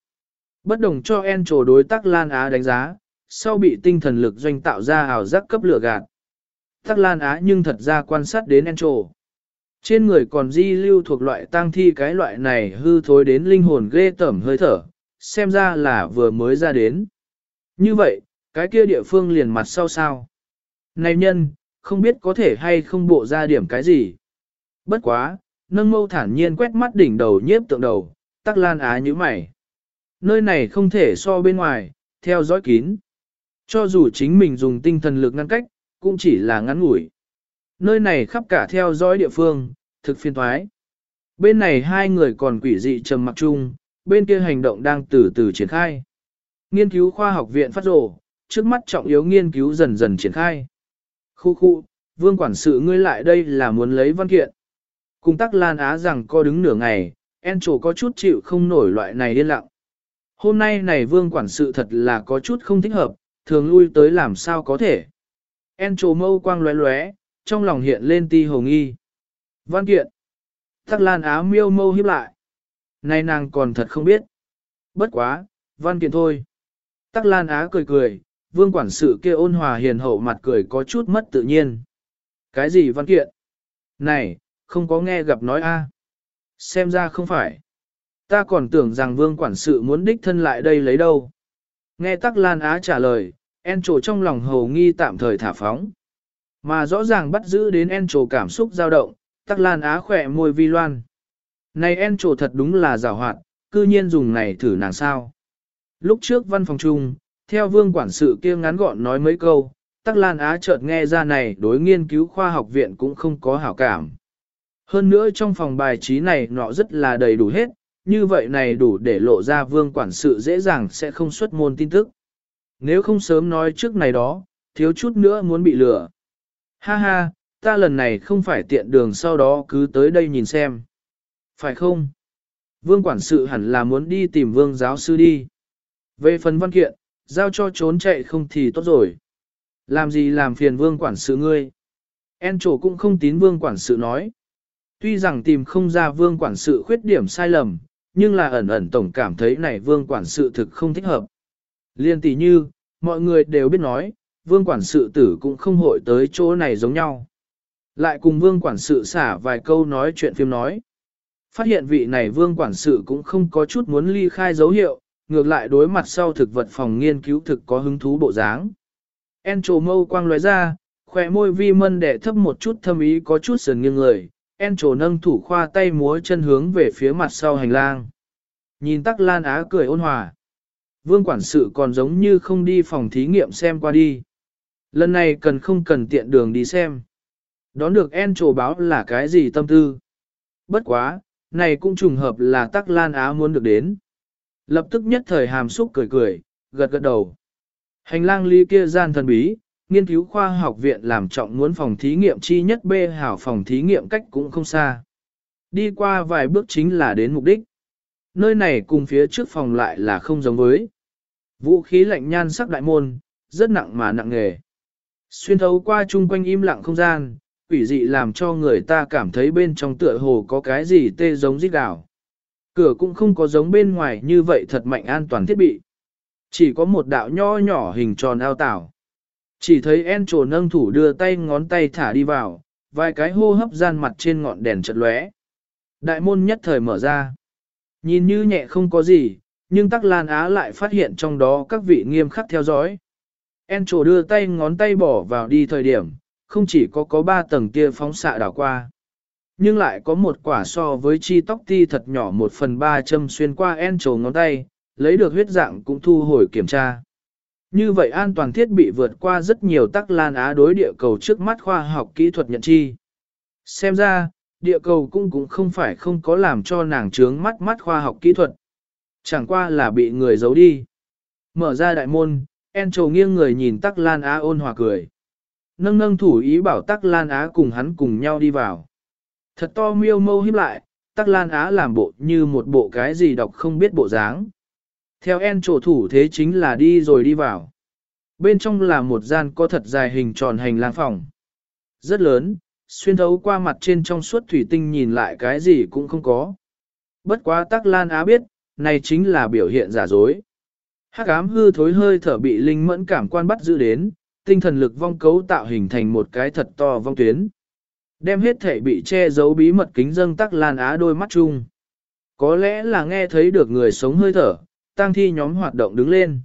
Bất đồng cho en đối tác lan á đánh giá, sau bị tinh thần lực doanh tạo ra ảo giác cấp lửa gạt. Tắc Lan Á nhưng thật ra quan sát đến Encho. Trên người còn di lưu thuộc loại tang thi cái loại này hư thối đến linh hồn ghê tởm hơi thở, xem ra là vừa mới ra đến. Như vậy, cái kia địa phương liền mặt sau sao. Này nhân, không biết có thể hay không bộ ra điểm cái gì. Bất quá, nâng mâu thản nhiên quét mắt đỉnh đầu nhiếp tượng đầu, tắc lan á như mày. Nơi này không thể so bên ngoài, theo dõi kín. Cho dù chính mình dùng tinh thần lực ngăn cách, cũng chỉ là ngắn ngủi. Nơi này khắp cả theo dõi địa phương, thực phiên thoái. Bên này hai người còn quỷ dị trầm mặc chung, bên kia hành động đang từ từ triển khai. Nghiên cứu khoa học viện phát rổ, trước mắt trọng yếu nghiên cứu dần dần triển khai. Khu khu, vương quản sự ngươi lại đây là muốn lấy văn kiện. Cùng tắc lan á rằng co đứng nửa ngày, en trổ có chút chịu không nổi loại này điên lặng. Hôm nay này vương quản sự thật là có chút không thích hợp, thường lui tới làm sao có thể. En trồ mâu quang lóe lóe, trong lòng hiện lên ti hồng nghi. Văn kiện. Tắc lan Á miêu mâu hiếp lại. Này nàng còn thật không biết. Bất quá, văn kiện thôi. Tắc lan á cười cười, vương quản sự kia ôn hòa hiền hậu mặt cười có chút mất tự nhiên. Cái gì văn kiện? Này, không có nghe gặp nói a. À. Xem ra không phải. Ta còn tưởng rằng vương quản sự muốn đích thân lại đây lấy đâu. Nghe tắc lan á trả lời, En trổ trong lòng hầu nghi tạm thời thả phóng. Mà rõ ràng bắt giữ đến En trổ cảm xúc dao động, tắc lan á khỏe môi vi loan. Này En trổ thật đúng là rào hoạt, cư nhiên dùng này thử nàng sao. Lúc trước văn phòng chung, theo vương quản sự kia ngắn gọn nói mấy câu, tắc lan á chợt nghe ra này đối nghiên cứu khoa học viện cũng không có hảo cảm. Hơn nữa trong phòng bài trí này nọ rất là đầy đủ hết, như vậy này đủ để lộ ra vương quản sự dễ dàng sẽ không xuất môn tin tức. Nếu không sớm nói trước này đó, thiếu chút nữa muốn bị lừa. Ha ha, ta lần này không phải tiện đường sau đó cứ tới đây nhìn xem. Phải không? Vương quản sự hẳn là muốn đi tìm vương giáo sư đi. Về phần văn kiện, giao cho trốn chạy không thì tốt rồi. Làm gì làm phiền vương quản sự ngươi? En trổ cũng không tín vương quản sự nói. Tuy rằng tìm không ra vương quản sự khuyết điểm sai lầm, nhưng là ẩn ẩn tổng cảm thấy này vương quản sự thực không thích hợp. Liên tỷ như, mọi người đều biết nói, vương quản sự tử cũng không hội tới chỗ này giống nhau. Lại cùng vương quản sự xả vài câu nói chuyện phim nói. Phát hiện vị này vương quản sự cũng không có chút muốn ly khai dấu hiệu, ngược lại đối mặt sau thực vật phòng nghiên cứu thực có hứng thú bộ dáng. En trồ mâu quang lóe ra, khỏe môi vi mân để thấp một chút thâm ý có chút sườn nghiêng người, En trổ nâng thủ khoa tay múa chân hướng về phía mặt sau hành lang. Nhìn tắc lan á cười ôn hòa. Vương quản sự còn giống như không đi phòng thí nghiệm xem qua đi. Lần này cần không cần tiện đường đi xem. Đón được En trổ báo là cái gì tâm tư. Bất quá, này cũng trùng hợp là tắc lan á muốn được đến. Lập tức nhất thời hàm xúc cười cười, gật gật đầu. Hành lang ly kia gian thần bí, nghiên cứu khoa học viện làm trọng muốn phòng thí nghiệm chi nhất bê hảo phòng thí nghiệm cách cũng không xa. Đi qua vài bước chính là đến mục đích. Nơi này cùng phía trước phòng lại là không giống với. Vũ khí lạnh nhan sắc đại môn, rất nặng mà nặng nghề. Xuyên thấu qua chung quanh im lặng không gian, quỷ dị làm cho người ta cảm thấy bên trong tựa hồ có cái gì tê giống rít đảo. Cửa cũng không có giống bên ngoài như vậy thật mạnh an toàn thiết bị. Chỉ có một đạo nho nhỏ hình tròn ao tảo. Chỉ thấy en trồ nâng thủ đưa tay ngón tay thả đi vào, vài cái hô hấp gian mặt trên ngọn đèn chật lóe. Đại môn nhất thời mở ra. Nhìn như nhẹ không có gì, nhưng tắc lan á lại phát hiện trong đó các vị nghiêm khắc theo dõi. En trồ đưa tay ngón tay bỏ vào đi thời điểm, không chỉ có có ba tầng kia phóng xạ đảo qua. Nhưng lại có một quả so với chi tóc ti thật nhỏ một phần ba châm xuyên qua en trồ ngón tay, lấy được huyết dạng cũng thu hồi kiểm tra. Như vậy an toàn thiết bị vượt qua rất nhiều tắc lan á đối địa cầu trước mắt khoa học kỹ thuật nhận chi. Xem ra, địa cầu cũng cũng không phải không có làm cho nàng trướng mắt mắt khoa học kỹ thuật. Chẳng qua là bị người giấu đi. Mở ra đại môn, En trầu nghiêng người nhìn tắc lan á ôn hòa cười. Nâng nâng thủ ý bảo tắc lan á cùng hắn cùng nhau đi vào. Thật to miêu mâu hiếp lại, tắc lan á làm bộ như một bộ cái gì đọc không biết bộ dáng. Theo en trổ thủ thế chính là đi rồi đi vào. Bên trong là một gian có thật dài hình tròn hành lang phòng. Rất lớn, xuyên thấu qua mặt trên trong suốt thủy tinh nhìn lại cái gì cũng không có. Bất quá tắc lan á biết, này chính là biểu hiện giả dối. Hắc ám hư thối hơi thở bị linh mẫn cảm quan bắt giữ đến, tinh thần lực vong cấu tạo hình thành một cái thật to vong tuyến. Đem hết thể bị che giấu bí mật kính dâng tắc lan á đôi mắt chung. Có lẽ là nghe thấy được người sống hơi thở, tang thi nhóm hoạt động đứng lên.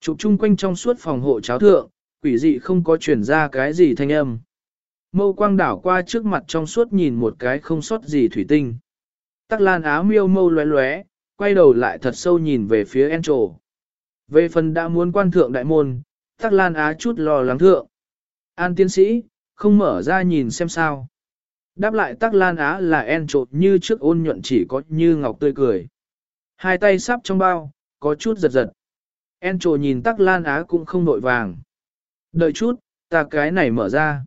Chụp chung quanh trong suốt phòng hộ cháo thượng, quỷ dị không có chuyển ra cái gì thanh âm. Mâu quang đảo qua trước mặt trong suốt nhìn một cái không sót gì thủy tinh. Tắc lan áo miêu mâu lóe lóe, quay đầu lại thật sâu nhìn về phía en trổ. Về phần đã muốn quan thượng đại môn, tắc lan á chút lo lắng thượng. An tiến sĩ, không mở ra nhìn xem sao. Đáp lại tắc lan á là en trộn như trước ôn nhuận chỉ có như ngọc tươi cười. Hai tay sắp trong bao, có chút giật giật. En trồ nhìn tắc lan á cũng không nội vàng. Đợi chút, ta cái này mở ra.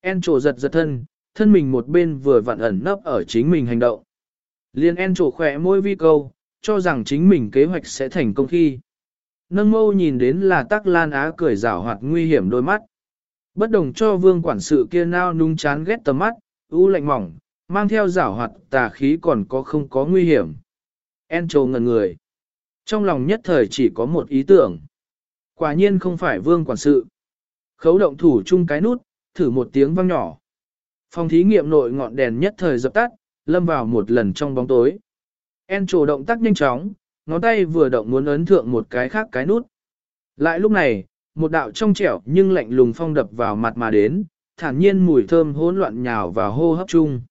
En trồ giật giật thân, thân mình một bên vừa vặn ẩn nấp ở chính mình hành động. Liên en trồ khỏe môi vi câu, cho rằng chính mình kế hoạch sẽ thành công khi. Nâng mâu nhìn đến là tắc lan á cười rảo hoạt nguy hiểm đôi mắt. Bất đồng cho vương quản sự kia nao nung chán ghét tầm mắt, u lạnh mỏng, mang theo rảo hoạt tà khí còn có không có nguy hiểm. En trồ ngần người. Trong lòng nhất thời chỉ có một ý tưởng. Quả nhiên không phải vương quản sự. Khấu động thủ chung cái nút, thử một tiếng vang nhỏ. Phòng thí nghiệm nội ngọn đèn nhất thời dập tắt, lâm vào một lần trong bóng tối. En trồ động tác nhanh chóng, ngón tay vừa động muốn ấn thượng một cái khác cái nút. Lại lúc này, một đạo trong trẻo nhưng lạnh lùng phong đập vào mặt mà đến, thản nhiên mùi thơm hỗn loạn nhào vào hô hấp chung.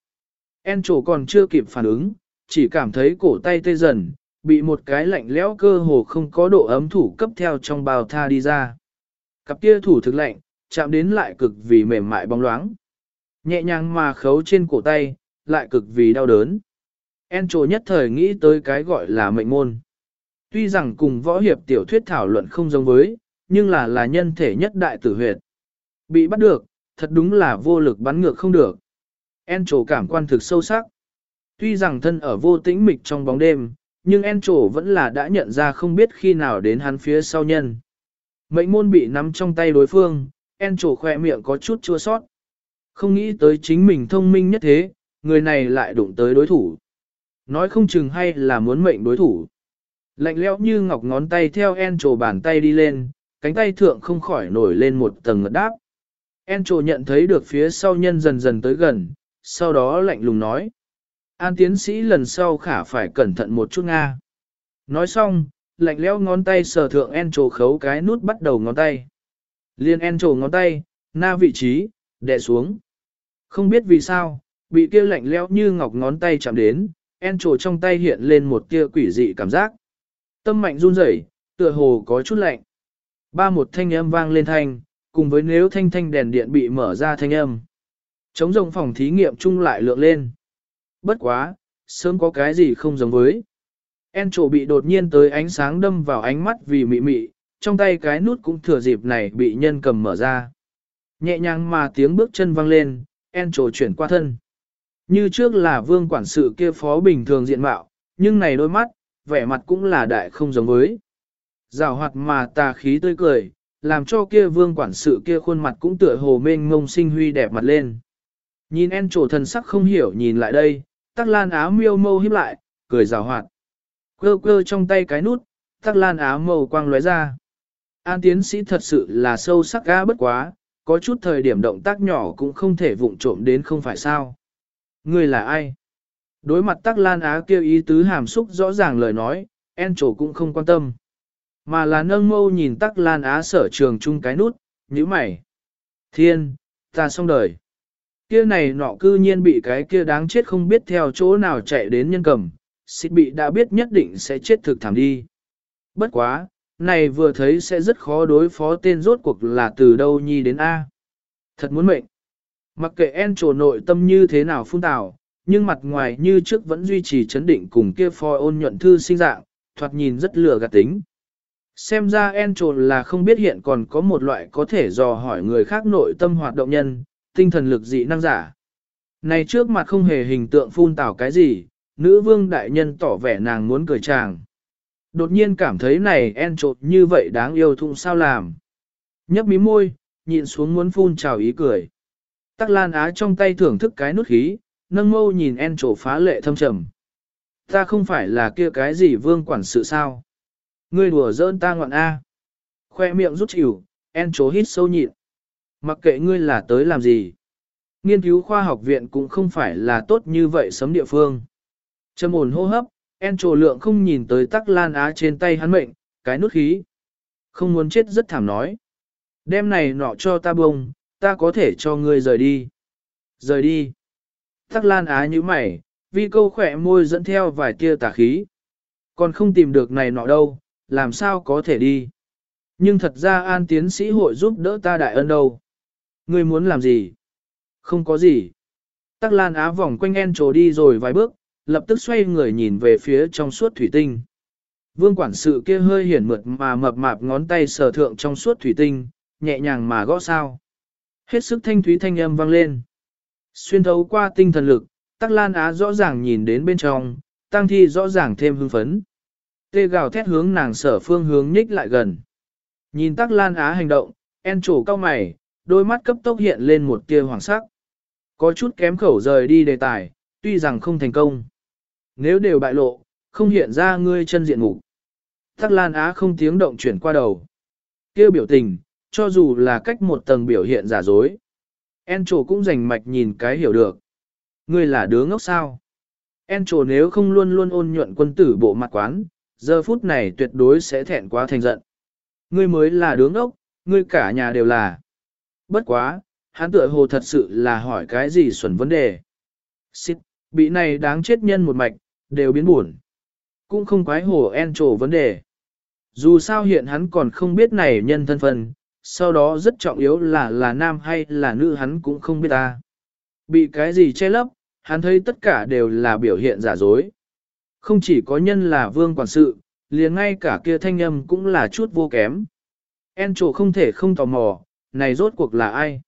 En trổ còn chưa kịp phản ứng, chỉ cảm thấy cổ tay tê dần, bị một cái lạnh lẽo cơ hồ không có độ ấm thủ cấp theo trong bào tha đi ra. Cặp kia thủ thực lạnh, chạm đến lại cực vì mềm mại bóng loáng. Nhẹ nhàng mà khấu trên cổ tay, lại cực vì đau đớn. Encho nhất thời nghĩ tới cái gọi là mệnh môn. Tuy rằng cùng võ hiệp tiểu thuyết thảo luận không giống với, nhưng là là nhân thể nhất đại tử huyệt. Bị bắt được, thật đúng là vô lực bắn ngược không được. Encho cảm quan thực sâu sắc. Tuy rằng thân ở vô tĩnh mịch trong bóng đêm, nhưng En trổ vẫn là đã nhận ra không biết khi nào đến hắn phía sau nhân. Mệnh môn bị nắm trong tay đối phương, En trổ khoe miệng có chút chua sót. Không nghĩ tới chính mình thông minh nhất thế, người này lại đụng tới đối thủ. Nói không chừng hay là muốn mệnh đối thủ. Lạnh lẽo như ngọc ngón tay theo En trổ bàn tay đi lên, cánh tay thượng không khỏi nổi lên một tầng ngật đáp. En trổ nhận thấy được phía sau nhân dần dần tới gần, sau đó lạnh lùng nói. An tiến sĩ lần sau khả phải cẩn thận một chút Nga. Nói xong, lạnh leo ngón tay sờ thượng en trổ khấu cái nút bắt đầu ngón tay. Liên en trổ ngón tay, na vị trí, đè xuống. Không biết vì sao, bị kia lạnh lẽo như ngọc ngón tay chạm đến, en trổ trong tay hiện lên một tia quỷ dị cảm giác. Tâm mạnh run rẩy, tựa hồ có chút lạnh. Ba một thanh âm vang lên thanh, cùng với nếu thanh thanh đèn điện bị mở ra thanh âm. Chống rồng phòng thí nghiệm chung lại lượng lên. Bất quá, sớm có cái gì không giống với. En trổ bị đột nhiên tới ánh sáng đâm vào ánh mắt vì mị mị, trong tay cái nút cũng thừa dịp này bị nhân cầm mở ra. Nhẹ nhàng mà tiếng bước chân vang lên, en trổ chuyển qua thân. Như trước là vương quản sự kia phó bình thường diện mạo, nhưng này đôi mắt, vẻ mặt cũng là đại không giống với. Rào hoạt mà tà khí tươi cười, làm cho kia vương quản sự kia khuôn mặt cũng tựa hồ mênh ngông sinh huy đẹp mặt lên. Nhìn en trổ thần sắc không hiểu nhìn lại đây, tắc lan áo miêu mâu híp lại, cười rào hoạt. Quơ quơ trong tay cái nút, tắc lan áo màu quang lóe ra. An tiến sĩ thật sự là sâu sắc ga bất quá, có chút thời điểm động tác nhỏ cũng không thể vụng trộm đến không phải sao. Người là ai? Đối mặt tắc lan á kêu ý tứ hàm xúc rõ ràng lời nói, en trổ cũng không quan tâm. Mà là nâng mâu nhìn tắc lan á sở trường chung cái nút, như mày. Thiên, ta xong đời. Kia này nọ cư nhiên bị cái kia đáng chết không biết theo chỗ nào chạy đến nhân cầm, xịt bị đã biết nhất định sẽ chết thực thảm đi. Bất quá, này vừa thấy sẽ rất khó đối phó tên rốt cuộc là từ đâu nhi đến A. Thật muốn mệnh. Mặc kệ en trổ nội tâm như thế nào phun tào, nhưng mặt ngoài như trước vẫn duy trì chấn định cùng kia phò ôn nhuận thư sinh dạng, thoạt nhìn rất lừa gạt tính. Xem ra en trồn là không biết hiện còn có một loại có thể dò hỏi người khác nội tâm hoạt động nhân, tinh thần lực dị năng giả. Này trước mặt không hề hình tượng phun tảo cái gì, nữ vương đại nhân tỏ vẻ nàng muốn cười chàng. Đột nhiên cảm thấy này en trột như vậy đáng yêu thụng sao làm. Nhấp mí môi, nhịn xuống muốn phun trào ý cười. Tắc lan á trong tay thưởng thức cái nút khí, nâng mâu nhìn en trổ phá lệ thâm trầm. Ta không phải là kia cái gì vương quản sự sao. Ngươi đùa giỡn ta ngoạn A. Khoe miệng rút chịu, en trổ hít sâu nhịn. Mặc kệ ngươi là tới làm gì. Nghiên cứu khoa học viện cũng không phải là tốt như vậy sấm địa phương. Trầm ổn hô hấp, en trồ lượng không nhìn tới tắc lan á trên tay hắn mệnh, cái nút khí. Không muốn chết rất thảm nói. Đêm này nọ cho ta bông, ta có thể cho ngươi rời đi. Rời đi. Tắc lan á như mày, vi câu khỏe môi dẫn theo vài tia tà khí. Còn không tìm được này nọ đâu, làm sao có thể đi. Nhưng thật ra an tiến sĩ hội giúp đỡ ta đại ân đâu. Ngươi muốn làm gì? Không có gì. Tắc lan á vòng quanh en trồ đi rồi vài bước, lập tức xoay người nhìn về phía trong suốt thủy tinh. Vương quản sự kia hơi hiển mượt mà mập mạp ngón tay sờ thượng trong suốt thủy tinh, nhẹ nhàng mà gõ sao. Hết sức thanh thúy thanh âm vang lên. Xuyên thấu qua tinh thần lực, Tắc Lan Á rõ ràng nhìn đến bên trong, Tăng Thi rõ ràng thêm hưng phấn. Tê gào thét hướng nàng sở phương hướng nhích lại gần. Nhìn Tắc Lan Á hành động, en trổ cao mày, đôi mắt cấp tốc hiện lên một tia hoàng sắc. Có chút kém khẩu rời đi đề tài, tuy rằng không thành công. Nếu đều bại lộ, không hiện ra ngươi chân diện mục. Tắc Lan Á không tiếng động chuyển qua đầu. Kêu biểu tình, cho dù là cách một tầng biểu hiện giả dối. En trổ cũng rành mạch nhìn cái hiểu được. Ngươi là đứa ngốc sao? En trổ nếu không luôn luôn ôn nhuận quân tử bộ mặt quán, giờ phút này tuyệt đối sẽ thẹn quá thành giận. Ngươi mới là đứa ngốc, ngươi cả nhà đều là. Bất quá, hắn tựa hồ thật sự là hỏi cái gì xuẩn vấn đề. Xích, bị này đáng chết nhân một mạch, đều biến buồn. Cũng không quái hồ en trổ vấn đề. Dù sao hiện hắn còn không biết này nhân thân phần, sau đó rất trọng yếu là là nam hay là nữ hắn cũng không biết ta. Bị cái gì che lấp, hắn thấy tất cả đều là biểu hiện giả dối. Không chỉ có nhân là vương quản sự, liền ngay cả kia thanh âm cũng là chút vô kém. En trổ không thể không tò mò, này rốt cuộc là ai?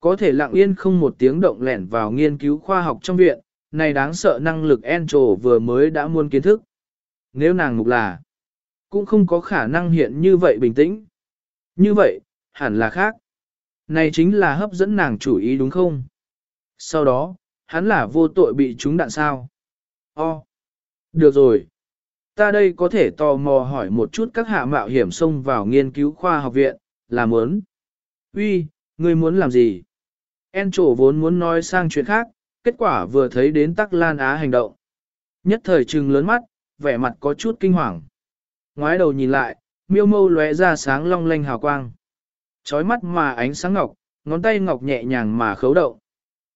Có thể lặng yên không một tiếng động lẻn vào nghiên cứu khoa học trong viện, này đáng sợ năng lực En vừa mới đã muôn kiến thức. Nếu nàng mục là, cũng không có khả năng hiện như vậy bình tĩnh. Như vậy, hẳn là khác. Này chính là hấp dẫn nàng chủ ý đúng không? Sau đó, hắn là vô tội bị trúng đạn sao? O. Được rồi. Ta đây có thể tò mò hỏi một chút các hạ mạo hiểm xông vào nghiên cứu khoa học viện, là muốn. Uy, ngươi muốn làm gì? En trổ vốn muốn nói sang chuyện khác, kết quả vừa thấy đến tắc lan á hành động. Nhất thời trừng lớn mắt, vẻ mặt có chút kinh hoàng. Ngoái đầu nhìn lại, miêu mâu lóe ra sáng long lanh hào quang. Chói mắt mà ánh sáng ngọc, ngón tay ngọc nhẹ nhàng mà khấu động.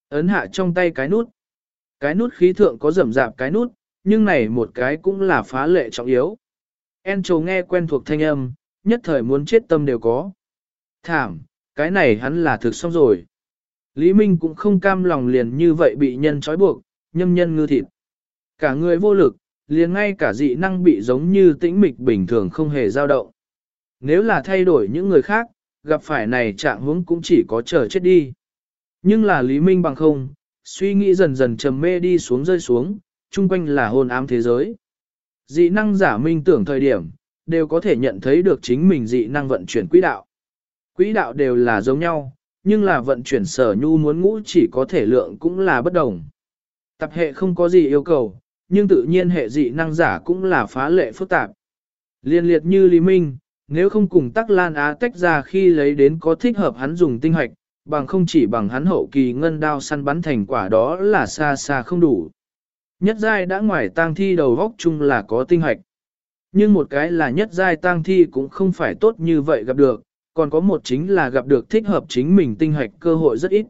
Ấn hạ trong tay cái nút. Cái nút khí thượng có rầm rạp cái nút, nhưng này một cái cũng là phá lệ trọng yếu. En trầu nghe quen thuộc thanh âm, nhất thời muốn chết tâm đều có. Thảm, cái này hắn là thực xong rồi. Lý Minh cũng không cam lòng liền như vậy bị nhân trói buộc, nhâm nhân ngư thịt. Cả người vô lực, liền ngay cả dị năng bị giống như tĩnh mịch bình thường không hề dao động. Nếu là thay đổi những người khác, gặp phải này trạng huống cũng chỉ có chờ chết đi. Nhưng là Lý Minh bằng không, suy nghĩ dần dần trầm mê đi xuống rơi xuống, chung quanh là hồn ám thế giới. Dị năng giả minh tưởng thời điểm, đều có thể nhận thấy được chính mình dị năng vận chuyển quỹ đạo. Quỹ đạo đều là giống nhau, nhưng là vận chuyển sở nhu muốn ngũ chỉ có thể lượng cũng là bất đồng. Tập hệ không có gì yêu cầu, nhưng tự nhiên hệ dị năng giả cũng là phá lệ phức tạp. Liên liệt như Lý Minh, nếu không cùng Tắc Lan Á tách ra khi lấy đến có thích hợp hắn dùng tinh hoạch, bằng không chỉ bằng hắn hậu kỳ ngân đao săn bắn thành quả đó là xa xa không đủ. Nhất giai đã ngoài tang thi đầu góc chung là có tinh hoạch. Nhưng một cái là nhất giai tang thi cũng không phải tốt như vậy gặp được, còn có một chính là gặp được thích hợp chính mình tinh hoạch cơ hội rất ít.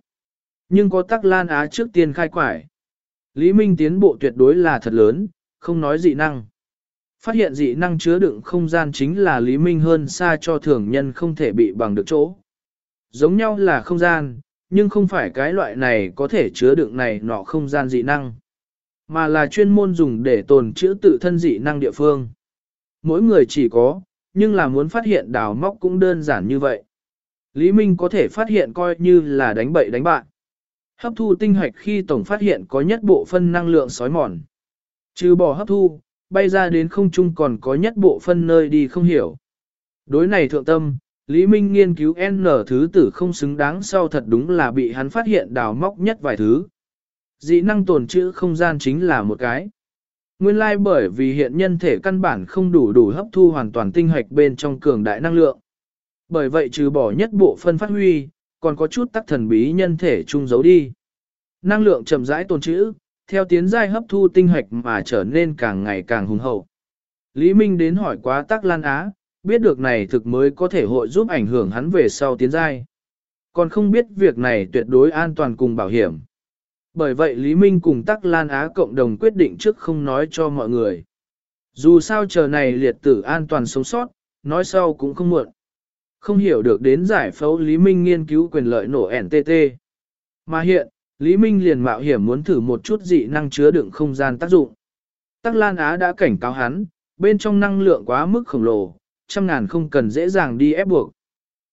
Nhưng có Tắc Lan Á trước tiên khai quải. Lý Minh tiến bộ tuyệt đối là thật lớn, không nói dị năng. Phát hiện dị năng chứa đựng không gian chính là Lý Minh hơn xa cho thường nhân không thể bị bằng được chỗ. Giống nhau là không gian, nhưng không phải cái loại này có thể chứa đựng này nọ không gian dị năng, mà là chuyên môn dùng để tồn chữa tự thân dị năng địa phương. Mỗi người chỉ có, nhưng là muốn phát hiện đào móc cũng đơn giản như vậy. Lý Minh có thể phát hiện coi như là đánh bậy đánh bạn. Hấp thu tinh hoạch khi tổng phát hiện có nhất bộ phân năng lượng sói mòn. Trừ bỏ hấp thu, bay ra đến không trung còn có nhất bộ phân nơi đi không hiểu. Đối này thượng tâm, Lý Minh nghiên cứu N thứ tử không xứng đáng sau thật đúng là bị hắn phát hiện đào móc nhất vài thứ. Dị năng tồn trữ không gian chính là một cái. Nguyên lai bởi vì hiện nhân thể căn bản không đủ đủ hấp thu hoàn toàn tinh hoạch bên trong cường đại năng lượng. Bởi vậy trừ bỏ nhất bộ phân phát huy, còn có chút tắc thần bí nhân thể trung giấu đi. Năng lượng chậm rãi tồn trữ, theo tiến giai hấp thu tinh hoạch mà trở nên càng ngày càng hùng hậu. Lý Minh đến hỏi quá tắc lan á, biết được này thực mới có thể hội giúp ảnh hưởng hắn về sau tiến giai. Còn không biết việc này tuyệt đối an toàn cùng bảo hiểm. Bởi vậy Lý Minh cùng Tắc Lan Á cộng đồng quyết định trước không nói cho mọi người. Dù sao chờ này liệt tử an toàn sống sót, nói sau cũng không muộn. Không hiểu được đến giải phẫu Lý Minh nghiên cứu quyền lợi nổ NTT. Mà hiện, Lý Minh liền mạo hiểm muốn thử một chút dị năng chứa đựng không gian tác dụng. Tắc Lan Á đã cảnh cáo hắn, bên trong năng lượng quá mức khổng lồ, trăm ngàn không cần dễ dàng đi ép buộc.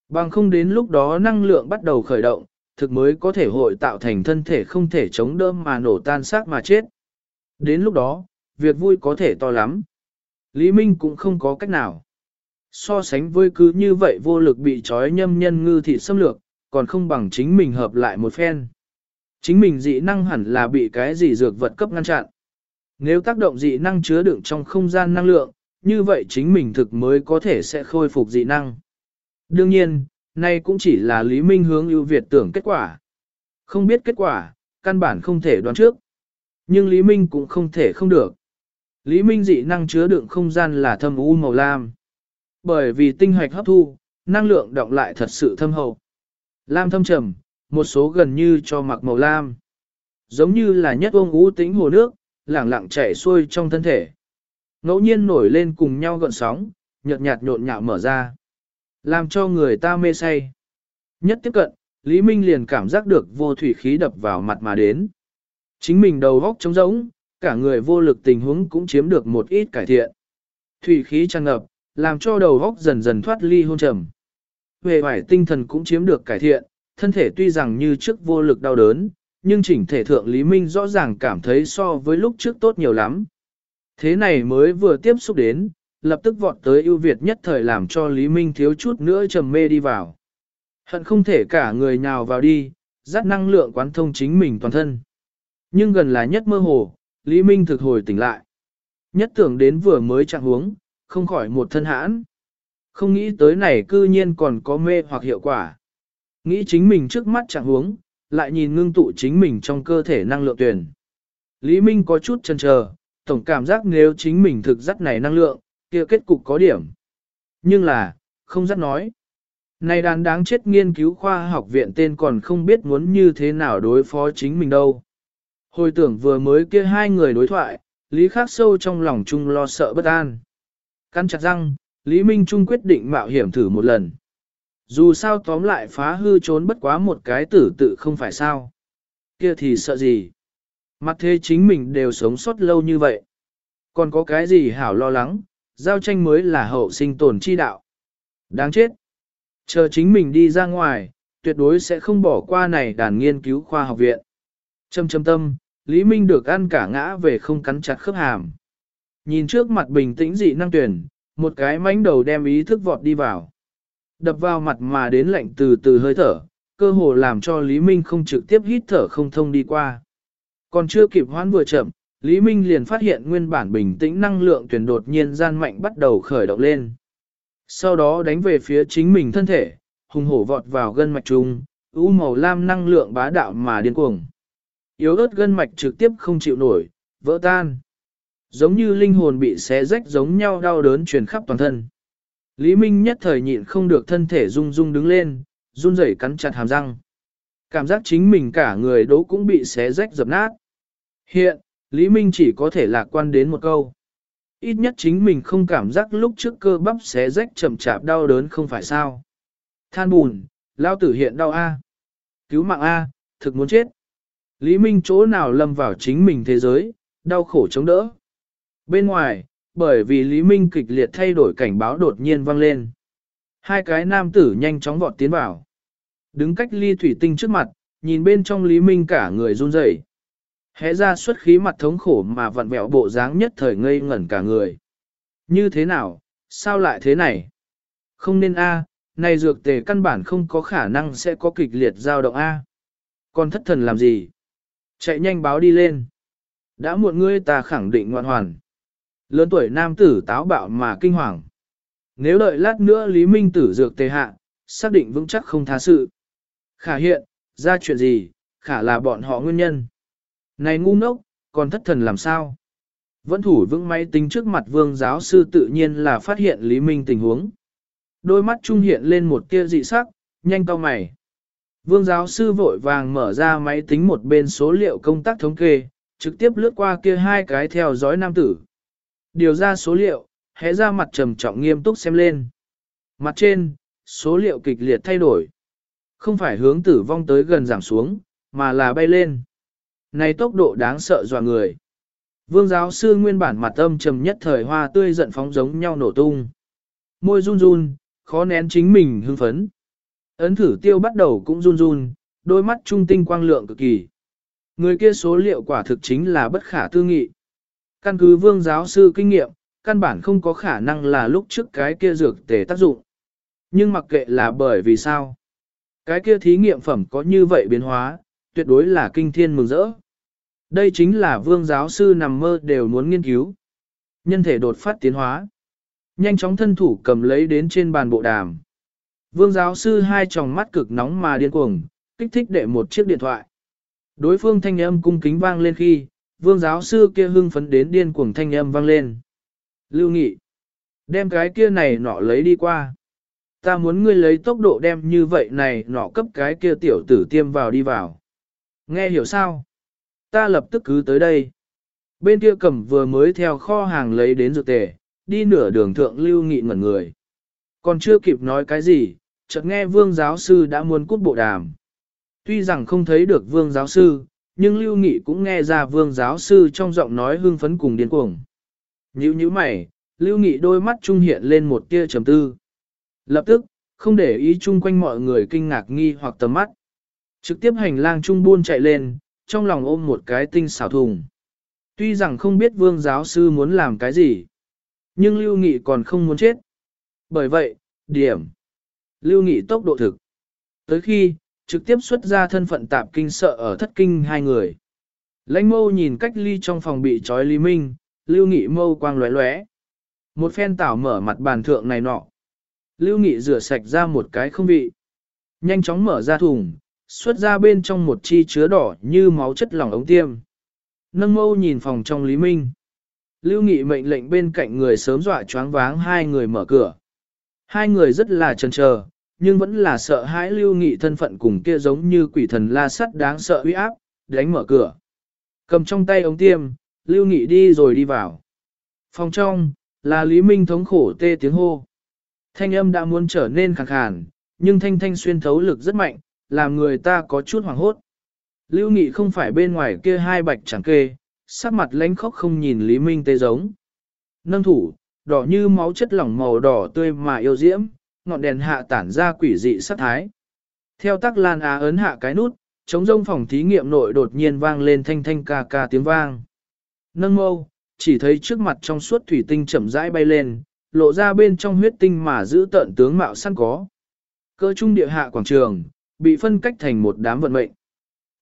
Bằng không đến lúc đó năng lượng bắt đầu khởi động, thực mới có thể hội tạo thành thân thể không thể chống đỡ mà nổ tan xác mà chết. Đến lúc đó, việc vui có thể to lắm. Lý Minh cũng không có cách nào. So sánh với cứ như vậy vô lực bị trói nhâm nhân ngư thị xâm lược, còn không bằng chính mình hợp lại một phen. Chính mình dị năng hẳn là bị cái gì dược vật cấp ngăn chặn. Nếu tác động dị năng chứa đựng trong không gian năng lượng, như vậy chính mình thực mới có thể sẽ khôi phục dị năng. Đương nhiên, nay cũng chỉ là Lý Minh hướng ưu việt tưởng kết quả. Không biết kết quả, căn bản không thể đoán trước. Nhưng Lý Minh cũng không thể không được. Lý Minh dị năng chứa đựng không gian là thâm u màu lam. Bởi vì tinh hoạch hấp thu, năng lượng động lại thật sự thâm hậu. Lam thâm trầm, một số gần như cho mặc màu lam. Giống như là nhất ông ú tính hồ nước, lẳng lặng chảy xuôi trong thân thể. Ngẫu nhiên nổi lên cùng nhau gợn sóng, nhợt nhạt nhộn nhạo mở ra. Làm cho người ta mê say. Nhất tiếp cận, Lý Minh liền cảm giác được vô thủy khí đập vào mặt mà đến. Chính mình đầu góc trống rỗng, cả người vô lực tình huống cũng chiếm được một ít cải thiện. Thủy khí tràn ngập, làm cho đầu góc dần dần thoát ly hôn trầm. Về hoài tinh thần cũng chiếm được cải thiện, thân thể tuy rằng như trước vô lực đau đớn, nhưng chỉnh thể thượng Lý Minh rõ ràng cảm thấy so với lúc trước tốt nhiều lắm. Thế này mới vừa tiếp xúc đến, lập tức vọt tới ưu việt nhất thời làm cho Lý Minh thiếu chút nữa trầm mê đi vào. Hận không thể cả người nhào vào đi, dắt năng lượng quán thông chính mình toàn thân. Nhưng gần là nhất mơ hồ, Lý Minh thực hồi tỉnh lại. Nhất tưởng đến vừa mới trạng huống, không khỏi một thân hãn. Không nghĩ tới này cư nhiên còn có mê hoặc hiệu quả. Nghĩ chính mình trước mắt trạng huống, lại nhìn ngưng tụ chính mình trong cơ thể năng lượng tuyển. Lý Minh có chút chần chờ, tổng cảm giác nếu chính mình thực dắt này năng lượng, kia kết cục có điểm. Nhưng là, không dắt nói. Này đàn đáng chết nghiên cứu khoa học viện tên còn không biết muốn như thế nào đối phó chính mình đâu. Hồi tưởng vừa mới kia hai người đối thoại, Lý Khắc sâu trong lòng chung lo sợ bất an. Căn chặt răng, Lý Minh Trung quyết định mạo hiểm thử một lần. Dù sao tóm lại phá hư trốn bất quá một cái tử tự không phải sao. Kia thì sợ gì? Mặt thế chính mình đều sống sót lâu như vậy. Còn có cái gì hảo lo lắng, giao tranh mới là hậu sinh tồn chi đạo. Đáng chết. Chờ chính mình đi ra ngoài, tuyệt đối sẽ không bỏ qua này đàn nghiên cứu khoa học viện. Châm châm tâm, Lý Minh được ăn cả ngã về không cắn chặt khớp hàm. Nhìn trước mặt bình tĩnh dị năng tuyển, một cái mánh đầu đem ý thức vọt đi vào. Đập vào mặt mà đến lạnh từ từ hơi thở, cơ hồ làm cho Lý Minh không trực tiếp hít thở không thông đi qua. Còn chưa kịp hoãn vừa chậm, Lý Minh liền phát hiện nguyên bản bình tĩnh năng lượng tuyển đột nhiên gian mạnh bắt đầu khởi động lên. Sau đó đánh về phía chính mình thân thể, hùng hổ vọt vào gân mạch trung, u màu lam năng lượng bá đạo mà điên cuồng. Yếu ớt gân mạch trực tiếp không chịu nổi, vỡ tan. Giống như linh hồn bị xé rách giống nhau đau đớn truyền khắp toàn thân. Lý Minh nhất thời nhịn không được thân thể rung rung đứng lên, run rẩy cắn chặt hàm răng. Cảm giác chính mình cả người đố cũng bị xé rách dập nát. Hiện, Lý Minh chỉ có thể lạc quan đến một câu. Ít nhất chính mình không cảm giác lúc trước cơ bắp xé rách chậm chạp đau đớn không phải sao. Than bùn, lao tử hiện đau A. Cứu mạng A, thực muốn chết. Lý Minh chỗ nào lâm vào chính mình thế giới, đau khổ chống đỡ. Bên ngoài, bởi vì Lý Minh kịch liệt thay đổi cảnh báo đột nhiên vang lên. Hai cái nam tử nhanh chóng vọt tiến vào. Đứng cách ly thủy tinh trước mặt, nhìn bên trong Lý Minh cả người run rẩy. Hẽ ra xuất khí mặt thống khổ mà vặn vẹo bộ dáng nhất thời ngây ngẩn cả người. Như thế nào, sao lại thế này? Không nên A, này dược tề căn bản không có khả năng sẽ có kịch liệt dao động A. Còn thất thần làm gì? Chạy nhanh báo đi lên. Đã muộn ngươi ta khẳng định ngoan hoàn. Lớn tuổi nam tử táo bạo mà kinh hoàng. Nếu đợi lát nữa Lý Minh tử dược tề hạ, xác định vững chắc không tha sự. Khả hiện, ra chuyện gì, khả là bọn họ nguyên nhân. Này ngu ngốc, còn thất thần làm sao? Vẫn thủ vững máy tính trước mặt vương giáo sư tự nhiên là phát hiện Lý Minh tình huống. Đôi mắt trung hiện lên một tia dị sắc, nhanh cau mày. Vương giáo sư vội vàng mở ra máy tính một bên số liệu công tác thống kê, trực tiếp lướt qua kia hai cái theo dõi nam tử. Điều ra số liệu, hé ra mặt trầm trọng nghiêm túc xem lên. Mặt trên, số liệu kịch liệt thay đổi. Không phải hướng tử vong tới gần giảm xuống, mà là bay lên. Này tốc độ đáng sợ dọa người. Vương giáo sư nguyên bản mặt âm trầm nhất thời hoa tươi giận phóng giống nhau nổ tung. Môi run run, khó nén chính mình hưng phấn. Ấn thử tiêu bắt đầu cũng run run, đôi mắt trung tinh quang lượng cực kỳ. Người kia số liệu quả thực chính là bất khả tư nghị. Căn cứ vương giáo sư kinh nghiệm, căn bản không có khả năng là lúc trước cái kia dược tề tác dụng. Nhưng mặc kệ là bởi vì sao. Cái kia thí nghiệm phẩm có như vậy biến hóa, tuyệt đối là kinh thiên mừng rỡ. Đây chính là vương giáo sư nằm mơ đều muốn nghiên cứu. Nhân thể đột phát tiến hóa. Nhanh chóng thân thủ cầm lấy đến trên bàn bộ đàm. Vương giáo sư hai tròng mắt cực nóng mà điên cuồng, kích thích đệ một chiếc điện thoại. Đối phương thanh âm cung kính vang lên khi, vương giáo sư kia hưng phấn đến điên cuồng thanh âm vang lên. Lưu Nghị, đem cái kia này nọ lấy đi qua. Ta muốn ngươi lấy tốc độ đem như vậy này nọ cấp cái kia tiểu tử tiêm vào đi vào. Nghe hiểu sao? Ta lập tức cứ tới đây. Bên kia cầm vừa mới theo kho hàng lấy đến dược tề, đi nửa đường thượng Lưu Nghị ngẩn người. Còn chưa kịp nói cái gì, chợt nghe vương giáo sư đã muốn cút bộ đàm. Tuy rằng không thấy được vương giáo sư, nhưng Lưu Nghị cũng nghe ra vương giáo sư trong giọng nói hưng phấn cùng điên cuồng. Nhữ như mày, Lưu Nghị đôi mắt trung hiện lên một tia trầm tư. Lập tức, không để ý chung quanh mọi người kinh ngạc nghi hoặc tầm mắt. Trực tiếp hành lang trung buôn chạy lên, trong lòng ôm một cái tinh xảo thùng. Tuy rằng không biết vương giáo sư muốn làm cái gì, nhưng Lưu Nghị còn không muốn chết. Bởi vậy, điểm. Lưu Nghị tốc độ thực. Tới khi, trực tiếp xuất ra thân phận tạp kinh sợ ở thất kinh hai người. Lãnh mâu nhìn cách ly trong phòng bị trói Lý Minh, Lưu Nghị mâu quang lóe lóe. Một phen tảo mở mặt bàn thượng này nọ. Lưu Nghị rửa sạch ra một cái không vị. Nhanh chóng mở ra thùng, xuất ra bên trong một chi chứa đỏ như máu chất lỏng ống tiêm. Nâng mâu nhìn phòng trong Lý Minh. Lưu Nghị mệnh lệnh bên cạnh người sớm dọa choáng váng hai người mở cửa. Hai người rất là chần chờ, nhưng vẫn là sợ hãi lưu nghị thân phận cùng kia giống như quỷ thần la sắt đáng sợ uy áp, đánh mở cửa. Cầm trong tay ống tiêm, lưu nghị đi rồi đi vào. Phòng trong, là Lý Minh thống khổ tê tiếng hô. Thanh âm đã muốn trở nên khàn khàn, nhưng thanh thanh xuyên thấu lực rất mạnh, làm người ta có chút hoảng hốt. Lưu Nghị không phải bên ngoài kia hai bạch chẳng kê, sắc mặt lánh khóc không nhìn Lý Minh tê giống. Nâng thủ, đỏ như máu chất lỏng màu đỏ tươi mà yêu diễm, ngọn đèn hạ tản ra quỷ dị sắc thái. Theo tắc lan á ấn hạ cái nút, chống rông phòng thí nghiệm nội đột nhiên vang lên thanh thanh ca ca tiếng vang. Nâng mâu, chỉ thấy trước mặt trong suốt thủy tinh chậm rãi bay lên, lộ ra bên trong huyết tinh mà giữ tận tướng mạo săn có. Cơ trung địa hạ quảng trường, bị phân cách thành một đám vận mệnh.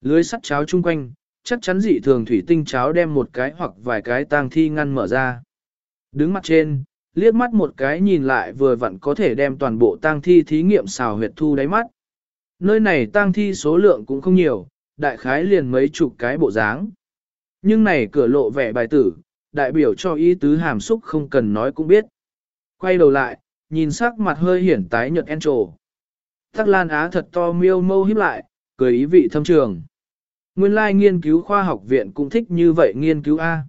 Lưới sắt cháo chung quanh, chắc chắn dị thường thủy tinh cháo đem một cái hoặc vài cái tang thi ngăn mở ra. Đứng mặt trên, liếc mắt một cái nhìn lại vừa vặn có thể đem toàn bộ tang thi thí nghiệm xào huyệt thu đáy mắt. Nơi này tang thi số lượng cũng không nhiều, đại khái liền mấy chục cái bộ dáng. Nhưng này cửa lộ vẻ bài tử, đại biểu cho ý tứ hàm xúc không cần nói cũng biết. Quay đầu lại, nhìn sắc mặt hơi hiển tái nhợt en trồ. Tắc Lan Á thật to miêu mâu híp lại, cười ý vị thâm trường. Nguyên lai nghiên cứu khoa học viện cũng thích như vậy nghiên cứu A.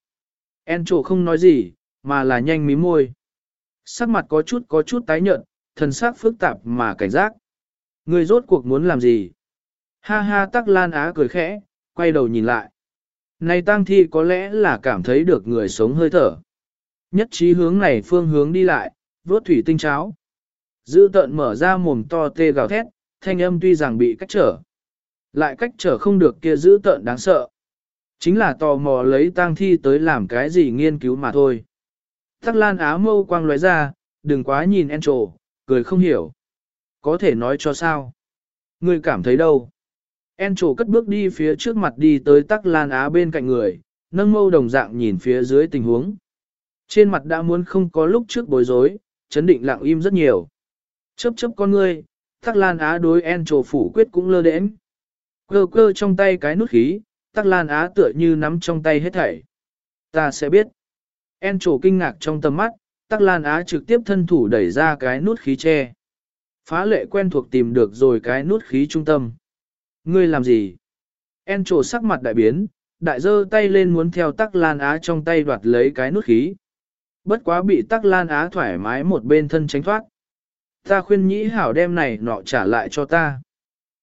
En trổ không nói gì, mà là nhanh mí môi. Sắc mặt có chút có chút tái nhợt, thần sắc phức tạp mà cảnh giác. Người rốt cuộc muốn làm gì? Ha ha tắc lan á cười khẽ, quay đầu nhìn lại. Này tang thi có lẽ là cảm thấy được người sống hơi thở. Nhất trí hướng này phương hướng đi lại, vốt thủy tinh cháo. Dữ tợn mở ra mồm to tê gào thét, thanh âm tuy rằng bị cách trở. Lại cách trở không được kia dữ tợn đáng sợ. Chính là tò mò lấy tang thi tới làm cái gì nghiên cứu mà thôi. Tắc lan á mâu quang lóe ra, đừng quá nhìn en trổ, cười không hiểu. Có thể nói cho sao? Ngươi cảm thấy đâu? En trổ cất bước đi phía trước mặt đi tới tắc lan á bên cạnh người, nâng mâu đồng dạng nhìn phía dưới tình huống. Trên mặt đã muốn không có lúc trước bối rối, chấn định lặng im rất nhiều. Chớp chớp con ngươi, tắc lan á đối en trồ phủ quyết cũng lơ đễnh. Cơ cơ trong tay cái nút khí, tắc lan á tựa như nắm trong tay hết thảy. Ta sẽ biết. En trổ kinh ngạc trong tầm mắt, Tắc Lan Á trực tiếp thân thủ đẩy ra cái nút khí che. Phá lệ quen thuộc tìm được rồi cái nút khí trung tâm. Ngươi làm gì? En trổ sắc mặt đại biến, đại giơ tay lên muốn theo Tắc Lan Á trong tay đoạt lấy cái nút khí. Bất quá bị Tắc Lan Á thoải mái một bên thân tránh thoát. Ta khuyên nhĩ hảo đem này nọ trả lại cho ta.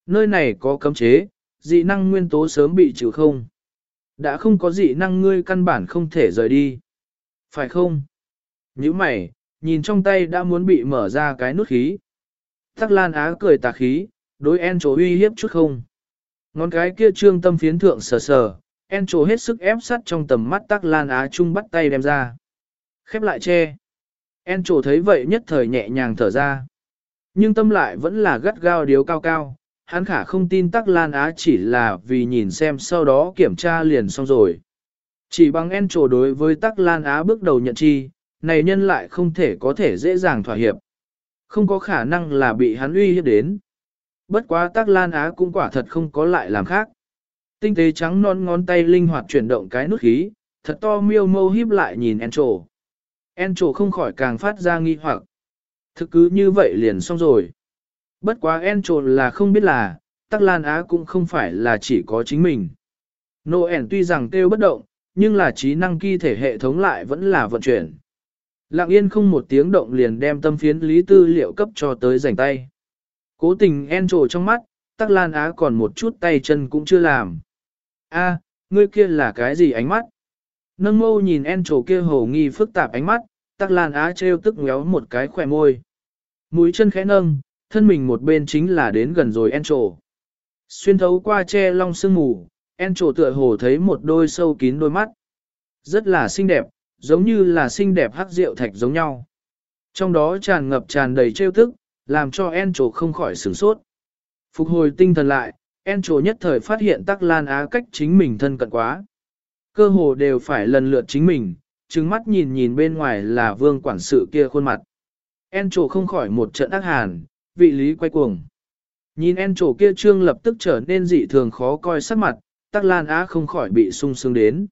Nơi này có cấm chế, dị năng nguyên tố sớm bị trừ không. Đã không có dị năng ngươi căn bản không thể rời đi. Phải không? Như mày, nhìn trong tay đã muốn bị mở ra cái nút khí. Tắc Lan Á cười tà khí, đối En chỗ uy hiếp chút không. Ngón cái kia trương tâm phiến thượng sờ sờ, En hết sức ép sắt trong tầm mắt Tắc Lan Á chung bắt tay đem ra. Khép lại che. En trổ thấy vậy nhất thời nhẹ nhàng thở ra. Nhưng tâm lại vẫn là gắt gao điếu cao cao, hắn khả không tin Tắc Lan Á chỉ là vì nhìn xem sau đó kiểm tra liền xong rồi. Chỉ bằng en trổ đối với Tắc Lan Á bước đầu nhận chi, này nhân lại không thể có thể dễ dàng thỏa hiệp. Không có khả năng là bị hắn uy hiếp đến. Bất quá Tắc Lan Á cũng quả thật không có lại làm khác. Tinh tế trắng non ngón tay linh hoạt chuyển động cái nút khí, thật to miêu mâu híp lại nhìn en trổ. En trổ không khỏi càng phát ra nghi hoặc. Thực cứ như vậy liền xong rồi. Bất quá en trổ là không biết là, Tắc Lan Á cũng không phải là chỉ có chính mình. Noel tuy rằng kêu bất động, nhưng là trí năng kỳ thể hệ thống lại vẫn là vận chuyển. Lặng yên không một tiếng động liền đem tâm phiến lý tư liệu cấp cho tới rảnh tay. Cố tình en trổ trong mắt, tắc lan á còn một chút tay chân cũng chưa làm. a ngươi kia là cái gì ánh mắt? Nâng mâu nhìn en trổ kia hồ nghi phức tạp ánh mắt, tắc lan á treo tức ngéo một cái khỏe môi. Mũi chân khẽ nâng, thân mình một bên chính là đến gần rồi en trổ. Xuyên thấu qua che long sương mù, En trổ tựa hồ thấy một đôi sâu kín đôi mắt. Rất là xinh đẹp, giống như là xinh đẹp hắc rượu thạch giống nhau. Trong đó tràn ngập tràn đầy trêu tức, làm cho En trổ không khỏi sửng sốt. Phục hồi tinh thần lại, En trổ nhất thời phát hiện tắc lan á cách chính mình thân cận quá. Cơ hồ đều phải lần lượt chính mình, trừng mắt nhìn nhìn bên ngoài là vương quản sự kia khuôn mặt. En trổ không khỏi một trận ác hàn, vị lý quay cuồng. Nhìn En trổ kia trương lập tức trở nên dị thường khó coi sắc mặt, Tắc Lan Á không khỏi bị sung sướng đến.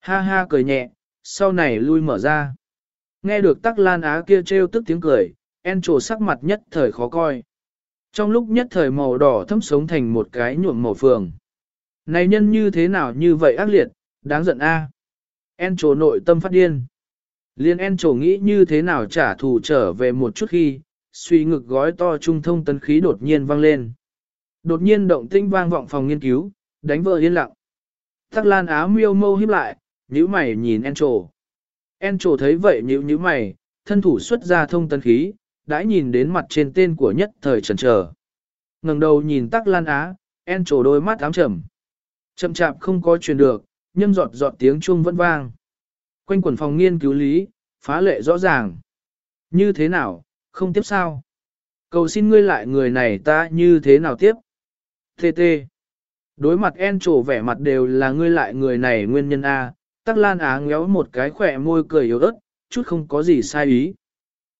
Ha ha cười nhẹ, sau này lui mở ra. Nghe được Tắc Lan Á kia trêu tức tiếng cười, en trổ sắc mặt nhất thời khó coi. Trong lúc nhất thời màu đỏ thấm sống thành một cái nhuộm màu phường. Này nhân như thế nào như vậy ác liệt, đáng giận a. En trổ nội tâm phát điên. Liên en trổ nghĩ như thế nào trả thù trở về một chút khi, suy ngực gói to trung thông tấn khí đột nhiên vang lên. Đột nhiên động tinh vang vọng phòng nghiên cứu, đánh vợ yên lặng. Tắc lan á miêu mâu híp lại, nhíu mày nhìn en trổ. En trổ thấy vậy nhíu nhíu mày, thân thủ xuất ra thông tấn khí, đã nhìn đến mặt trên tên của nhất thời trần trở. ngẩng đầu nhìn tắc lan á, en trổ đôi mắt ám trầm. Chậm chạp không có truyền được, nhâm giọt giọt tiếng chuông vẫn vang. Quanh quần phòng nghiên cứu lý, phá lệ rõ ràng. Như thế nào, không tiếp sao? Cầu xin ngươi lại người này ta như thế nào tiếp? Tê tê. Đối mặt en trổ vẻ mặt đều là ngươi lại người này nguyên nhân A, tắc lan á ngéo một cái khỏe môi cười yếu ớt, chút không có gì sai ý.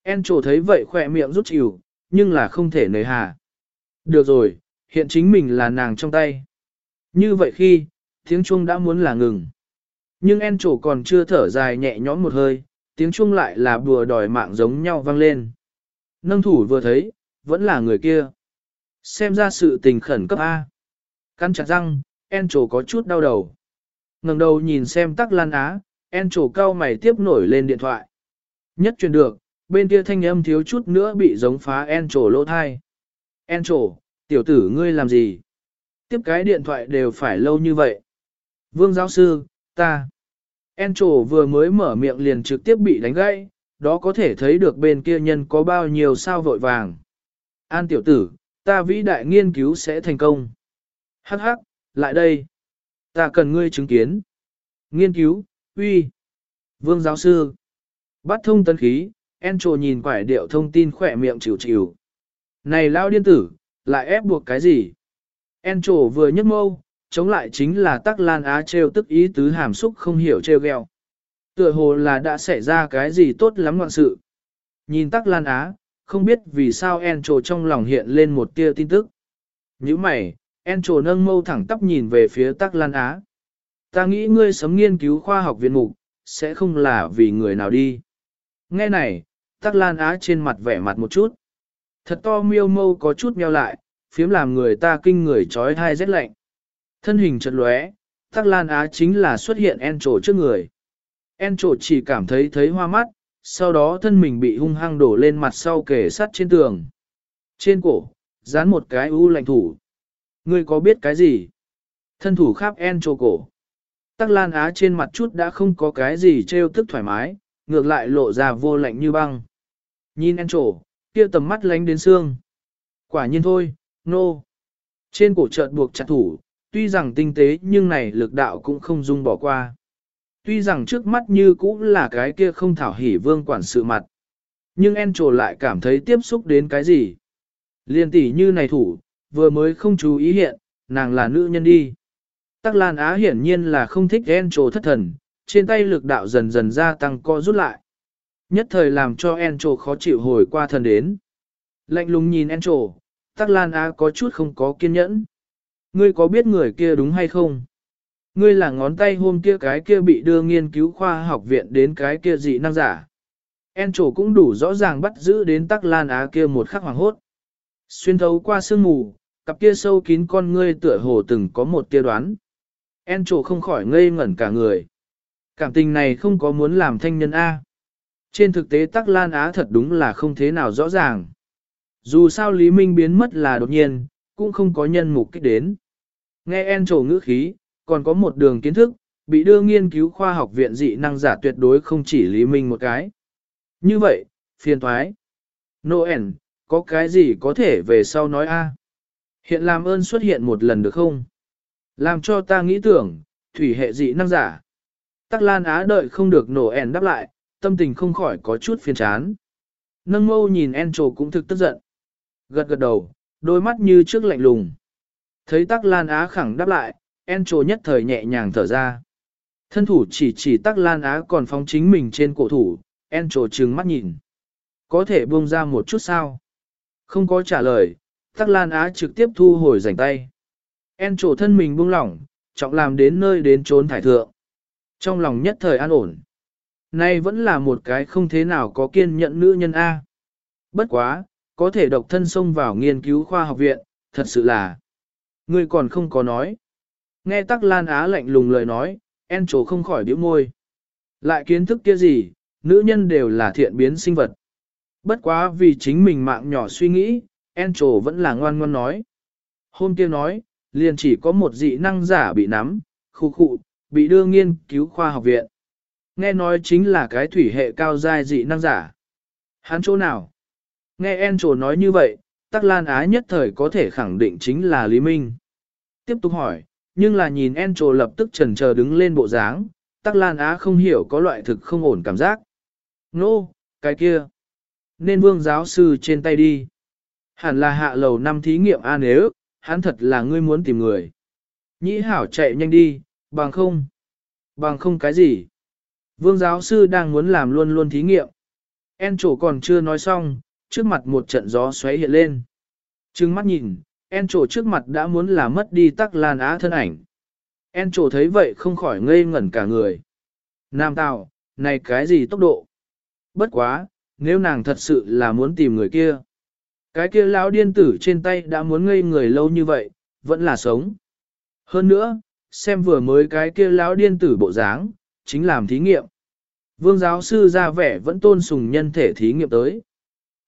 En trổ thấy vậy khỏe miệng rút chịu, nhưng là không thể nời hà. Được rồi, hiện chính mình là nàng trong tay. Như vậy khi, tiếng chuông đã muốn là ngừng. Nhưng en trổ còn chưa thở dài nhẹ nhõm một hơi, tiếng chuông lại là bùa đòi mạng giống nhau vang lên. Nâng thủ vừa thấy, vẫn là người kia. Xem ra sự tình khẩn cấp A. Căn chặt răng, en trổ có chút đau đầu. ngẩng đầu nhìn xem tắc lan á, en trổ cao mày tiếp nổi lên điện thoại. Nhất truyền được, bên kia thanh âm thiếu chút nữa bị giống phá en trổ lỗ thai. En trổ, tiểu tử ngươi làm gì? Tiếp cái điện thoại đều phải lâu như vậy. Vương giáo sư, ta. En vừa mới mở miệng liền trực tiếp bị đánh gãy, đó có thể thấy được bên kia nhân có bao nhiêu sao vội vàng. An tiểu tử, ta vĩ đại nghiên cứu sẽ thành công. Hắc hắc, lại đây. Ta cần ngươi chứng kiến. Nghiên cứu, uy. Vương giáo sư. Bắt thông tân khí, En nhìn quải điệu thông tin khỏe miệng chịu chịu. Này lao điên tử, lại ép buộc cái gì? En vừa nhấc mâu, chống lại chính là tắc lan á treo tức ý tứ hàm xúc không hiểu treo gheo. Tựa hồ là đã xảy ra cái gì tốt lắm ngoạn sự. Nhìn tắc lan á, không biết vì sao En trồ trong lòng hiện lên một tia tin tức. Như mày, En trồ nâng mâu thẳng tắp nhìn về phía tắc lan á. Ta nghĩ ngươi sớm nghiên cứu khoa học viện mục, sẽ không là vì người nào đi. Nghe này, tắc lan á trên mặt vẻ mặt một chút. Thật to miêu mâu có chút meo lại, phiếm làm người ta kinh người trói thai rét lạnh. Thân hình chợt lóe, tắc lan á chính là xuất hiện en trổ trước người. En trổ chỉ cảm thấy thấy hoa mắt, sau đó thân mình bị hung hăng đổ lên mặt sau kề sắt trên tường. Trên cổ, dán một cái u lạnh thủ. Ngươi có biết cái gì? Thân thủ khắp en trổ cổ. Tắc lan á trên mặt chút đã không có cái gì trêu tức thoải mái, ngược lại lộ ra vô lạnh như băng. Nhìn en trổ, kia tầm mắt lánh đến xương. Quả nhiên thôi, nô. No. Trên cổ chợt buộc chặt thủ, tuy rằng tinh tế nhưng này lực đạo cũng không dung bỏ qua. Tuy rằng trước mắt như cũ là cái kia không thảo hỉ vương quản sự mặt. Nhưng en lại cảm thấy tiếp xúc đến cái gì. Liên tỷ như này thủ, vừa mới không chú ý hiện, nàng là nữ nhân đi. Tắc Lan Á hiển nhiên là không thích en thất thần, trên tay lực đạo dần dần gia tăng co rút lại. Nhất thời làm cho Encho khó chịu hồi qua thần đến. Lạnh lùng nhìn Encho, Tắc Lan Á có chút không có kiên nhẫn. Ngươi có biết người kia đúng hay không? Ngươi là ngón tay hôm kia cái kia bị đưa nghiên cứu khoa học viện đến cái kia dị năng giả. En trổ cũng đủ rõ ràng bắt giữ đến Tắc Lan Á kia một khắc hoàng hốt. Xuyên thấu qua sương mù, cặp kia sâu kín con ngươi tựa hồ từng có một tia đoán. En trổ không khỏi ngây ngẩn cả người. Cảm tình này không có muốn làm thanh nhân A. Trên thực tế Tắc Lan Á thật đúng là không thế nào rõ ràng. Dù sao Lý Minh biến mất là đột nhiên, cũng không có nhân mục kích đến. Nghe en trổ ngữ khí, còn có một đường kiến thức, bị đưa nghiên cứu khoa học viện dị năng giả tuyệt đối không chỉ Lý Minh một cái. Như vậy, phiền thoái. Noel, có cái gì có thể về sau nói a? Hiện làm ơn xuất hiện một lần được không? Làm cho ta nghĩ tưởng, thủy hệ dị năng giả. Tắc Lan Á đợi không được Noel đáp lại, tâm tình không khỏi có chút phiền chán. Nâng mâu nhìn Encho cũng thực tức giận. Gật gật đầu, đôi mắt như trước lạnh lùng. Thấy Tắc Lan Á khẳng đáp lại, Encho nhất thời nhẹ nhàng thở ra. Thân thủ chỉ chỉ Tắc Lan Á còn phóng chính mình trên cổ thủ, Encho trừng mắt nhìn. Có thể buông ra một chút sao? Không có trả lời, Tắc Lan Á trực tiếp thu hồi rảnh tay. Encho thân mình buông lỏng, trọng làm đến nơi đến trốn thải thượng. Trong lòng nhất thời an ổn. Nay vẫn là một cái không thế nào có kiên nhẫn nữ nhân A. Bất quá, có thể độc thân xông vào nghiên cứu khoa học viện, thật sự là. Ngươi còn không có nói. Nghe Tắc Lan Á lạnh lùng lời nói, En trổ không khỏi biểu môi. Lại kiến thức kia gì, nữ nhân đều là thiện biến sinh vật. Bất quá vì chính mình mạng nhỏ suy nghĩ, En trổ vẫn là ngoan ngoan nói. Hôm kia nói, liền chỉ có một dị năng giả bị nắm, khu khụ, bị đưa nghiên cứu khoa học viện. Nghe nói chính là cái thủy hệ cao giai dị năng giả. Hắn chỗ nào? Nghe En trổ nói như vậy, Tắc Lan Á nhất thời có thể khẳng định chính là Lý Minh. Tiếp tục hỏi, nhưng là nhìn En trổ lập tức trần chờ đứng lên bộ dáng, Tắc Lan Á không hiểu có loại thực không ổn cảm giác. Nô, no, cái kia. Nên vương giáo sư trên tay đi. Hẳn là hạ lầu năm thí nghiệm A nếu, hắn thật là ngươi muốn tìm người. Nhĩ hảo chạy nhanh đi, bằng không. Bằng không cái gì. Vương giáo sư đang muốn làm luôn luôn thí nghiệm. En trổ còn chưa nói xong, trước mặt một trận gió xoáy hiện lên. Trừng mắt nhìn, En trổ trước mặt đã muốn là mất đi tắc lan á thân ảnh. En trổ thấy vậy không khỏi ngây ngẩn cả người. Nam Tào, này cái gì tốc độ? Bất quá, nếu nàng thật sự là muốn tìm người kia. Cái kia lão điên tử trên tay đã muốn ngây người lâu như vậy, vẫn là sống. Hơn nữa, xem vừa mới cái kia lão điên tử bộ dáng, chính làm thí nghiệm. Vương giáo sư ra vẻ vẫn tôn sùng nhân thể thí nghiệm tới.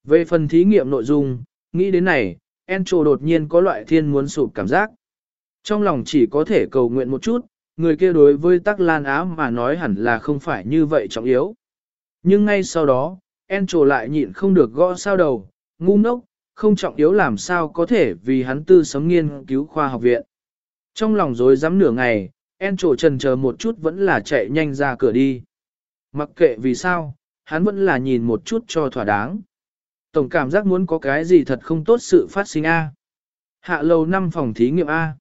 Về phần thí nghiệm nội dung, nghĩ đến này, Encho đột nhiên có loại thiên muốn sụp cảm giác. Trong lòng chỉ có thể cầu nguyện một chút, người kia đối với tắc lan á mà nói hẳn là không phải như vậy trọng yếu. Nhưng ngay sau đó, Encho lại nhịn không được gõ sao đầu, ngu ngốc, không trọng yếu làm sao có thể vì hắn tư sống nghiên cứu khoa học viện. Trong lòng dối rắm nửa ngày, Encho trần chờ một chút vẫn là chạy nhanh ra cửa đi. Mặc kệ vì sao, hắn vẫn là nhìn một chút cho thỏa đáng. Tổng cảm giác muốn có cái gì thật không tốt sự phát sinh A. Hạ lầu năm phòng thí nghiệm A.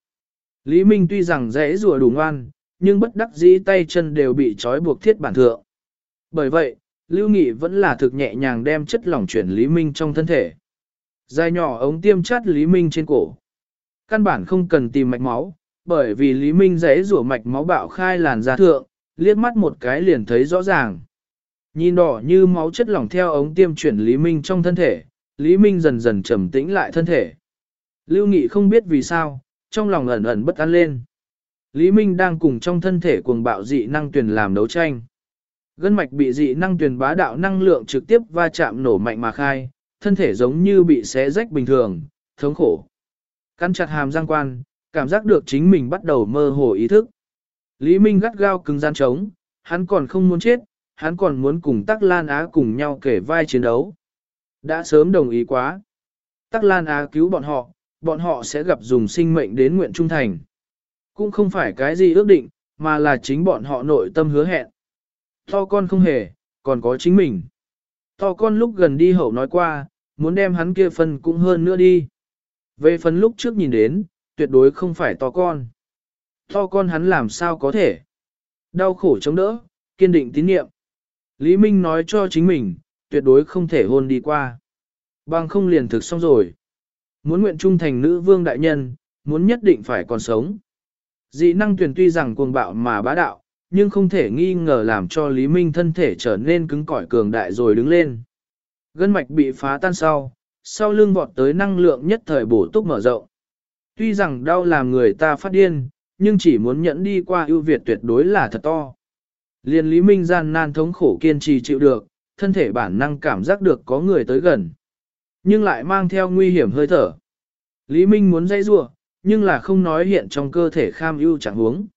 Lý Minh tuy rằng dễ rùa đủ ngoan, nhưng bất đắc dĩ tay chân đều bị trói buộc thiết bản thượng. Bởi vậy, Lưu Nghị vẫn là thực nhẹ nhàng đem chất lỏng chuyển Lý Minh trong thân thể. Dài nhỏ ống tiêm chát Lý Minh trên cổ. Căn bản không cần tìm mạch máu, bởi vì Lý Minh dễ rủa mạch máu bạo khai làn da thượng, liếc mắt một cái liền thấy rõ ràng. Nhìn đỏ như máu chất lỏng theo ống tiêm chuyển Lý Minh trong thân thể, Lý Minh dần dần trầm tĩnh lại thân thể. Lưu Nghị không biết vì sao, trong lòng ẩn ẩn bất an lên. Lý Minh đang cùng trong thân thể cuồng bạo dị năng tuyển làm đấu tranh. Gân mạch bị dị năng tuyển bá đạo năng lượng trực tiếp va chạm nổ mạnh mà khai, thân thể giống như bị xé rách bình thường, thống khổ. Cắn chặt hàm răng quan, cảm giác được chính mình bắt đầu mơ hồ ý thức. Lý Minh gắt gao cứng gian trống, hắn còn không muốn chết, hắn còn muốn cùng Tắc Lan Á cùng nhau kể vai chiến đấu. Đã sớm đồng ý quá. Tắc Lan Á cứu bọn họ, bọn họ sẽ gặp dùng sinh mệnh đến nguyện trung thành. Cũng không phải cái gì ước định, mà là chính bọn họ nội tâm hứa hẹn. To con không hề, còn có chính mình. To con lúc gần đi hậu nói qua, muốn đem hắn kia phần cũng hơn nữa đi. Về phần lúc trước nhìn đến, tuyệt đối không phải to con. To con hắn làm sao có thể. Đau khổ chống đỡ, kiên định tín nhiệm. Lý Minh nói cho chính mình, tuyệt đối không thể hôn đi qua. Bằng không liền thực xong rồi. Muốn nguyện trung thành nữ vương đại nhân, muốn nhất định phải còn sống. Dị năng tuyển tuy rằng cuồng bạo mà bá đạo, nhưng không thể nghi ngờ làm cho Lý Minh thân thể trở nên cứng cỏi cường đại rồi đứng lên. Gân mạch bị phá tan sau, sau lưng vọt tới năng lượng nhất thời bổ túc mở rộng. Tuy rằng đau làm người ta phát điên, nhưng chỉ muốn nhẫn đi qua ưu việt tuyệt đối là thật to. Liên Lý Minh gian nan thống khổ kiên trì chịu được, thân thể bản năng cảm giác được có người tới gần. Nhưng lại mang theo nguy hiểm hơi thở. Lý Minh muốn dây rua, nhưng là không nói hiện trong cơ thể kham ưu chẳng huống.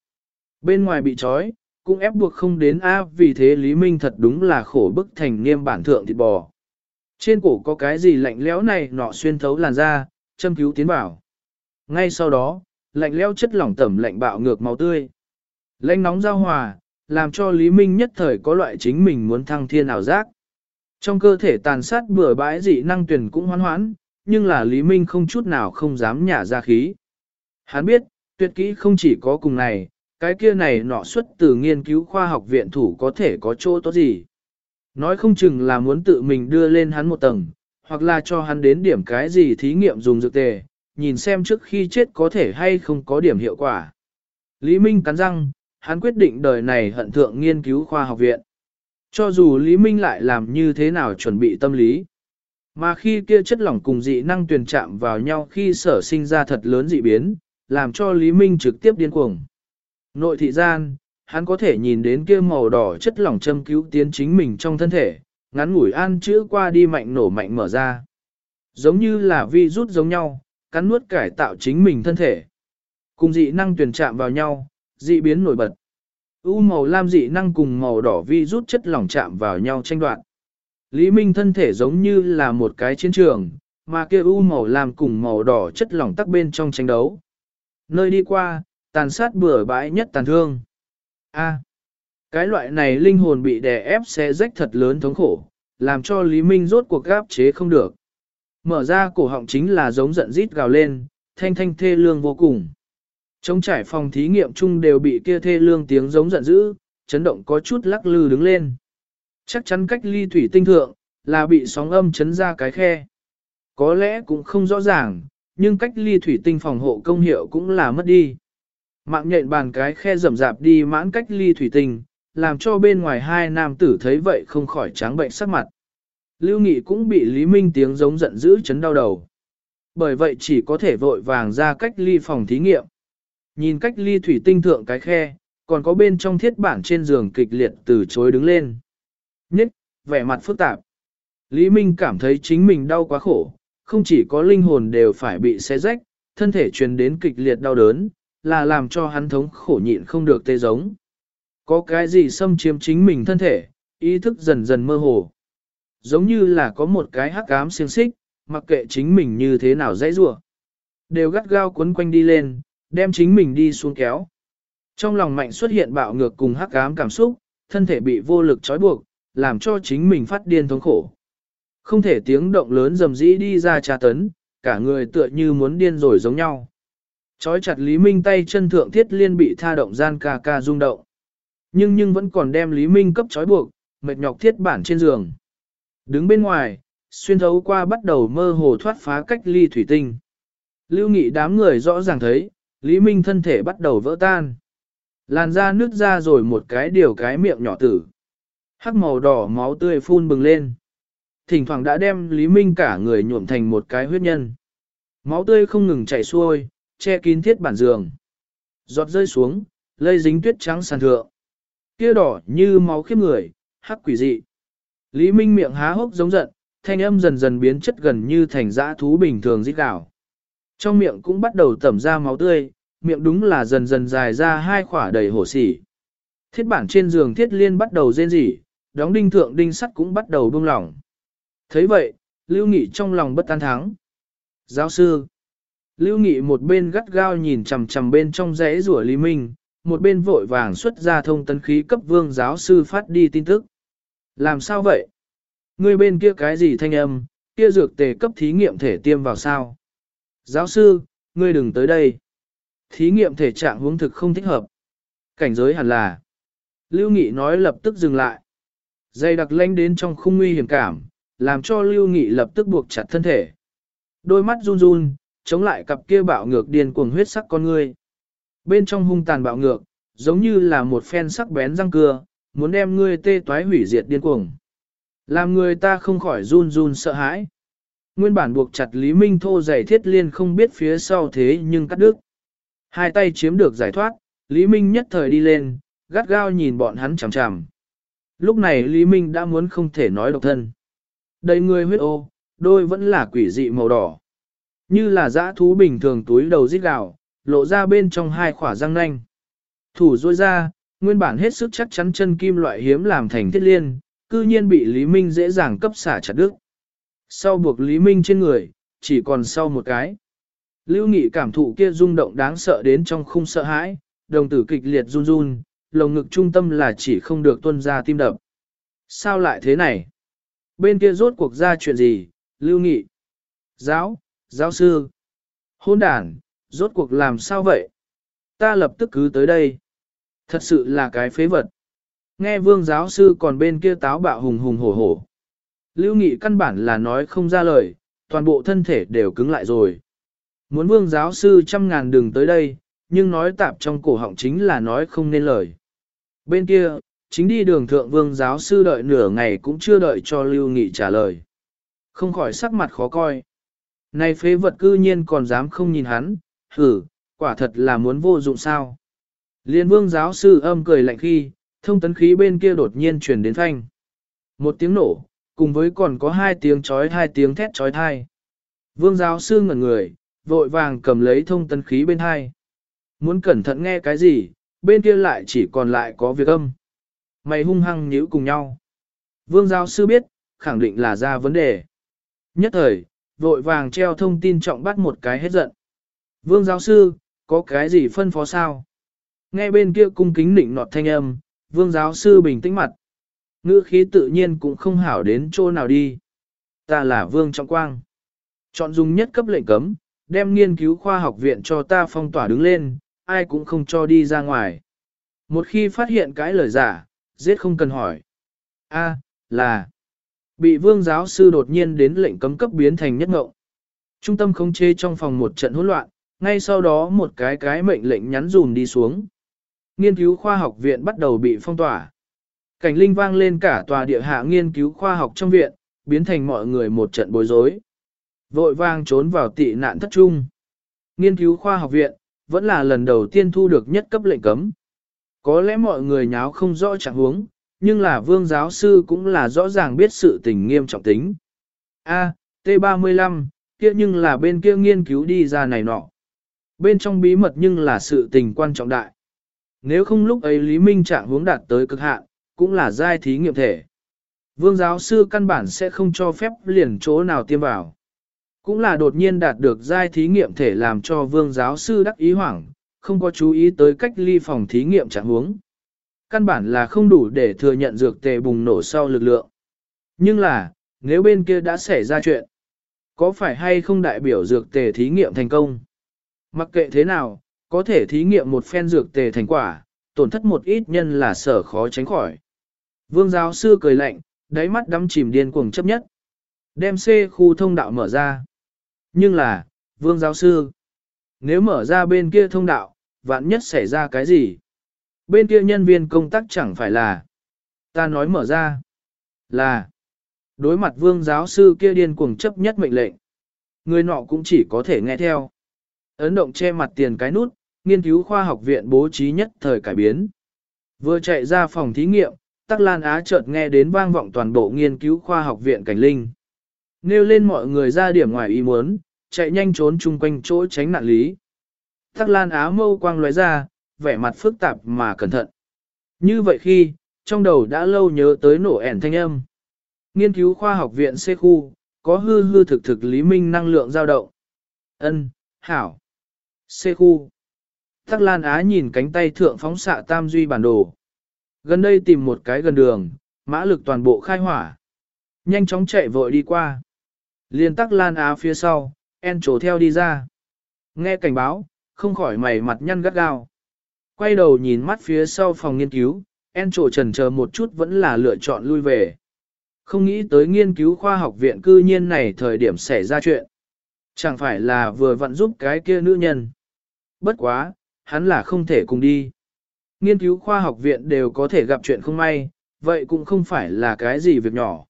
Bên ngoài bị trói, cũng ép buộc không đến A vì thế Lý Minh thật đúng là khổ bức thành niêm bản thượng thịt bò. Trên cổ có cái gì lạnh lẽo này nọ xuyên thấu làn da, châm cứu tiến bảo. Ngay sau đó, lạnh lẽo chất lỏng tẩm lạnh bạo ngược máu tươi. Lạnh nóng giao hòa, làm cho Lý Minh nhất thời có loại chính mình muốn thăng thiên ảo giác. Trong cơ thể tàn sát bừa bãi dị năng tuyển cũng hoán hoãn, nhưng là Lý Minh không chút nào không dám nhả ra khí. Hắn biết, tuyệt kỹ không chỉ có cùng này, cái kia này nọ xuất từ nghiên cứu khoa học viện thủ có thể có chỗ tốt gì. Nói không chừng là muốn tự mình đưa lên hắn một tầng, hoặc là cho hắn đến điểm cái gì thí nghiệm dùng dược tề, nhìn xem trước khi chết có thể hay không có điểm hiệu quả. Lý Minh cắn răng, hắn quyết định đời này hận thượng nghiên cứu khoa học viện. Cho dù Lý Minh lại làm như thế nào chuẩn bị tâm lý. Mà khi kia chất lỏng cùng dị năng tuyển chạm vào nhau khi sở sinh ra thật lớn dị biến, làm cho Lý Minh trực tiếp điên cuồng. Nội thị gian, hắn có thể nhìn đến kia màu đỏ chất lỏng châm cứu tiến chính mình trong thân thể, ngắn ngủi an chữa qua đi mạnh nổ mạnh mở ra. Giống như là vi rút giống nhau, cắn nuốt cải tạo chính mình thân thể. Cùng dị năng tuyển chạm vào nhau, dị biến nổi bật. U màu lam dị năng cùng màu đỏ vi rút chất lỏng chạm vào nhau tranh đoạn. Lý Minh thân thể giống như là một cái chiến trường, mà kia u màu lam cùng màu đỏ chất lỏng tắc bên trong tranh đấu. Nơi đi qua, tàn sát bừa bãi nhất tàn thương. A. cái loại này linh hồn bị đè ép sẽ rách thật lớn thống khổ, làm cho Lý Minh rốt cuộc gáp chế không được. Mở ra cổ họng chính là giống giận rít gào lên, thanh thanh thê lương vô cùng. Trong trải phòng thí nghiệm chung đều bị kia thê lương tiếng giống giận dữ, chấn động có chút lắc lư đứng lên. Chắc chắn cách ly thủy tinh thượng, là bị sóng âm chấn ra cái khe. Có lẽ cũng không rõ ràng, nhưng cách ly thủy tinh phòng hộ công hiệu cũng là mất đi. Mạng nhện bàn cái khe rầm rạp đi mãn cách ly thủy tinh, làm cho bên ngoài hai nam tử thấy vậy không khỏi trắng bệnh sắc mặt. Lưu Nghị cũng bị Lý Minh tiếng giống giận dữ chấn đau đầu. Bởi vậy chỉ có thể vội vàng ra cách ly phòng thí nghiệm. Nhìn cách ly thủy tinh thượng cái khe, còn có bên trong thiết bản trên giường kịch liệt từ chối đứng lên. Nhất, vẻ mặt phức tạp. Lý Minh cảm thấy chính mình đau quá khổ, không chỉ có linh hồn đều phải bị xé rách, thân thể truyền đến kịch liệt đau đớn, là làm cho hắn thống khổ nhịn không được tê giống. Có cái gì xâm chiếm chính mình thân thể, ý thức dần dần mơ hồ. Giống như là có một cái hắc ám xiềng xích, mặc kệ chính mình như thế nào dãy rủa Đều gắt gao quấn quanh đi lên, đem chính mình đi xuống kéo. Trong lòng mạnh xuất hiện bạo ngược cùng hắc ám cảm xúc, thân thể bị vô lực trói buộc, làm cho chính mình phát điên thống khổ. Không thể tiếng động lớn dầm dĩ đi ra trà tấn, cả người tựa như muốn điên rồi giống nhau. Chói chặt Lý Minh tay chân thượng thiết liên bị tha động gian ca ca rung động. Nhưng nhưng vẫn còn đem Lý Minh cấp trói buộc, mệt nhọc thiết bản trên giường. Đứng bên ngoài, xuyên thấu qua bắt đầu mơ hồ thoát phá cách ly thủy tinh. Lưu nghị đám người rõ ràng thấy, Lý Minh thân thể bắt đầu vỡ tan. Làn da nước ra rồi một cái điều cái miệng nhỏ tử. Hắc màu đỏ máu tươi phun bừng lên. Thỉnh thoảng đã đem Lý Minh cả người nhuộm thành một cái huyết nhân. Máu tươi không ngừng chảy xuôi, che kín thiết bản giường. Giọt rơi xuống, lây dính tuyết trắng sàn thượng. Kia đỏ như máu khiếp người, hắc quỷ dị. Lý Minh miệng há hốc giống giận, thanh âm dần dần biến chất gần như thành dã thú bình thường rít gào. Trong miệng cũng bắt đầu tẩm ra máu tươi, miệng đúng là dần dần dài ra hai khỏa đầy hổ sỉ. Thiết bản trên giường thiết liên bắt đầu rên rỉ, đóng đinh thượng đinh sắt cũng bắt đầu buông lỏng. thấy vậy, Lưu Nghị trong lòng bất an thắng. Giáo sư, Lưu Nghị một bên gắt gao nhìn chằm chằm bên trong rẽ rủa Lý Minh, một bên vội vàng xuất ra thông tấn khí cấp vương giáo sư phát đi tin tức. Làm sao vậy? Người bên kia cái gì thanh âm, kia dược tề cấp thí nghiệm thể tiêm vào sao? Giáo sư, ngươi đừng tới đây. Thí nghiệm thể trạng hướng thực không thích hợp. Cảnh giới hẳn là. Lưu Nghị nói lập tức dừng lại. Dây đặc lanh đến trong khung nguy hiểm cảm, làm cho Lưu Nghị lập tức buộc chặt thân thể. Đôi mắt run run, chống lại cặp kia bạo ngược điên cuồng huyết sắc con ngươi. Bên trong hung tàn bạo ngược, giống như là một phen sắc bén răng cưa, muốn đem ngươi tê toái hủy diệt điên cuồng. Làm người ta không khỏi run run sợ hãi. Nguyên bản buộc chặt Lý Minh thô giày thiết liên không biết phía sau thế nhưng cắt đứt. Hai tay chiếm được giải thoát, Lý Minh nhất thời đi lên, gắt gao nhìn bọn hắn chằm chằm. Lúc này Lý Minh đã muốn không thể nói độc thân. Đầy người huyết ô, đôi vẫn là quỷ dị màu đỏ. Như là dã thú bình thường túi đầu rít gạo, lộ ra bên trong hai khỏa răng nanh. Thủ rôi ra, nguyên bản hết sức chắc chắn chân kim loại hiếm làm thành thiết liên, cư nhiên bị Lý Minh dễ dàng cấp xả chặt đứt. Sau buộc Lý Minh trên người, chỉ còn sau một cái. Lưu Nghị cảm thụ kia rung động đáng sợ đến trong khung sợ hãi, đồng tử kịch liệt run run, lồng ngực trung tâm là chỉ không được tuân ra tim đập. Sao lại thế này? Bên kia rốt cuộc ra chuyện gì? Lưu Nghị. Giáo, giáo sư. Hôn đàn, rốt cuộc làm sao vậy? Ta lập tức cứ tới đây. Thật sự là cái phế vật. Nghe vương giáo sư còn bên kia táo bạo hùng hùng hổ hổ. Lưu Nghị căn bản là nói không ra lời, toàn bộ thân thể đều cứng lại rồi. Muốn vương giáo sư trăm ngàn đường tới đây, nhưng nói tạp trong cổ họng chính là nói không nên lời. Bên kia, chính đi đường thượng vương giáo sư đợi nửa ngày cũng chưa đợi cho Lưu Nghị trả lời. Không khỏi sắc mặt khó coi. Này phế vật cư nhiên còn dám không nhìn hắn, hử, quả thật là muốn vô dụng sao. Liên vương giáo sư âm cười lạnh khi, thông tấn khí bên kia đột nhiên truyền đến thanh. Một tiếng nổ, cùng với còn có hai tiếng chói hai tiếng thét chói thai. Vương giáo sư ngẩn người, vội vàng cầm lấy thông tấn khí bên hai. Muốn cẩn thận nghe cái gì, bên kia lại chỉ còn lại có việc âm. Mày hung hăng nhíu cùng nhau. Vương giáo sư biết, khẳng định là ra vấn đề. Nhất thời, vội vàng treo thông tin trọng bắt một cái hết giận. Vương giáo sư, có cái gì phân phó sao? Nghe bên kia cung kính nịnh nọt thanh âm, vương giáo sư bình tĩnh mặt. Ngữ khí tự nhiên cũng không hảo đến chỗ nào đi. Ta là vương trọng quang. Chọn dùng nhất cấp lệnh cấm, đem nghiên cứu khoa học viện cho ta phong tỏa đứng lên, ai cũng không cho đi ra ngoài. Một khi phát hiện cái lời giả, giết không cần hỏi. A, là, bị vương giáo sư đột nhiên đến lệnh cấm cấp biến thành nhất ngộng. Trung tâm khống chế trong phòng một trận hỗn loạn, ngay sau đó một cái cái mệnh lệnh nhắn dùm đi xuống. Nghiên cứu khoa học viện bắt đầu bị phong tỏa. Cảnh linh vang lên cả tòa địa hạ nghiên cứu khoa học trong viện, biến thành mọi người một trận bối rối. Vội vang trốn vào tị nạn thất trung. Nghiên cứu khoa học viện, vẫn là lần đầu tiên thu được nhất cấp lệnh cấm. Có lẽ mọi người nháo không rõ trạng huống, nhưng là vương giáo sư cũng là rõ ràng biết sự tình nghiêm trọng tính. A, T35, kia nhưng là bên kia nghiên cứu đi ra này nọ. Bên trong bí mật nhưng là sự tình quan trọng đại. Nếu không lúc ấy Lý Minh trạng hướng đạt tới cực hạn, cũng là giai thí nghiệm thể. Vương giáo sư căn bản sẽ không cho phép liền chỗ nào tiêm vào. Cũng là đột nhiên đạt được giai thí nghiệm thể làm cho vương giáo sư đắc ý hoảng, không có chú ý tới cách ly phòng thí nghiệm trạng huống. Căn bản là không đủ để thừa nhận dược tề bùng nổ sau lực lượng. Nhưng là, nếu bên kia đã xảy ra chuyện, có phải hay không đại biểu dược tề thí nghiệm thành công? Mặc kệ thế nào, có thể thí nghiệm một phen dược tề thành quả, tổn thất một ít nhân là sở khó tránh khỏi. Vương giáo sư cười lạnh, đáy mắt đắm chìm điên cuồng chấp nhất. Đem C khu thông đạo mở ra. Nhưng là, vương giáo sư, nếu mở ra bên kia thông đạo, vạn nhất xảy ra cái gì? Bên kia nhân viên công tác chẳng phải là, ta nói mở ra, là, đối mặt vương giáo sư kia điên cuồng chấp nhất mệnh lệnh. Người nọ cũng chỉ có thể nghe theo. Ấn động che mặt tiền cái nút, nghiên cứu khoa học viện bố trí nhất thời cải biến. Vừa chạy ra phòng thí nghiệm, Tắc Lan Á chợt nghe đến vang vọng toàn bộ nghiên cứu khoa học viện cảnh linh. Nêu lên mọi người ra điểm ngoài ý muốn, chạy nhanh trốn chung quanh chỗ tránh nạn lý. Tắc Lan Á mâu quang lóe ra, vẻ mặt phức tạp mà cẩn thận. Như vậy khi, trong đầu đã lâu nhớ tới nổ ẻn thanh âm. Nghiên cứu khoa học viện C khu, có hư hư thực thực lý minh năng lượng dao động. Ân, hảo. C khu. Tắc Lan Á nhìn cánh tay thượng phóng xạ tam duy bản đồ. Gần đây tìm một cái gần đường, mã lực toàn bộ khai hỏa. Nhanh chóng chạy vội đi qua. Liên Tắc Lan Á phía sau, en trổ theo đi ra. Nghe cảnh báo, không khỏi mày mặt nhăn gắt gao. Quay đầu nhìn mắt phía sau phòng nghiên cứu, en trổ trần chờ một chút vẫn là lựa chọn lui về. Không nghĩ tới nghiên cứu khoa học viện cư nhiên này thời điểm xảy ra chuyện. Chẳng phải là vừa vặn giúp cái kia nữ nhân. Bất quá, hắn là không thể cùng đi. Nghiên cứu khoa học viện đều có thể gặp chuyện không may, vậy cũng không phải là cái gì việc nhỏ.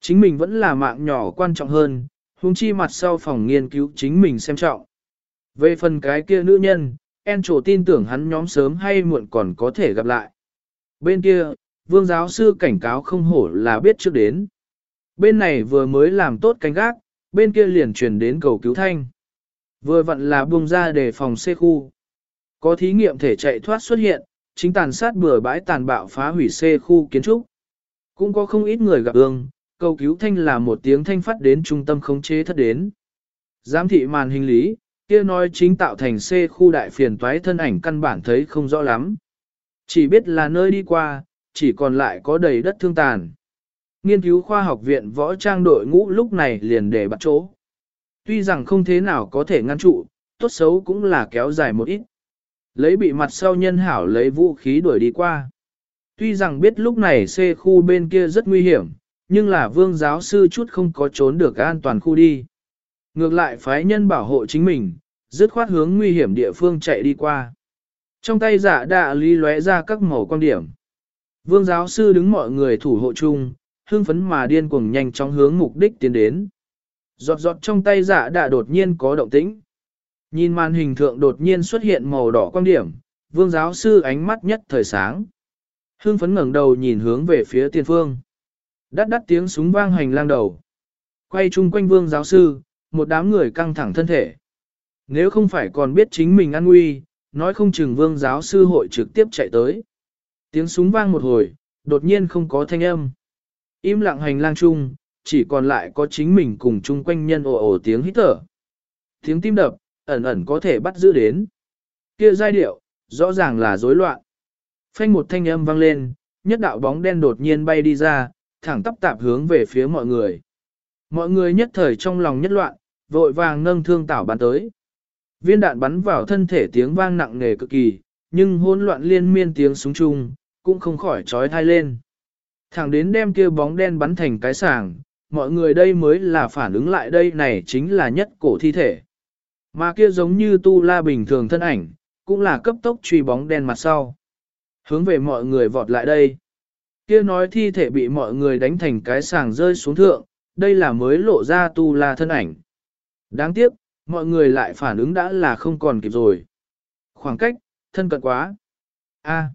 Chính mình vẫn là mạng nhỏ quan trọng hơn, huống chi mặt sau phòng nghiên cứu chính mình xem trọng. Về phần cái kia nữ nhân, En trổ tin tưởng hắn nhóm sớm hay muộn còn có thể gặp lại. Bên kia, vương giáo sư cảnh cáo không hổ là biết trước đến. Bên này vừa mới làm tốt canh gác, bên kia liền truyền đến cầu cứu thanh. Vừa vặn là buông ra để phòng xe khu. Có thí nghiệm thể chạy thoát xuất hiện, chính tàn sát bừa bãi tàn bạo phá hủy xe khu kiến trúc. Cũng có không ít người gặp ương, cầu cứu thanh là một tiếng thanh phát đến trung tâm khống chế thất đến. Giám thị màn hình lý, kia nói chính tạo thành C khu đại phiền toái thân ảnh căn bản thấy không rõ lắm. Chỉ biết là nơi đi qua, chỉ còn lại có đầy đất thương tàn. Nghiên cứu khoa học viện võ trang đội ngũ lúc này liền để bắt chỗ. Tuy rằng không thế nào có thể ngăn trụ, tốt xấu cũng là kéo dài một ít. Lấy bị mặt sau nhân hảo lấy vũ khí đuổi đi qua. Tuy rằng biết lúc này C khu bên kia rất nguy hiểm, nhưng là vương giáo sư chút không có trốn được an toàn khu đi. Ngược lại phái nhân bảo hộ chính mình, dứt khoát hướng nguy hiểm địa phương chạy đi qua. Trong tay giả đạ lý lóe ra các màu quan điểm. Vương giáo sư đứng mọi người thủ hộ chung, hương phấn mà điên cuồng nhanh chóng hướng mục đích tiến đến. Giọt giọt trong tay dạ đạ đột nhiên có động tĩnh. Nhìn màn hình thượng đột nhiên xuất hiện màu đỏ quan điểm, vương giáo sư ánh mắt nhất thời sáng. Hương phấn ngẩng đầu nhìn hướng về phía tiền phương. Đắt đắt tiếng súng vang hành lang đầu. Quay chung quanh vương giáo sư, một đám người căng thẳng thân thể. Nếu không phải còn biết chính mình an nguy, nói không chừng vương giáo sư hội trực tiếp chạy tới. Tiếng súng vang một hồi, đột nhiên không có thanh âm. Im lặng hành lang chung, chỉ còn lại có chính mình cùng chung quanh nhân ồ ồ tiếng hít thở. Tiếng tim đập, ẩn ẩn có thể bắt giữ đến. Kia giai điệu, rõ ràng là rối loạn. Phanh một thanh âm vang lên, nhất đạo bóng đen đột nhiên bay đi ra, thẳng tắp tạp hướng về phía mọi người. Mọi người nhất thời trong lòng nhất loạn, vội vàng nâng thương tảo bắn tới. Viên đạn bắn vào thân thể tiếng vang nặng nề cực kỳ, nhưng hỗn loạn liên miên tiếng súng chung, cũng không khỏi trói thai lên. Thẳng đến đem kia bóng đen bắn thành cái sàng, mọi người đây mới là phản ứng lại đây này chính là nhất cổ thi thể. Mà kia giống như tu la bình thường thân ảnh, cũng là cấp tốc truy bóng đen mặt sau. Hướng về mọi người vọt lại đây. Kia nói thi thể bị mọi người đánh thành cái sàng rơi xuống thượng, đây là mới lộ ra tu la thân ảnh. Đáng tiếc, mọi người lại phản ứng đã là không còn kịp rồi. Khoảng cách, thân cận quá. A.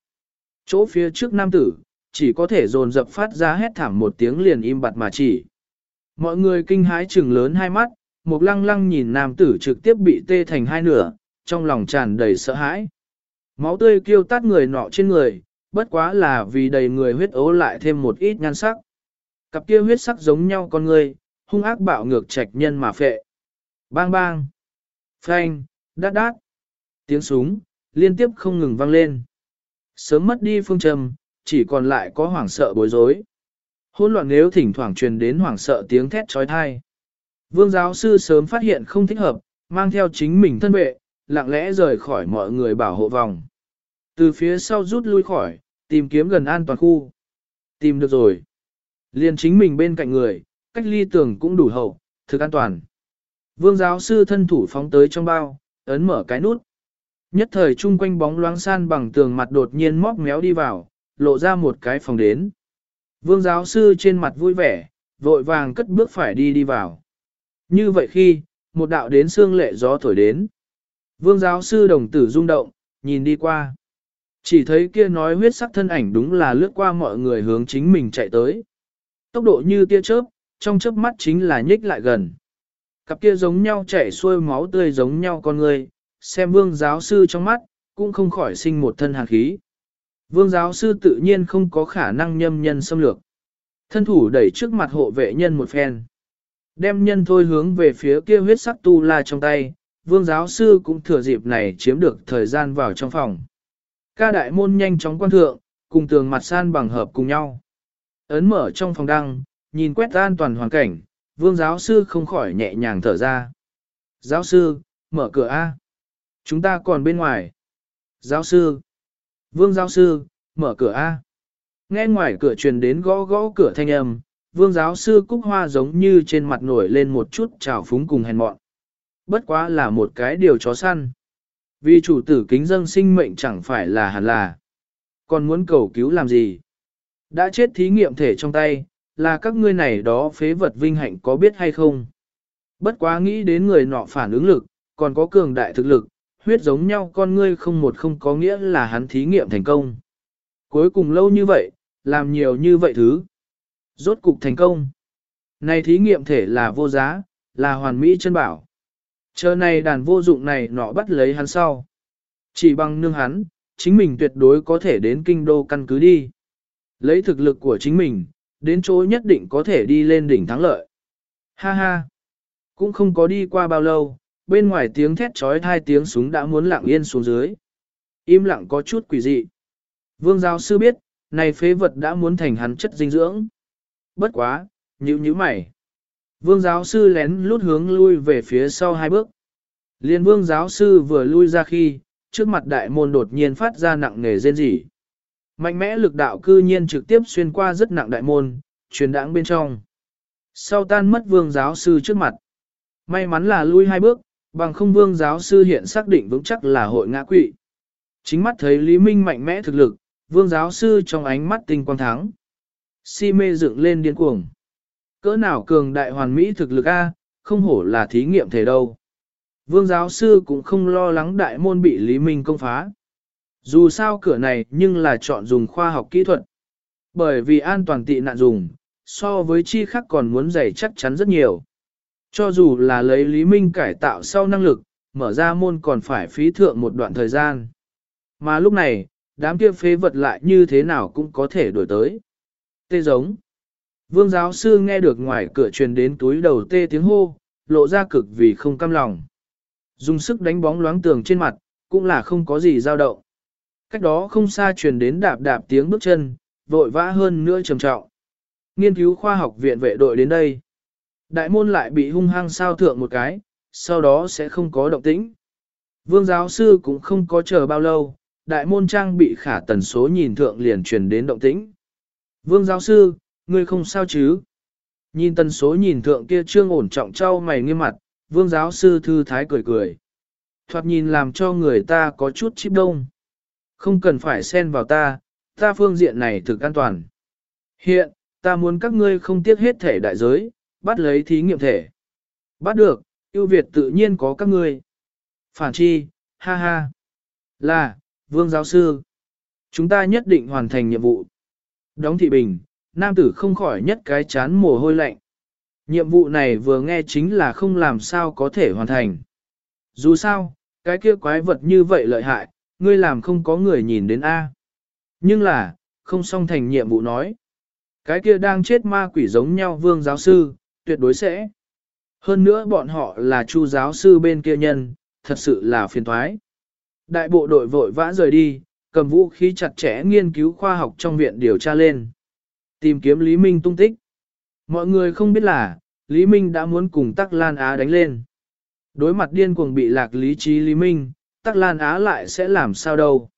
chỗ phía trước nam tử, chỉ có thể dồn dập phát ra hét thảm một tiếng liền im bặt mà chỉ. Mọi người kinh hãi trừng lớn hai mắt, một lăng lăng nhìn nam tử trực tiếp bị tê thành hai nửa, trong lòng tràn đầy sợ hãi. Máu tươi kêu tát người nọ trên người, bất quá là vì đầy người huyết ố lại thêm một ít nhan sắc. Cặp kia huyết sắc giống nhau con người, hung ác bạo ngược trạch nhân mà phệ. Bang bang, phanh, đát đát, tiếng súng, liên tiếp không ngừng vang lên. Sớm mất đi phương trầm, chỉ còn lại có hoảng sợ bối rối. Hôn loạn nếu thỉnh thoảng truyền đến hoảng sợ tiếng thét trói thai. Vương giáo sư sớm phát hiện không thích hợp, mang theo chính mình thân vệ, lặng lẽ rời khỏi mọi người bảo hộ vòng. Từ phía sau rút lui khỏi, tìm kiếm gần an toàn khu. Tìm được rồi. Liền chính mình bên cạnh người, cách ly tường cũng đủ hậu, thực an toàn. Vương giáo sư thân thủ phóng tới trong bao, ấn mở cái nút. Nhất thời chung quanh bóng loáng san bằng tường mặt đột nhiên móc méo đi vào, lộ ra một cái phòng đến. Vương giáo sư trên mặt vui vẻ, vội vàng cất bước phải đi đi vào. Như vậy khi, một đạo đến xương lệ gió thổi đến. Vương giáo sư đồng tử rung động, nhìn đi qua. Chỉ thấy kia nói huyết sắc thân ảnh đúng là lướt qua mọi người hướng chính mình chạy tới. Tốc độ như tia chớp, trong chớp mắt chính là nhích lại gần. Cặp kia giống nhau chảy xuôi máu tươi giống nhau con người, xem vương giáo sư trong mắt, cũng không khỏi sinh một thân hàn khí. Vương giáo sư tự nhiên không có khả năng nhâm nhân xâm lược. Thân thủ đẩy trước mặt hộ vệ nhân một phen. Đem nhân thôi hướng về phía kia huyết sắc tu la trong tay, vương giáo sư cũng thừa dịp này chiếm được thời gian vào trong phòng. Ca đại môn nhanh chóng quan thượng, cùng tường mặt san bằng hợp cùng nhau. Ấn mở trong phòng đăng, nhìn quét an toàn hoàn cảnh, vương giáo sư không khỏi nhẹ nhàng thở ra. Giáo sư, mở cửa A. Chúng ta còn bên ngoài. Giáo sư. Vương giáo sư, mở cửa A. Nghe ngoài cửa truyền đến gõ gõ cửa thanh âm, vương giáo sư cúc hoa giống như trên mặt nổi lên một chút trào phúng cùng hèn mọn. Bất quá là một cái điều chó săn. Vì chủ tử kính dâng sinh mệnh chẳng phải là hẳn là. Còn muốn cầu cứu làm gì? Đã chết thí nghiệm thể trong tay, là các ngươi này đó phế vật vinh hạnh có biết hay không? Bất quá nghĩ đến người nọ phản ứng lực, còn có cường đại thực lực, huyết giống nhau con ngươi không một không có nghĩa là hắn thí nghiệm thành công. Cuối cùng lâu như vậy, làm nhiều như vậy thứ. Rốt cục thành công. Này thí nghiệm thể là vô giá, là hoàn mỹ chân bảo. Chờ này đàn vô dụng này nọ bắt lấy hắn sau. Chỉ bằng nương hắn, chính mình tuyệt đối có thể đến kinh đô căn cứ đi. Lấy thực lực của chính mình, đến chỗ nhất định có thể đi lên đỉnh thắng lợi. Ha ha! Cũng không có đi qua bao lâu, bên ngoài tiếng thét trói hai tiếng súng đã muốn lặng yên xuống dưới. Im lặng có chút quỷ dị. Vương giáo sư biết, này phế vật đã muốn thành hắn chất dinh dưỡng. Bất quá, nhữ nhíu mày. Vương giáo sư lén lút hướng lui về phía sau hai bước. Liên vương giáo sư vừa lui ra khi, trước mặt đại môn đột nhiên phát ra nặng nề rên rỉ. Mạnh mẽ lực đạo cư nhiên trực tiếp xuyên qua rất nặng đại môn, truyền đãng bên trong. Sau tan mất vương giáo sư trước mặt. May mắn là lui hai bước, bằng không vương giáo sư hiện xác định vững chắc là hội ngã quỵ. Chính mắt thấy Lý Minh mạnh mẽ thực lực, vương giáo sư trong ánh mắt tinh quang thắng. si mê dựng lên điên cuồng. Cỡ nào cường đại hoàn mỹ thực lực A, không hổ là thí nghiệm thể đâu. Vương giáo sư cũng không lo lắng đại môn bị Lý Minh công phá. Dù sao cửa này nhưng là chọn dùng khoa học kỹ thuật. Bởi vì an toàn tị nạn dùng, so với chi khác còn muốn dày chắc chắn rất nhiều. Cho dù là lấy Lý Minh cải tạo sau năng lực, mở ra môn còn phải phí thượng một đoạn thời gian. Mà lúc này, đám kia phế vật lại như thế nào cũng có thể đổi tới. Tê giống. Vương giáo sư nghe được ngoài cửa truyền đến túi đầu tê tiếng hô, lộ ra cực vì không cam lòng. Dùng sức đánh bóng loáng tường trên mặt, cũng là không có gì dao động. Cách đó không xa truyền đến đạp đạp tiếng bước chân, vội vã hơn nữa trầm trọng. Nghiên cứu khoa học viện vệ đội đến đây. Đại môn lại bị hung hăng sao thượng một cái, sau đó sẽ không có động tĩnh. Vương giáo sư cũng không có chờ bao lâu, đại môn trang bị khả tần số nhìn thượng liền truyền đến động tĩnh. Vương giáo sư, ngươi không sao chứ? Nhìn tần số nhìn thượng kia trương ổn trọng trao mày nghiêm mặt, vương giáo sư thư thái cười cười. Thoạt nhìn làm cho người ta có chút chíp đông. Không cần phải xen vào ta, ta phương diện này thực an toàn. Hiện, ta muốn các ngươi không tiếc hết thể đại giới, bắt lấy thí nghiệm thể. Bắt được, ưu việt tự nhiên có các ngươi. Phản chi, ha ha. Là, vương giáo sư. Chúng ta nhất định hoàn thành nhiệm vụ. Đóng thị bình, nam tử không khỏi nhất cái chán mồ hôi lạnh. Nhiệm vụ này vừa nghe chính là không làm sao có thể hoàn thành. Dù sao, cái kia quái vật như vậy lợi hại, ngươi làm không có người nhìn đến A. Nhưng là, không xong thành nhiệm vụ nói. Cái kia đang chết ma quỷ giống nhau vương giáo sư, tuyệt đối sẽ. Hơn nữa bọn họ là chu giáo sư bên kia nhân, thật sự là phiền thoái. Đại bộ đội vội vã rời đi, cầm vũ khí chặt chẽ nghiên cứu khoa học trong viện điều tra lên. Tìm kiếm Lý Minh tung tích. Mọi người không biết là, Lý Minh đã muốn cùng Tắc Lan Á đánh lên. Đối mặt điên cuồng bị lạc lý trí Lý Minh, Tắc Lan Á lại sẽ làm sao đâu.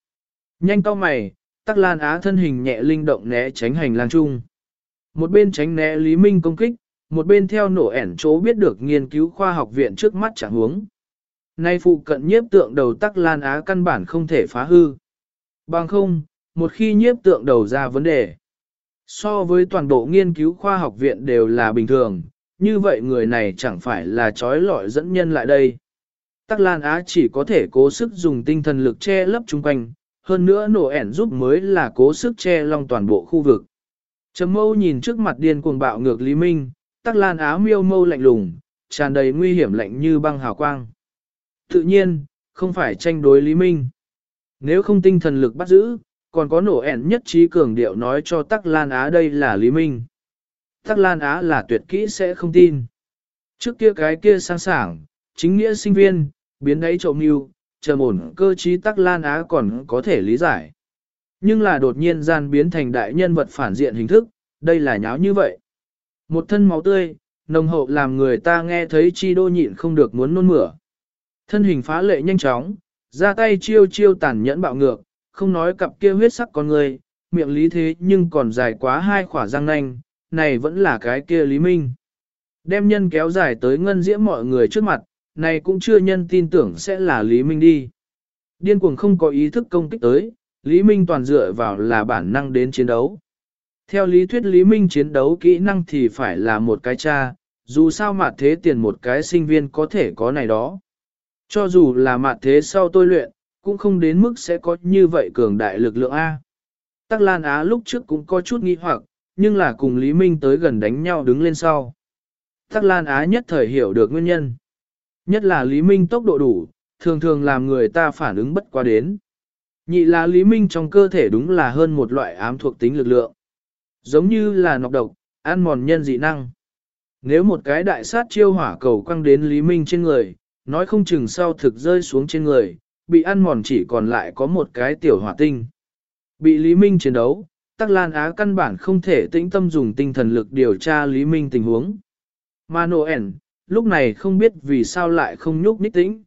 Nhanh to mày, Tắc Lan Á thân hình nhẹ linh động né tránh hành lang chung. Một bên tránh né Lý Minh công kích, một bên theo nổ ẻn chỗ biết được nghiên cứu khoa học viện trước mắt chẳng hướng. Nay phụ cận nhiếp tượng đầu Tắc Lan Á căn bản không thể phá hư. Bằng không, một khi nhiếp tượng đầu ra vấn đề, so với toàn bộ nghiên cứu khoa học viện đều là bình thường, như vậy người này chẳng phải là trói lọi dẫn nhân lại đây. Tắc Lan Á chỉ có thể cố sức dùng tinh thần lực che lấp chung quanh, hơn nữa nổ ẻn giúp mới là cố sức che long toàn bộ khu vực. Trầm mâu nhìn trước mặt điên cuồng bạo ngược Lý Minh, Tắc Lan Á miêu mâu lạnh lùng, tràn đầy nguy hiểm lạnh như băng hào quang. Tự nhiên, không phải tranh đối Lý Minh. Nếu không tinh thần lực bắt giữ, còn có nổ ẻn nhất trí cường điệu nói cho Tắc Lan Á đây là Lý Minh. Tắc Lan Á là tuyệt kỹ sẽ không tin. Trước kia cái kia sang sảng, chính nghĩa sinh viên, biến đấy trộm mưu, trầm ổn cơ trí Tắc Lan Á còn có thể lý giải. Nhưng là đột nhiên gian biến thành đại nhân vật phản diện hình thức, đây là nháo như vậy. Một thân máu tươi, nồng hậu làm người ta nghe thấy chi đô nhịn không được muốn nôn mửa. Thân hình phá lệ nhanh chóng, ra tay chiêu chiêu tàn nhẫn bạo ngược, không nói cặp kia huyết sắc con người, miệng lý thế nhưng còn dài quá hai khỏa răng nanh, này vẫn là cái kia Lý Minh. Đem nhân kéo dài tới ngân diễm mọi người trước mặt, này cũng chưa nhân tin tưởng sẽ là Lý Minh đi. Điên cuồng không có ý thức công kích tới, Lý Minh toàn dựa vào là bản năng đến chiến đấu. Theo lý thuyết Lý Minh chiến đấu kỹ năng thì phải là một cái cha, dù sao mà thế tiền một cái sinh viên có thể có này đó. Cho dù là mặt thế sau tôi luyện, cũng không đến mức sẽ có như vậy cường đại lực lượng A. Tắc Lan Á lúc trước cũng có chút nghi hoặc, nhưng là cùng Lý Minh tới gần đánh nhau đứng lên sau. Tắc Lan Á nhất thời hiểu được nguyên nhân. Nhất là Lý Minh tốc độ đủ, thường thường làm người ta phản ứng bất quá đến. Nhị là Lý Minh trong cơ thể đúng là hơn một loại ám thuộc tính lực lượng. Giống như là nọc độc, ăn mòn nhân dị năng. Nếu một cái đại sát chiêu hỏa cầu quăng đến Lý Minh trên người, nói không chừng sau thực rơi xuống trên người, bị ăn mòn chỉ còn lại có một cái tiểu hỏa tinh. Bị Lý Minh chiến đấu, Tắc Lan Á căn bản không thể tĩnh tâm dùng tinh thần lực điều tra Lý Minh tình huống. Mà Noel, lúc này không biết vì sao lại không nhúc nít tĩnh.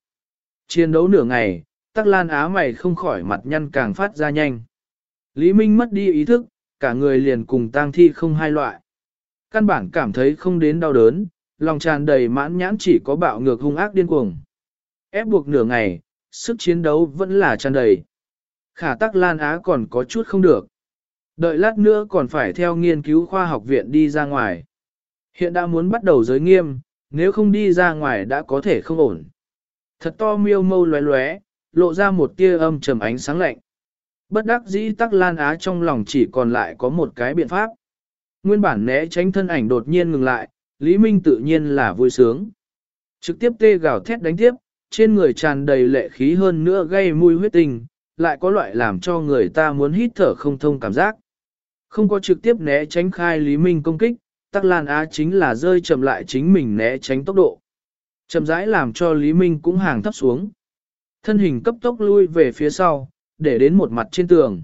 Chiến đấu nửa ngày, Tắc Lan Á mày không khỏi mặt nhăn càng phát ra nhanh. Lý Minh mất đi ý thức, cả người liền cùng tang thi không hai loại. Căn bản cảm thấy không đến đau đớn, lòng tràn đầy mãn nhãn chỉ có bạo ngược hung ác điên cuồng. Ép buộc nửa ngày, sức chiến đấu vẫn là tràn đầy. Khả Tắc Lan Á còn có chút không được. Đợi lát nữa còn phải theo nghiên cứu khoa học viện đi ra ngoài. Hiện đã muốn bắt đầu giới nghiêm, nếu không đi ra ngoài đã có thể không ổn. Thật to miêu mâu lóe lóe, lộ ra một tia âm trầm ánh sáng lạnh. Bất đắc dĩ tắc lan á trong lòng chỉ còn lại có một cái biện pháp. Nguyên bản né tránh thân ảnh đột nhiên ngừng lại, Lý Minh tự nhiên là vui sướng. Trực tiếp tê gào thét đánh tiếp, trên người tràn đầy lệ khí hơn nữa gây mùi huyết tình, lại có loại làm cho người ta muốn hít thở không thông cảm giác. Không có trực tiếp né tránh khai Lý Minh công kích, Tắc Lan Á chính là rơi chậm lại chính mình né tránh tốc độ. Chậm rãi làm cho Lý Minh cũng hàng thấp xuống. Thân hình cấp tốc lui về phía sau, để đến một mặt trên tường.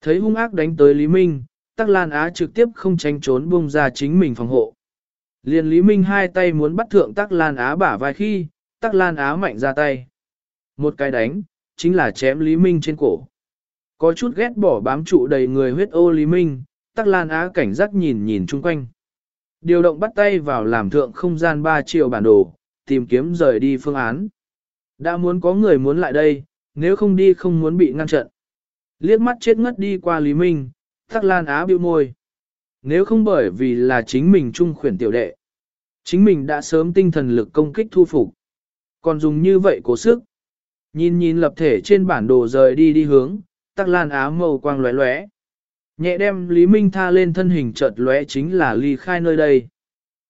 Thấy hung ác đánh tới Lý Minh, Tắc Lan Á trực tiếp không tránh trốn bung ra chính mình phòng hộ. liền Lý Minh hai tay muốn bắt thượng Tắc Lan Á bả vai khi, Tắc Lan Á mạnh ra tay. Một cái đánh, chính là chém Lý Minh trên cổ. Có chút ghét bỏ bám trụ đầy người huyết ô Lý Minh, Tắc Lan Á cảnh giác nhìn nhìn chung quanh. Điều động bắt tay vào làm thượng không gian 3 triệu bản đồ, tìm kiếm rời đi phương án. Đã muốn có người muốn lại đây, nếu không đi không muốn bị ngăn trận. Liếc mắt chết ngất đi qua Lý Minh, Tắc Lan Á bĩu môi. Nếu không bởi vì là chính mình trung khuyển tiểu đệ. Chính mình đã sớm tinh thần lực công kích thu phục. Còn dùng như vậy cố sức. Nhìn nhìn lập thể trên bản đồ rời đi đi hướng, Tắc Lan Á màu quang lóe lóe. Nhẹ đem Lý Minh tha lên thân hình chợt lóe chính là ly khai nơi đây.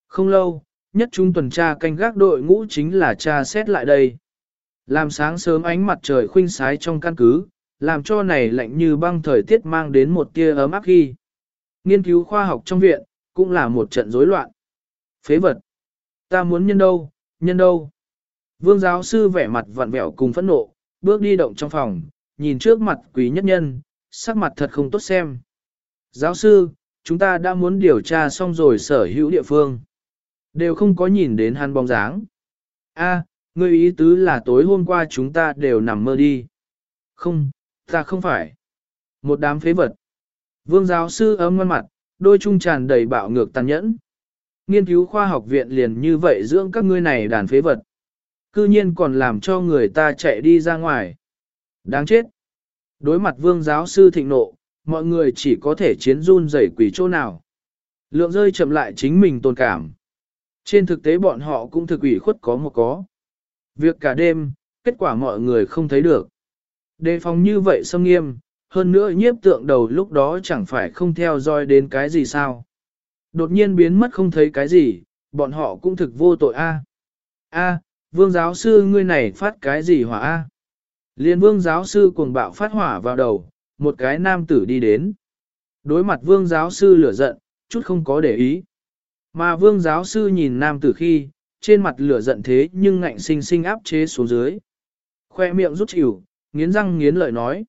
Không lâu, nhất trung tuần tra canh gác đội ngũ chính là tra xét lại đây. Làm sáng sớm ánh mặt trời khuynh sái trong căn cứ, làm cho này lạnh như băng thời tiết mang đến một tia ấm áp ghi Nghiên cứu khoa học trong viện, cũng là một trận rối loạn. Phế vật. Ta muốn nhân đâu, nhân đâu. Vương giáo sư vẻ mặt vặn vẹo cùng phẫn nộ, bước đi động trong phòng, nhìn trước mặt quý nhất nhân, sắc mặt thật không tốt xem. Giáo sư, chúng ta đã muốn điều tra xong rồi sở hữu địa phương. Đều không có nhìn đến hắn bóng dáng. A, ngươi ý tứ là tối hôm qua chúng ta đều nằm mơ đi. Không, ta không phải. Một đám phế vật. Vương giáo sư ấm ngoan mặt, đôi trung tràn đầy bạo ngược tàn nhẫn. Nghiên cứu khoa học viện liền như vậy dưỡng các ngươi này đàn phế vật. Cư nhiên còn làm cho người ta chạy đi ra ngoài. Đáng chết. Đối mặt vương giáo sư thịnh nộ, mọi người chỉ có thể chiến run rẩy quỷ chỗ nào. Lượng rơi chậm lại chính mình tồn cảm. Trên thực tế bọn họ cũng thực ủy khuất có một có. Việc cả đêm, kết quả mọi người không thấy được. Đề phòng như vậy xâm nghiêm, hơn nữa nhiếp tượng đầu lúc đó chẳng phải không theo dõi đến cái gì sao. Đột nhiên biến mất không thấy cái gì, bọn họ cũng thực vô tội a. A, vương giáo sư ngươi này phát cái gì hỏa a? Liên vương giáo sư cuồng bạo phát hỏa vào đầu, một cái nam tử đi đến. Đối mặt vương giáo sư lửa giận, chút không có để ý. Mà vương giáo sư nhìn nam tử khi, trên mặt lửa giận thế nhưng ngạnh sinh sinh áp chế xuống dưới. Khoe miệng rút chịu, nghiến răng nghiến lợi nói.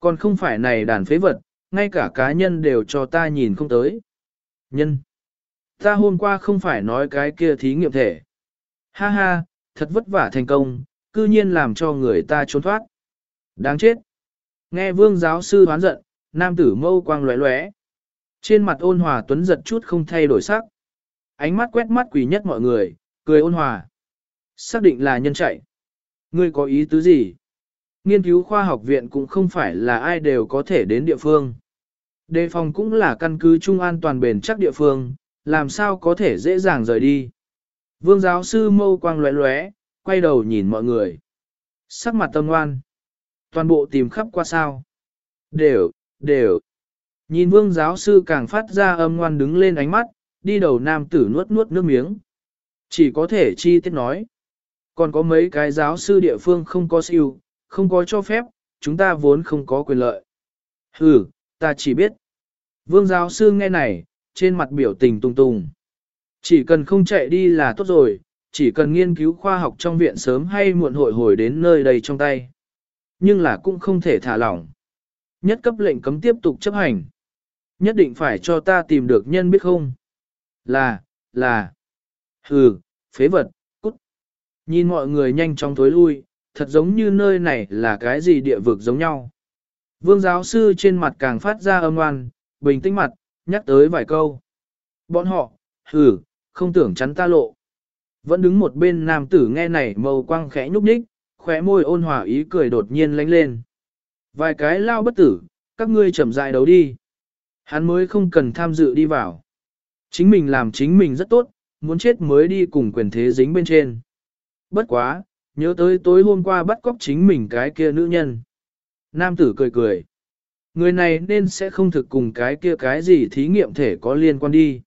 Còn không phải này đàn phế vật, ngay cả cá nhân đều cho ta nhìn không tới. Nhân. Ta hôm qua không phải nói cái kia thí nghiệm thể. Ha ha, thật vất vả thành công, cư nhiên làm cho người ta trốn thoát. Đáng chết. Nghe vương giáo sư hoán giận, nam tử mâu quang lóe lóe. Trên mặt ôn hòa tuấn giật chút không thay đổi sắc. Ánh mắt quét mắt quỷ nhất mọi người, cười ôn hòa. Xác định là nhân chạy. Ngươi có ý tứ gì? Nghiên cứu khoa học viện cũng không phải là ai đều có thể đến địa phương. Đề phòng cũng là căn cứ trung an toàn bền chắc địa phương, làm sao có thể dễ dàng rời đi. Vương giáo sư mâu quang lóe lóe, quay đầu nhìn mọi người. Sắc mặt tâm ngoan. Toàn bộ tìm khắp qua sao. Đều, đều. Nhìn vương giáo sư càng phát ra âm ngoan đứng lên ánh mắt, đi đầu nam tử nuốt nuốt nước miếng. Chỉ có thể chi tiết nói. Còn có mấy cái giáo sư địa phương không có siêu, không có cho phép, chúng ta vốn không có quyền lợi. Hừ, ta chỉ biết. Vương giáo sư nghe này, trên mặt biểu tình tung tung. Chỉ cần không chạy đi là tốt rồi, chỉ cần nghiên cứu khoa học trong viện sớm hay muộn hội hồi đến nơi đây trong tay. Nhưng là cũng không thể thả lỏng. Nhất cấp lệnh cấm tiếp tục chấp hành. Nhất định phải cho ta tìm được nhân biết không? Là, là. Hừ, phế vật, cút. Nhìn mọi người nhanh chóng thối lui, thật giống như nơi này là cái gì địa vực giống nhau. Vương giáo sư trên mặt càng phát ra âm oan, bình tĩnh mặt, nhắc tới vài câu. Bọn họ, hừ, không tưởng chắn ta lộ. Vẫn đứng một bên nam tử nghe này màu quang khẽ nhúc nhích, khóe môi ôn hòa ý cười đột nhiên lánh lên. Vài cái lao bất tử, các ngươi chậm dại đấu đi. Hắn mới không cần tham dự đi vào. Chính mình làm chính mình rất tốt, muốn chết mới đi cùng quyền thế dính bên trên. Bất quá, nhớ tới tối hôm qua bắt cóc chính mình cái kia nữ nhân. Nam tử cười cười. Người này nên sẽ không thực cùng cái kia cái gì thí nghiệm thể có liên quan đi.